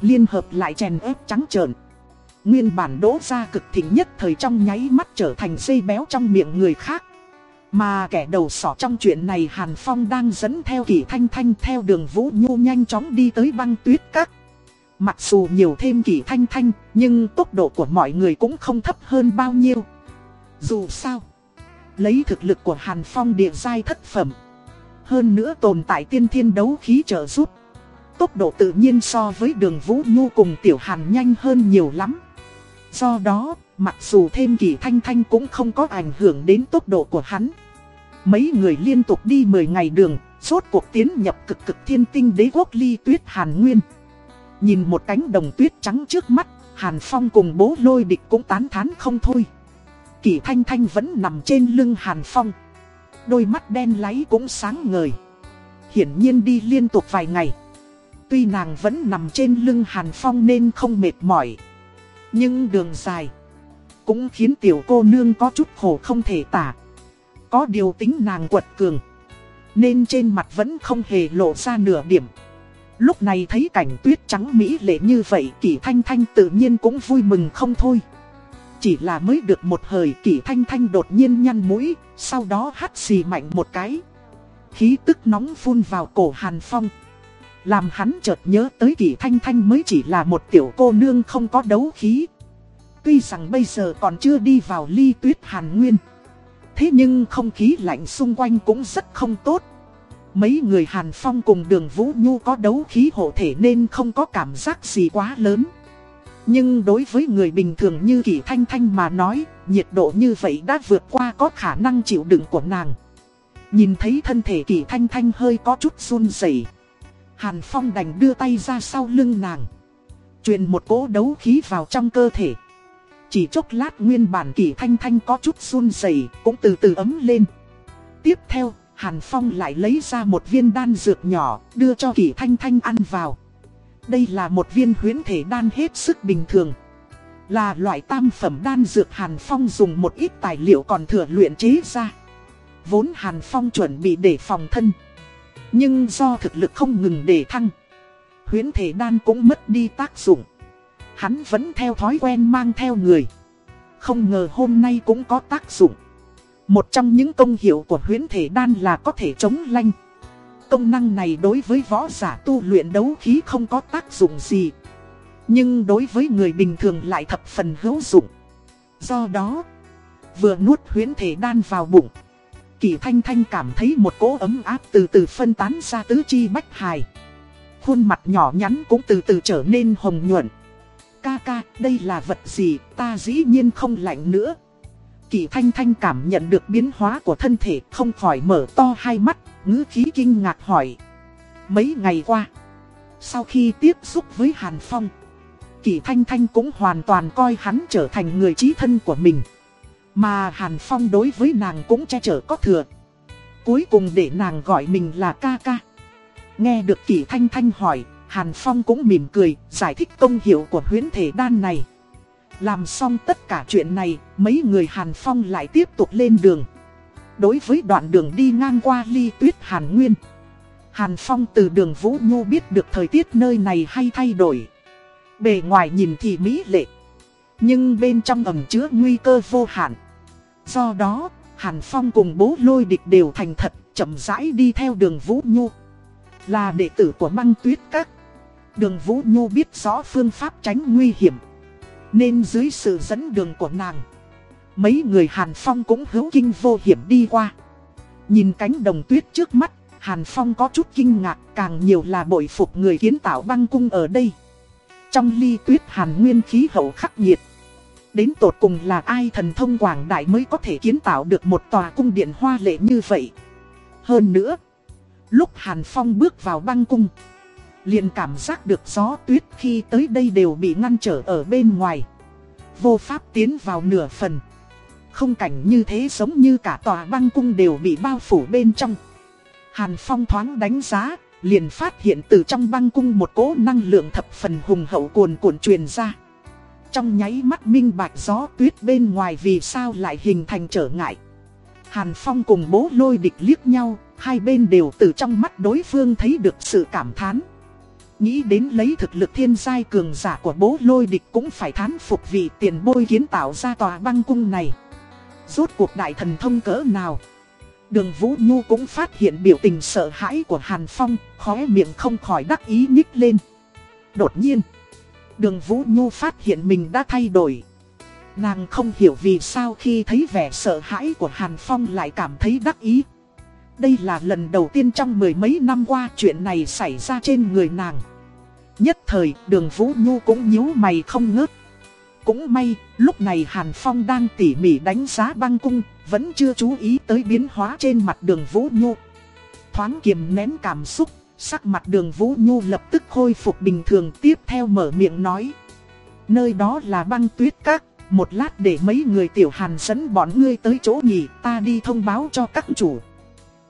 [SPEAKER 1] Liên hợp lại chèn ép trắng trợn. Nguyên bản đỗ ra cực thịnh nhất thời trong nháy mắt trở thành dây béo trong miệng người khác. Mà kẻ đầu sỏ trong chuyện này Hàn Phong đang dẫn theo Kỷ Thanh Thanh theo đường Vũ Nhu nhanh chóng đi tới băng tuyết các. Mặc dù nhiều thêm Kỷ Thanh Thanh, nhưng tốc độ của mọi người cũng không thấp hơn bao nhiêu. Dù sao, lấy thực lực của Hàn Phong địa giai thất phẩm. Hơn nữa tồn tại tiên thiên đấu khí trợ giúp. Tốc độ tự nhiên so với đường Vũ Nhu cùng Tiểu Hàn nhanh hơn nhiều lắm. Do đó, mặc dù thêm Kỳ Thanh Thanh cũng không có ảnh hưởng đến tốc độ của hắn. Mấy người liên tục đi 10 ngày đường, suốt cuộc tiến nhập cực cực thiên tinh đế quốc ly tuyết Hàn Nguyên. Nhìn một cánh đồng tuyết trắng trước mắt, Hàn Phong cùng bố lôi địch cũng tán thán không thôi. Kỳ Thanh Thanh vẫn nằm trên lưng Hàn Phong. Đôi mắt đen láy cũng sáng ngời. Hiển nhiên đi liên tục vài ngày. Tuy nàng vẫn nằm trên lưng Hàn Phong nên không mệt mỏi. Nhưng đường dài cũng khiến tiểu cô nương có chút khổ không thể tả. Có điều tính nàng quật cường. Nên trên mặt vẫn không hề lộ ra nửa điểm. Lúc này thấy cảnh tuyết trắng mỹ lệ như vậy, kỳ Thanh Thanh tự nhiên cũng vui mừng không thôi. Chỉ là mới được một hơi Kỷ Thanh Thanh đột nhiên nhăn mũi, sau đó hắt xì mạnh một cái. Khí tức nóng phun vào cổ Hàn Phong. Làm hắn chợt nhớ tới Kỷ Thanh Thanh mới chỉ là một tiểu cô nương không có đấu khí. Tuy rằng bây giờ còn chưa đi vào ly tuyết Hàn Nguyên. Thế nhưng không khí lạnh xung quanh cũng rất không tốt. Mấy người Hàn Phong cùng đường Vũ Nhu có đấu khí hộ thể nên không có cảm giác gì quá lớn. Nhưng đối với người bình thường như Kỳ Thanh Thanh mà nói, nhiệt độ như vậy đã vượt qua có khả năng chịu đựng của nàng. Nhìn thấy thân thể Kỳ Thanh Thanh hơi có chút run rẩy, Hàn Phong đành đưa tay ra sau lưng nàng. Truyền một cỗ đấu khí vào trong cơ thể. Chỉ chốc lát nguyên bản Kỳ Thanh Thanh có chút run rẩy cũng từ từ ấm lên. Tiếp theo, Hàn Phong lại lấy ra một viên đan dược nhỏ, đưa cho Kỳ Thanh Thanh ăn vào. Đây là một viên huyến thể đan hết sức bình thường. Là loại tam phẩm đan dược Hàn Phong dùng một ít tài liệu còn thừa luyện chế ra. Vốn Hàn Phong chuẩn bị để phòng thân. Nhưng do thực lực không ngừng để thăng. Huyến thể đan cũng mất đi tác dụng. Hắn vẫn theo thói quen mang theo người. Không ngờ hôm nay cũng có tác dụng. Một trong những công hiệu của huyến thể đan là có thể chống lanh. Công năng này đối với võ giả tu luyện đấu khí không có tác dụng gì. Nhưng đối với người bình thường lại thập phần hữu dụng. Do đó, vừa nuốt huyến thể đan vào bụng. Kỳ Thanh Thanh cảm thấy một cỗ ấm áp từ từ phân tán ra tứ chi bách hài. Khuôn mặt nhỏ nhắn cũng từ từ trở nên hồng nhuận. Ca ca, đây là vật gì, ta dĩ nhiên không lạnh nữa. Kỳ Thanh Thanh cảm nhận được biến hóa của thân thể không khỏi mở to hai mắt, ngữ khí kinh ngạc hỏi. Mấy ngày qua, sau khi tiếp xúc với Hàn Phong, Kỳ Thanh Thanh cũng hoàn toàn coi hắn trở thành người trí thân của mình. Mà Hàn Phong đối với nàng cũng che chở có thừa. Cuối cùng để nàng gọi mình là ca ca. Nghe được Kỳ Thanh Thanh hỏi, Hàn Phong cũng mỉm cười, giải thích công hiệu của huyến thể đan này. Làm xong tất cả chuyện này, mấy người Hàn Phong lại tiếp tục lên đường. Đối với đoạn đường đi ngang qua ly tuyết Hàn Nguyên, Hàn Phong từ đường Vũ Nhu biết được thời tiết nơi này hay thay đổi. Bề ngoài nhìn thì mỹ lệ, nhưng bên trong ẩm chứa nguy cơ vô hạn. Do đó, Hàn Phong cùng bố lôi địch đều thành thật, chậm rãi đi theo đường Vũ Nhu. Là đệ tử của băng tuyết các. Đường Vũ Nhu biết rõ phương pháp tránh nguy hiểm. Nên dưới sự dẫn đường của nàng, mấy người Hàn Phong cũng hữu kinh vô hiểm đi qua. Nhìn cánh đồng tuyết trước mắt, Hàn Phong có chút kinh ngạc, càng nhiều là bội phục người kiến tạo băng cung ở đây. Trong ly tuyết Hàn Nguyên khí hậu khắc nghiệt. Đến tột cùng là ai thần thông quảng đại mới có thể kiến tạo được một tòa cung điện hoa lệ như vậy. Hơn nữa, lúc Hàn Phong bước vào băng cung, liền cảm giác được gió tuyết khi tới đây đều bị ngăn trở ở bên ngoài. Vô pháp tiến vào nửa phần. Không cảnh như thế giống như cả tòa băng cung đều bị bao phủ bên trong. Hàn Phong thoáng đánh giá, liền phát hiện từ trong băng cung một cỗ năng lượng thập phần hùng hậu cuồn cuộn truyền ra. Trong nháy mắt minh bạch gió tuyết bên ngoài vì sao lại hình thành trở ngại. Hàn Phong cùng bố lôi địch liếc nhau, hai bên đều từ trong mắt đối phương thấy được sự cảm thán. Nghĩ đến lấy thực lực thiên giai cường giả của bố lôi địch cũng phải thán phục vị tiền bôi kiến tạo ra tòa băng cung này. Rốt cuộc đại thần thông cỡ nào? Đường Vũ Nhu cũng phát hiện biểu tình sợ hãi của Hàn Phong, khóe miệng không khỏi đắc ý nhích lên. Đột nhiên, đường Vũ Nhu phát hiện mình đã thay đổi. Nàng không hiểu vì sao khi thấy vẻ sợ hãi của Hàn Phong lại cảm thấy đắc ý. Đây là lần đầu tiên trong mười mấy năm qua chuyện này xảy ra trên người nàng. Nhất thời đường Vũ Nhu cũng nhíu mày không ngớt. Cũng may, lúc này Hàn Phong đang tỉ mỉ đánh giá băng cung, vẫn chưa chú ý tới biến hóa trên mặt đường Vũ Nhu. Thoáng kiềm nén cảm xúc, sắc mặt đường Vũ Nhu lập tức khôi phục bình thường tiếp theo mở miệng nói. Nơi đó là băng tuyết các, một lát để mấy người tiểu Hàn dẫn bọn ngươi tới chỗ nghỉ, ta đi thông báo cho các chủ.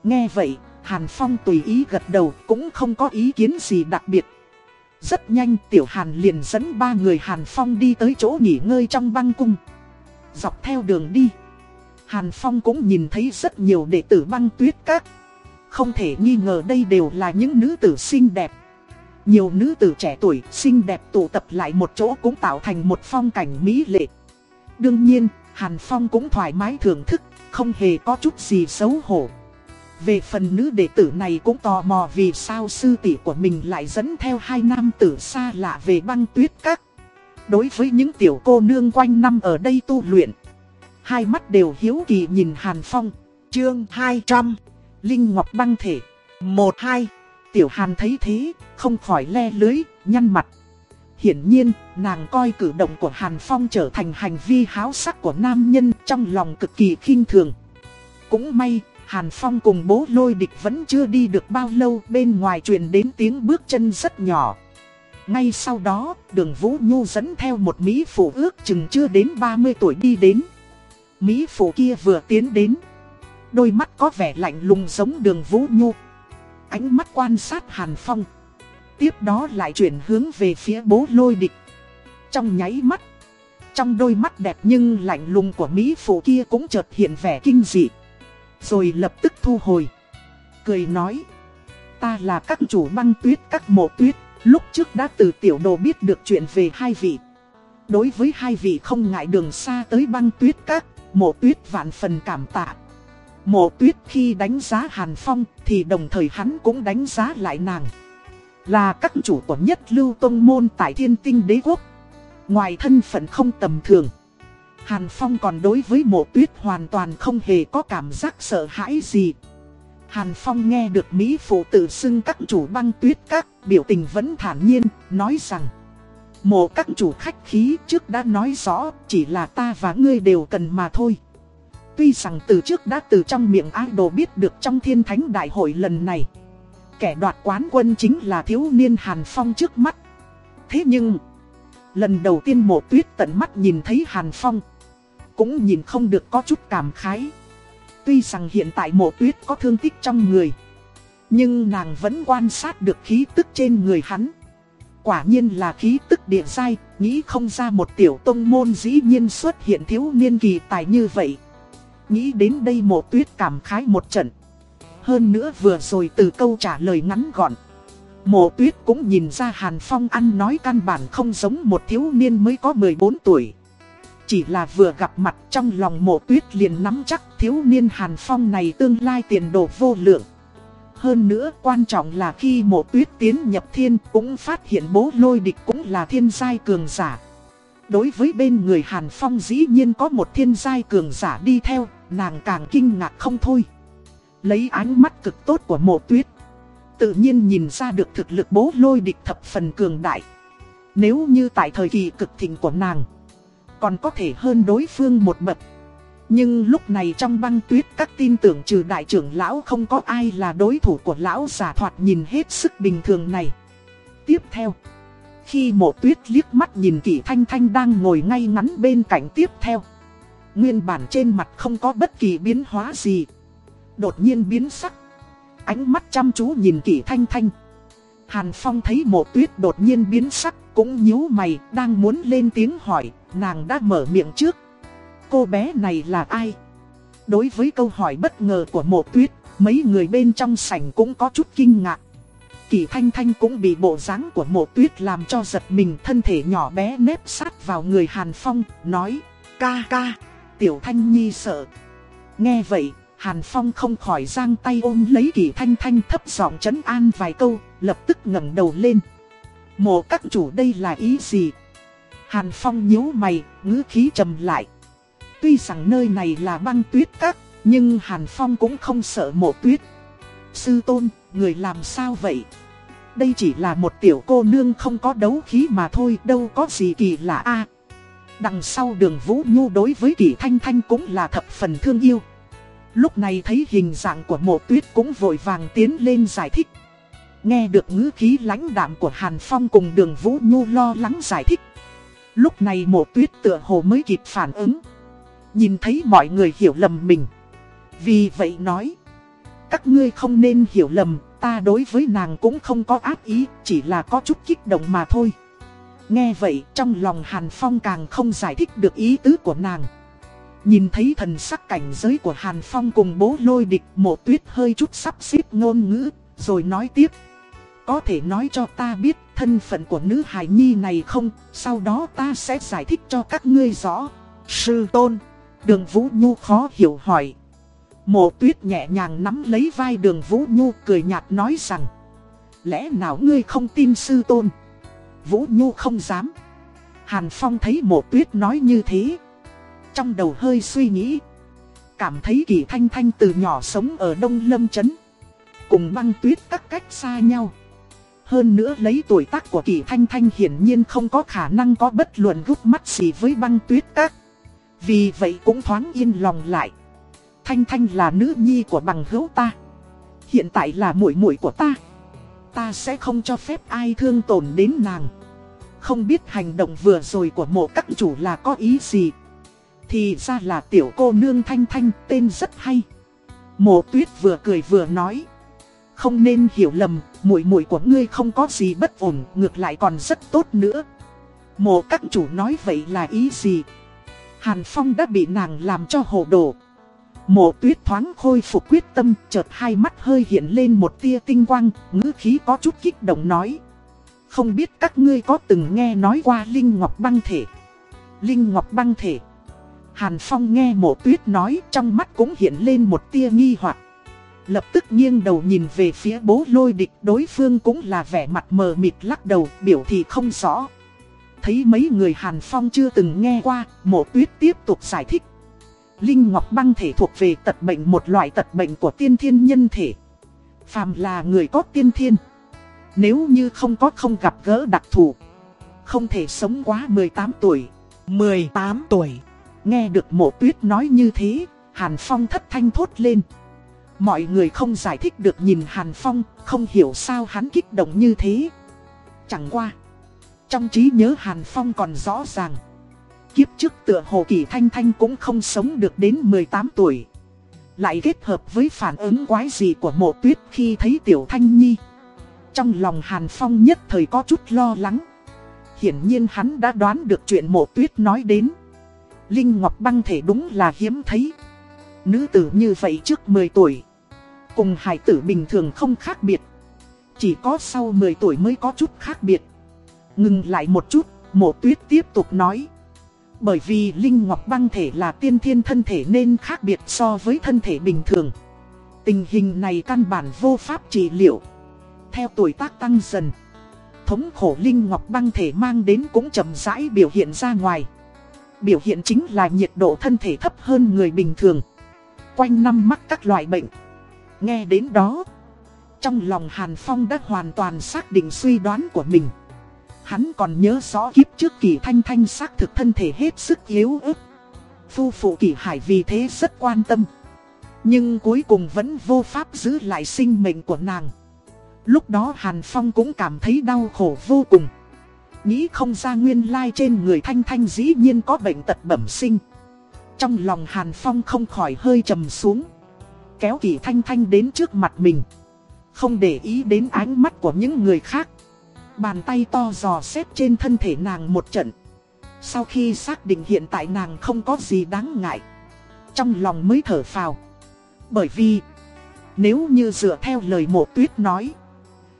[SPEAKER 1] Nghe vậy, Hàn Phong tùy ý gật đầu cũng không có ý kiến gì đặc biệt. Rất nhanh Tiểu Hàn liền dẫn ba người Hàn Phong đi tới chỗ nghỉ ngơi trong băng cung. Dọc theo đường đi, Hàn Phong cũng nhìn thấy rất nhiều đệ tử băng tuyết các. Không thể nghi ngờ đây đều là những nữ tử xinh đẹp. Nhiều nữ tử trẻ tuổi xinh đẹp tụ tập lại một chỗ cũng tạo thành một phong cảnh mỹ lệ. Đương nhiên, Hàn Phong cũng thoải mái thưởng thức, không hề có chút gì xấu hổ. Về phần nữ đệ tử này cũng tò mò vì sao sư tỷ của mình lại dẫn theo hai nam tử xa lạ về băng tuyết các. Đối với những tiểu cô nương quanh năm ở đây tu luyện, hai mắt đều hiếu kỳ nhìn Hàn Phong. Chương 200 Linh Ngọc băng thể 1-2 Tiểu Hàn thấy thế, không khỏi le lưới, nhăn mặt. Hiển nhiên, nàng coi cử động của Hàn Phong trở thành hành vi háo sắc của nam nhân trong lòng cực kỳ khinh thường. Cũng may, Hàn Phong cùng bố lôi địch vẫn chưa đi được bao lâu bên ngoài truyền đến tiếng bước chân rất nhỏ. Ngay sau đó, đường Vũ Nhu dẫn theo một Mỹ phụ ước chừng chưa đến 30 tuổi đi đến. Mỹ phụ kia vừa tiến đến. Đôi mắt có vẻ lạnh lùng giống đường Vũ Nhu. Ánh mắt quan sát Hàn Phong. Tiếp đó lại chuyển hướng về phía bố lôi địch. Trong nháy mắt. Trong đôi mắt đẹp nhưng lạnh lùng của Mỹ phụ kia cũng chợt hiện vẻ kinh dị. Rồi lập tức thu hồi. Cười nói, Ta là các chủ băng tuyết, các mộ tuyết, Lúc trước đã từ tiểu đồ biết được chuyện về hai vị. Đối với hai vị không ngại đường xa tới băng tuyết, các Mộ tuyết vạn phần cảm tạ. Mộ tuyết khi đánh giá Hàn Phong Thì đồng thời hắn cũng đánh giá lại nàng. Là các chủ của nhất lưu tông môn tại thiên tinh đế quốc. Ngoài thân phận không tầm thường Hàn Phong còn đối với mộ tuyết hoàn toàn không hề có cảm giác sợ hãi gì. Hàn Phong nghe được Mỹ phụ tự xưng các chủ băng tuyết các, biểu tình vẫn thản nhiên, nói rằng Mộ các chủ khách khí trước đã nói rõ, chỉ là ta và ngươi đều cần mà thôi. Tuy rằng từ trước đã từ trong miệng ai đồ biết được trong thiên thánh đại hội lần này Kẻ đoạt quán quân chính là thiếu niên Hàn Phong trước mắt Thế nhưng Lần đầu tiên mộ tuyết tận mắt nhìn thấy Hàn Phong cũng nhìn không được có chút cảm khái. Tuy rằng hiện tại mộ tuyết có thương tích trong người. Nhưng nàng vẫn quan sát được khí tức trên người hắn. Quả nhiên là khí tức địa sai, nghĩ không ra một tiểu tông môn dĩ nhiên xuất hiện thiếu niên kỳ tài như vậy. Nghĩ đến đây mộ tuyết cảm khái một trận. Hơn nữa vừa rồi từ câu trả lời ngắn gọn. Mộ tuyết cũng nhìn ra Hàn Phong ăn nói căn bản không giống một thiếu niên mới có 14 tuổi. Chỉ là vừa gặp mặt trong lòng mộ tuyết liền nắm chắc thiếu niên Hàn Phong này tương lai tiền đồ vô lượng. Hơn nữa quan trọng là khi mộ tuyết tiến nhập thiên cũng phát hiện bố lôi địch cũng là thiên giai cường giả. Đối với bên người Hàn Phong dĩ nhiên có một thiên giai cường giả đi theo, nàng càng kinh ngạc không thôi. Lấy ánh mắt cực tốt của mộ tuyết, tự nhiên nhìn ra được thực lực bố lôi địch thập phần cường đại. Nếu như tại thời kỳ cực thịnh của nàng, còn có thể hơn đối phương một bậc. Nhưng lúc này trong băng tuyết các tin tưởng trừ đại trưởng lão không có ai là đối thủ của lão giả thoạt nhìn hết sức bình thường này. Tiếp theo, khi mộ tuyết liếc mắt nhìn kỷ thanh thanh đang ngồi ngay ngắn bên cạnh tiếp theo. Nguyên bản trên mặt không có bất kỳ biến hóa gì. Đột nhiên biến sắc. Ánh mắt chăm chú nhìn kỷ thanh thanh. Hàn Phong thấy mộ tuyết đột nhiên biến sắc cũng nhíu mày đang muốn lên tiếng hỏi, nàng đã mở miệng trước. Cô bé này là ai? Đối với câu hỏi bất ngờ của mộ tuyết, mấy người bên trong sảnh cũng có chút kinh ngạc. Kỳ Thanh Thanh cũng bị bộ dáng của mộ tuyết làm cho giật mình thân thể nhỏ bé nếp sát vào người Hàn Phong, nói, ca ca, Tiểu Thanh Nhi sợ. Nghe vậy, Hàn Phong không khỏi giang tay ôm lấy Kỳ Thanh Thanh thấp giọng chấn an vài câu, lập tức ngẩng đầu lên. Mộ các chủ đây là ý gì? Hàn Phong nhíu mày, ngữ khí trầm lại. Tuy rằng nơi này là băng tuyết các, nhưng Hàn Phong cũng không sợ mộ tuyết. Sư tôn, người làm sao vậy? Đây chỉ là một tiểu cô nương không có đấu khí mà thôi, đâu có gì kỳ lạ a. đằng sau đường Vũ Nhu đối với kỳ thanh thanh cũng là thập phần thương yêu. Lúc này thấy hình dạng của mộ tuyết cũng vội vàng tiến lên giải thích. Nghe được ngữ khí lãnh đạm của Hàn Phong cùng đường Vũ Nhu lo lắng giải thích. Lúc này mộ tuyết tựa hồ mới kịp phản ứng. Nhìn thấy mọi người hiểu lầm mình. Vì vậy nói. Các ngươi không nên hiểu lầm, ta đối với nàng cũng không có ác ý, chỉ là có chút kích động mà thôi. Nghe vậy, trong lòng Hàn Phong càng không giải thích được ý tứ của nàng. Nhìn thấy thần sắc cảnh giới của Hàn Phong cùng bố lôi địch mộ tuyết hơi chút sắp xếp ngôn ngữ, rồi nói tiếp. Có thể nói cho ta biết thân phận của nữ hài nhi này không, sau đó ta sẽ giải thích cho các ngươi rõ. Sư tôn, đường Vũ Nhu khó hiểu hỏi. Mộ tuyết nhẹ nhàng nắm lấy vai đường Vũ Nhu cười nhạt nói rằng Lẽ nào ngươi không tin sư tôn Vũ Nhu không dám Hàn Phong thấy mộ tuyết nói như thế Trong đầu hơi suy nghĩ Cảm thấy kỳ thanh thanh từ nhỏ sống ở Đông Lâm Trấn Cùng băng tuyết các cách xa nhau hơn nữa lấy tuổi tác của kỳ thanh thanh hiển nhiên không có khả năng có bất luận gút mắt gì với băng tuyết các Vì vậy cũng thoáng yên lòng lại Thanh Thanh là nữ nhi của bằng hữu ta. Hiện tại là muội muội của ta. Ta sẽ không cho phép ai thương tổn đến nàng. Không biết hành động vừa rồi của mộ các chủ là có ý gì. Thì ra là tiểu cô nương Thanh Thanh, tên rất hay. Mộ tuyết vừa cười vừa nói. Không nên hiểu lầm, muội muội của ngươi không có gì bất ổn, ngược lại còn rất tốt nữa. Mộ các chủ nói vậy là ý gì? Hàn Phong đã bị nàng làm cho hồ đồ. Mộ tuyết thoáng khôi phục quyết tâm, chợt hai mắt hơi hiện lên một tia tinh quang, ngữ khí có chút kích động nói. Không biết các ngươi có từng nghe nói qua Linh Ngọc băng thể. Linh Ngọc băng thể. Hàn Phong nghe mộ tuyết nói trong mắt cũng hiện lên một tia nghi hoặc Lập tức nghiêng đầu nhìn về phía bố lôi địch đối phương cũng là vẻ mặt mờ mịt lắc đầu biểu thị không rõ. Thấy mấy người Hàn Phong chưa từng nghe qua, mộ tuyết tiếp tục giải thích. Linh Ngọc băng thể thuộc về tật bệnh một loại tật bệnh của tiên thiên nhân thể. Phàm là người có tiên thiên. Nếu như không có không gặp gỡ đặc thù. Không thể sống quá 18 tuổi. 18 tuổi. Nghe được mộ tuyết nói như thế, Hàn Phong thất thanh thốt lên. Mọi người không giải thích được nhìn Hàn Phong, không hiểu sao hắn kích động như thế. Chẳng qua. Trong trí nhớ Hàn Phong còn rõ ràng. kiếp trước tựa hồ kỳ thanh thanh cũng không sống được đến 18 tuổi. Lại kết hợp với phản ứng quái gì của mộ tuyết khi thấy tiểu thanh nhi. Trong lòng Hàn Phong nhất thời có chút lo lắng. Hiển nhiên hắn đã đoán được chuyện mộ tuyết nói đến. Linh Ngọc băng thể đúng là hiếm thấy. Nữ tử như vậy trước 10 tuổi. Cùng hải tử bình thường không khác biệt. Chỉ có sau 10 tuổi mới có chút khác biệt. Ngừng lại một chút, mộ tuyết tiếp tục nói. Bởi vì Linh Ngọc băng thể là tiên thiên thân thể nên khác biệt so với thân thể bình thường. Tình hình này căn bản vô pháp trị liệu. Theo tuổi tác tăng dần, thống khổ Linh Ngọc băng thể mang đến cũng chậm rãi biểu hiện ra ngoài. Biểu hiện chính là nhiệt độ thân thể thấp hơn người bình thường. Quanh năm mắc các loại bệnh. Nghe đến đó, trong lòng Hàn Phong đã hoàn toàn xác định suy đoán của mình. Hắn còn nhớ rõ kiếp trước kỳ thanh thanh xác thực thân thể hết sức yếu ớt. Phu phụ kỳ hải vì thế rất quan tâm. Nhưng cuối cùng vẫn vô pháp giữ lại sinh mệnh của nàng. Lúc đó Hàn Phong cũng cảm thấy đau khổ vô cùng. Nghĩ không ra nguyên lai trên người Thanh Thanh dĩ nhiên có bệnh tật bẩm sinh. Trong lòng Hàn Phong không khỏi hơi trầm xuống. Kéo kỳ Thanh Thanh đến trước mặt mình. Không để ý đến ánh mắt của những người khác. Bàn tay to dò xét trên thân thể nàng một trận. Sau khi xác định hiện tại nàng không có gì đáng ngại. Trong lòng mới thở phào. Bởi vì, nếu như dựa theo lời mộ tuyết nói,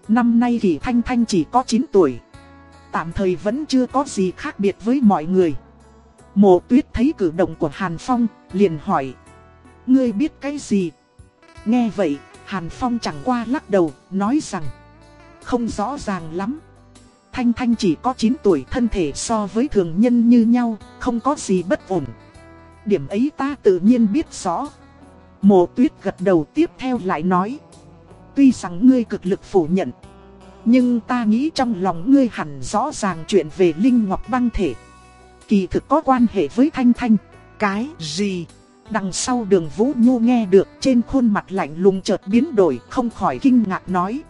[SPEAKER 1] năm nay thì Thanh Thanh chỉ có 9 tuổi. Tạm thời vẫn chưa có gì khác biệt với mọi người. Mộ tuyết thấy cử động của Hàn Phong, liền hỏi. Ngươi biết cái gì? Nghe vậy, Hàn Phong chẳng qua lắc đầu, nói rằng. Không rõ ràng lắm. Thanh Thanh chỉ có 9 tuổi thân thể so với thường nhân như nhau, không có gì bất ổn. Điểm ấy ta tự nhiên biết rõ. Mộ tuyết gật đầu tiếp theo lại nói. Tuy rằng ngươi cực lực phủ nhận. Nhưng ta nghĩ trong lòng ngươi hẳn rõ ràng chuyện về Linh Ngọc băng thể. Kỳ thực có quan hệ với Thanh Thanh. Cái gì? Đằng sau đường Vũ Nhu nghe được trên khuôn mặt lạnh lùng chợt biến đổi không khỏi kinh ngạc nói.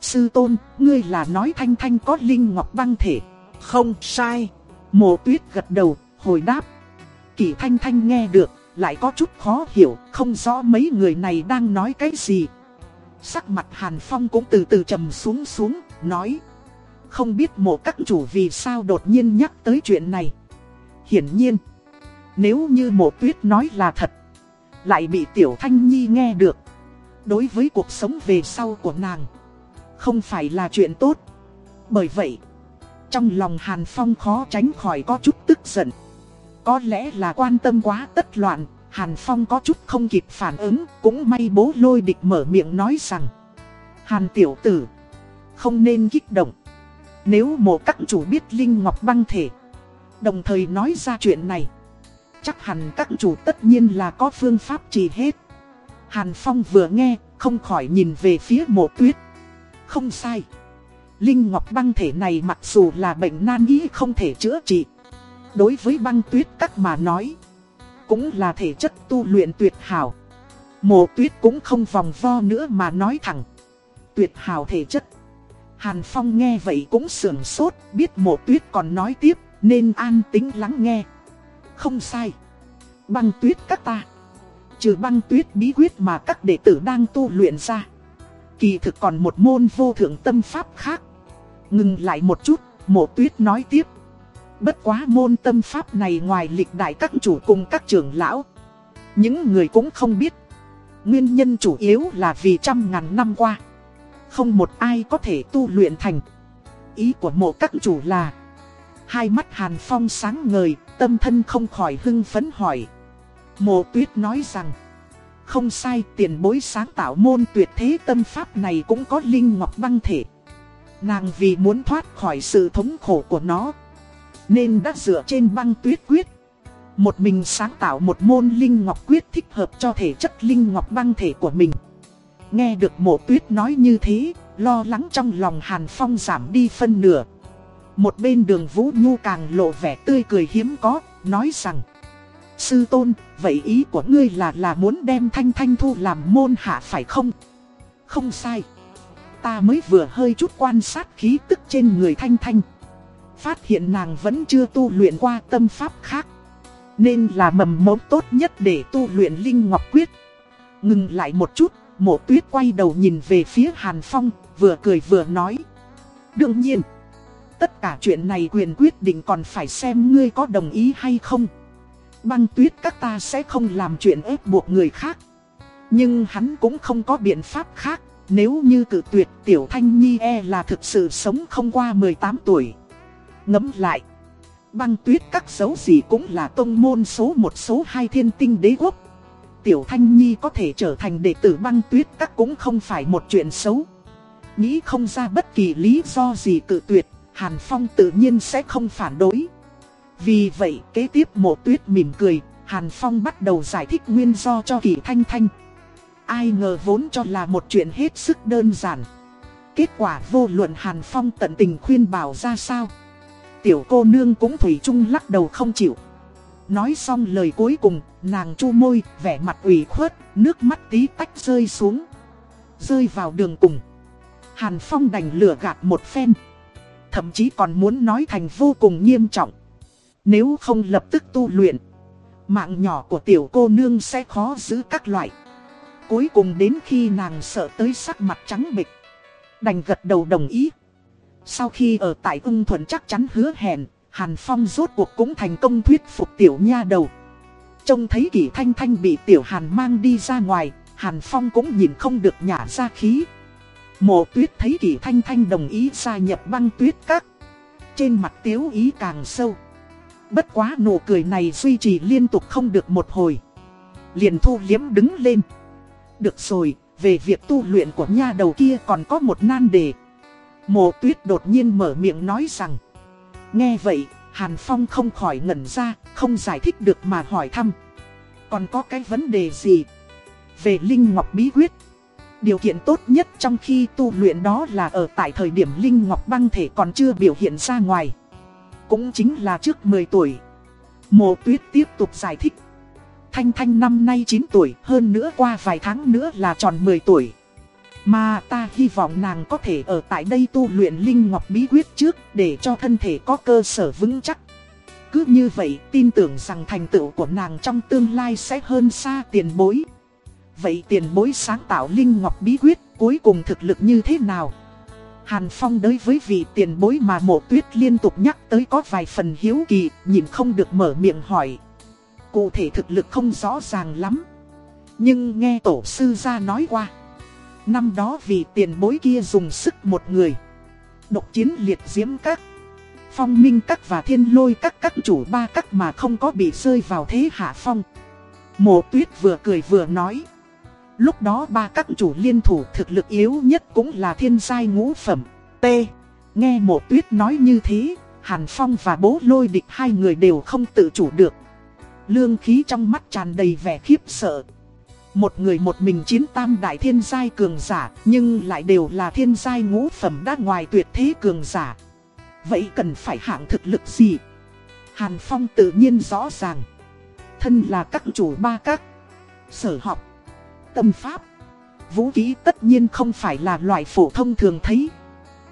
[SPEAKER 1] Sư tôn, ngươi là nói Thanh Thanh có Linh Ngọc băng thể. Không sai. Mộ tuyết gật đầu, hồi đáp. Kỳ Thanh Thanh nghe được, lại có chút khó hiểu, không rõ mấy người này đang nói cái gì. Sắc mặt Hàn Phong cũng từ từ trầm xuống xuống, nói. Không biết mộ các chủ vì sao đột nhiên nhắc tới chuyện này. Hiển nhiên, nếu như mộ tuyết nói là thật, lại bị Tiểu Thanh Nhi nghe được. Đối với cuộc sống về sau của nàng, không phải là chuyện tốt. Bởi vậy, trong lòng Hàn Phong khó tránh khỏi có chút tức giận. Có lẽ là quan tâm quá tất loạn, Hàn Phong có chút không kịp phản ứng, cũng may bố lôi địch mở miệng nói rằng Hàn tiểu tử, không nên kích động Nếu mộ các chủ biết Linh Ngọc băng thể Đồng thời nói ra chuyện này Chắc hẳn các chủ tất nhiên là có phương pháp trị hết Hàn Phong vừa nghe, không khỏi nhìn về phía mộ tuyết Không sai Linh Ngọc băng thể này mặc dù là bệnh nan y không thể chữa trị Đối với băng tuyết các mà nói cũng là thể chất tu luyện tuyệt hảo. Mộ tuyết cũng không vòng vo nữa mà nói thẳng. Tuyệt hảo thể chất. Hàn Phong nghe vậy cũng sưởng sốt, biết mộ tuyết còn nói tiếp, nên an tính lắng nghe. Không sai. Băng tuyết các ta. Trừ băng tuyết bí quyết mà các đệ tử đang tu luyện ra. Kỳ thực còn một môn vô thượng tâm pháp khác. Ngừng lại một chút, mộ tuyết nói tiếp. Bất quá môn tâm pháp này ngoài lịch đại các chủ cùng các trưởng lão Những người cũng không biết Nguyên nhân chủ yếu là vì trăm ngàn năm qua Không một ai có thể tu luyện thành Ý của mộ các chủ là Hai mắt hàn phong sáng ngời Tâm thân không khỏi hưng phấn hỏi. Mộ tuyết nói rằng, Không sai, tiền bối sáng tạo môn tuyệt thế tâm pháp này cũng có linh ngọc băng thể. Nàng vì muốn thoát khỏi sự thống khổ của nó, nên đã dựa trên băng tuyết quyết. Một mình sáng tạo một môn linh ngọc quyết thích hợp cho thể chất linh ngọc băng thể của mình. Nghe được mộ tuyết nói như thế, Lo lắng trong lòng Hàn Phong giảm đi phân nửa. Một bên đường Vũ Nhu càng lộ vẻ tươi cười hiếm có Nói rằng Sư tôn, vậy ý của ngươi là là muốn đem Thanh Thanh Thu làm môn hạ phải không? Không sai. Ta mới vừa hơi chút quan sát khí tức trên người Thanh Thanh. Phát hiện nàng vẫn chưa tu luyện qua tâm pháp khác Nên là mầm mống tốt nhất để tu luyện Linh Ngọc Quyết. Ngừng lại một chút, mộ tuyết quay đầu nhìn về phía Hàn Phong, vừa cười vừa nói Đương nhiên, tất cả chuyện này quyền quyết định còn phải xem ngươi có đồng ý hay không. Băng tuyết các ta sẽ không làm chuyện ép buộc người khác. Nhưng hắn cũng không có biện pháp khác. Nếu như cự tuyệt, tiểu thanh nhi e là thực sự sống không qua 18 tuổi. Ngấm lại, Băng tuyết các dấu gì cũng là tông môn số một, số hai thiên tinh đế quốc. Tiểu Thanh Nhi có thể trở thành đệ tử băng tuyết các cũng không phải một chuyện xấu. Nghĩ không ra bất kỳ lý do gì cự tuyệt. Hàn Phong tự nhiên sẽ không phản đối. Vì vậy kế tiếp mộ tuyết mỉm cười Hàn Phong bắt đầu giải thích nguyên do cho Kỳ Thanh Thanh. Ai ngờ vốn cho là một chuyện hết sức đơn giản. Kết quả vô luận Hàn Phong tận tình khuyên bảo ra sao. Tiểu cô nương cũng thủy chung lắc đầu không chịu. Nói xong lời cuối cùng, nàng chu môi, vẻ mặt ủy khuất, nước mắt tí tách rơi xuống. Rơi vào đường cùng. Hàn Phong đành lửa gạt một phen. Thậm chí còn muốn nói thành vô cùng nghiêm trọng. Nếu không lập tức tu luyện, Mạng nhỏ của tiểu cô nương sẽ khó giữ các loại. Cuối cùng đến khi nàng sợ tới sắc mặt trắng bịch Đành gật đầu đồng ý. Sau khi ở tại ung thuận chắc chắn hứa hẹn, Hàn Phong rốt cuộc cũng thành công thuyết phục tiểu nha đầu. Trông thấy kỷ thanh thanh bị tiểu Hàn mang đi ra ngoài, Hàn Phong cũng nhìn không được nhả ra khí. Mộ tuyết thấy kỷ thanh thanh đồng ý gia nhập băng tuyết các. Trên mặt tiếu ý càng sâu. Bất quá nụ cười này duy trì liên tục không được một hồi. Liền thu liếm đứng lên. Được rồi, về việc tu luyện của nha đầu kia còn có một nan đề. Mộ tuyết đột nhiên mở miệng nói rằng Nghe vậy, Hàn Phong không khỏi ngẩn ra, không giải thích được mà hỏi thăm. Còn có cái vấn đề gì? Về Linh Ngọc Bí Quyết. Điều kiện tốt nhất trong khi tu luyện đó là ở tại thời điểm Linh Ngọc băng thể còn chưa biểu hiện ra ngoài. Cũng chính là trước 10 tuổi. Mộ tuyết tiếp tục giải thích. Thanh Thanh năm nay 9 tuổi, hơn nữa qua vài tháng nữa là tròn 10 tuổi. Mà ta hy vọng nàng có thể ở tại đây tu luyện Linh Ngọc Bí Quyết trước để cho thân thể có cơ sở vững chắc. Cứ như vậy tin tưởng rằng thành tựu của nàng trong tương lai sẽ hơn xa tiền bối. Vậy tiền bối sáng tạo Linh Ngọc Bí Quyết cuối cùng thực lực như thế nào? Hàn Phong đối với vị tiền bối mà mộ tuyết liên tục nhắc tới có vài phần hiếu kỳ, nhìn không được mở miệng hỏi. Cụ thể thực lực không rõ ràng lắm. Nhưng nghe tổ sư ra nói qua. Năm đó vị tiền bối kia dùng sức một người. Độc chiến liệt diễm các. Phong minh các và thiên lôi các các chủ ba các mà không có bị rơi vào thế hạ phong. Mộ tuyết vừa cười vừa nói. Lúc đó ba các chủ liên thủ thực lực yếu nhất cũng là thiên giai ngũ phẩm. T. Nghe mộ tuyết nói như thế, Hàn Phong và bố lôi địch hai người đều không tự chủ được. Lương khí trong mắt tràn đầy vẻ khiếp sợ. Một người một mình chiến tam đại thiên giai cường giả, nhưng lại đều là thiên giai ngũ phẩm đã ngoài tuyệt thế cường giả. Vậy cần phải hạng thực lực gì? Hàn Phong tự nhiên rõ ràng. Thân là các chủ ba các, sở học tâm pháp. Vũ khí tất nhiên không phải là loại phổ thông thường thấy.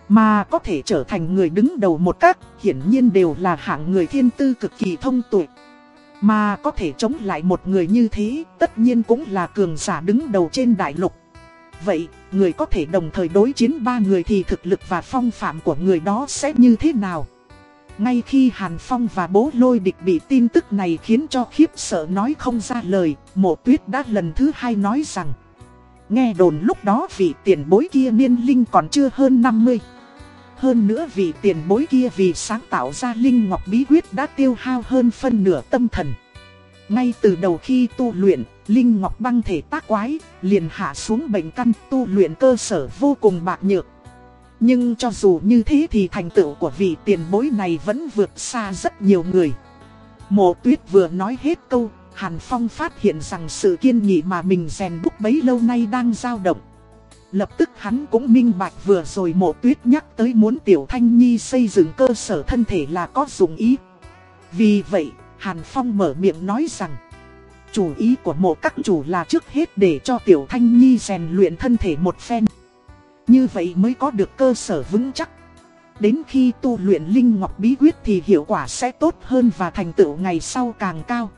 [SPEAKER 1] Mà có thể trở thành người đứng đầu một cách, hiển nhiên đều là hạng người thiên tư cực kỳ thông tuệ. Mà có thể chống lại một người như thế, tất nhiên cũng là cường giả đứng đầu trên đại lục. Vậy, người có thể đồng thời đối chiến ba người thì thực lực và phong phạm của người đó sẽ như thế nào? Ngay khi Hàn Phong và bố lôi địch bị tin tức này khiến cho khiếp sợ nói không ra lời, mộ tuyết đã lần thứ hai nói rằng Nghe đồn lúc đó vị tiền bối kia niên linh còn chưa hơn 50 Hơn nữa vị tiền bối kia vì sáng tạo ra Linh Ngọc Bí Quyết đã tiêu hao hơn phân nửa tâm thần. Ngay từ đầu khi tu luyện, Linh Ngọc băng thể tác quái, liền hạ xuống bệnh căn tu luyện cơ sở vô cùng bạc nhược nhưng cho dù như thế thì thành tựu của vị tiền bối này vẫn vượt xa rất nhiều người. Mộ tuyết vừa nói hết câu, Hàn Phong phát hiện rằng sự kiên nghị mà mình rèn đúc bấy lâu nay đang dao động. Lập tức hắn cũng minh bạch vừa rồi mộ tuyết nhắc tới muốn Tiểu Thanh Nhi xây dựng cơ sở thân thể là có dụng ý. Vì vậy, Hàn Phong mở miệng nói rằng, chủ ý của mộ các chủ là trước hết để cho Tiểu Thanh Nhi rèn luyện thân thể một phen. Như vậy mới có được cơ sở vững chắc. Đến khi tu luyện Linh Ngọc Bí Quyết thì hiệu quả sẽ tốt hơn và thành tựu ngày sau càng cao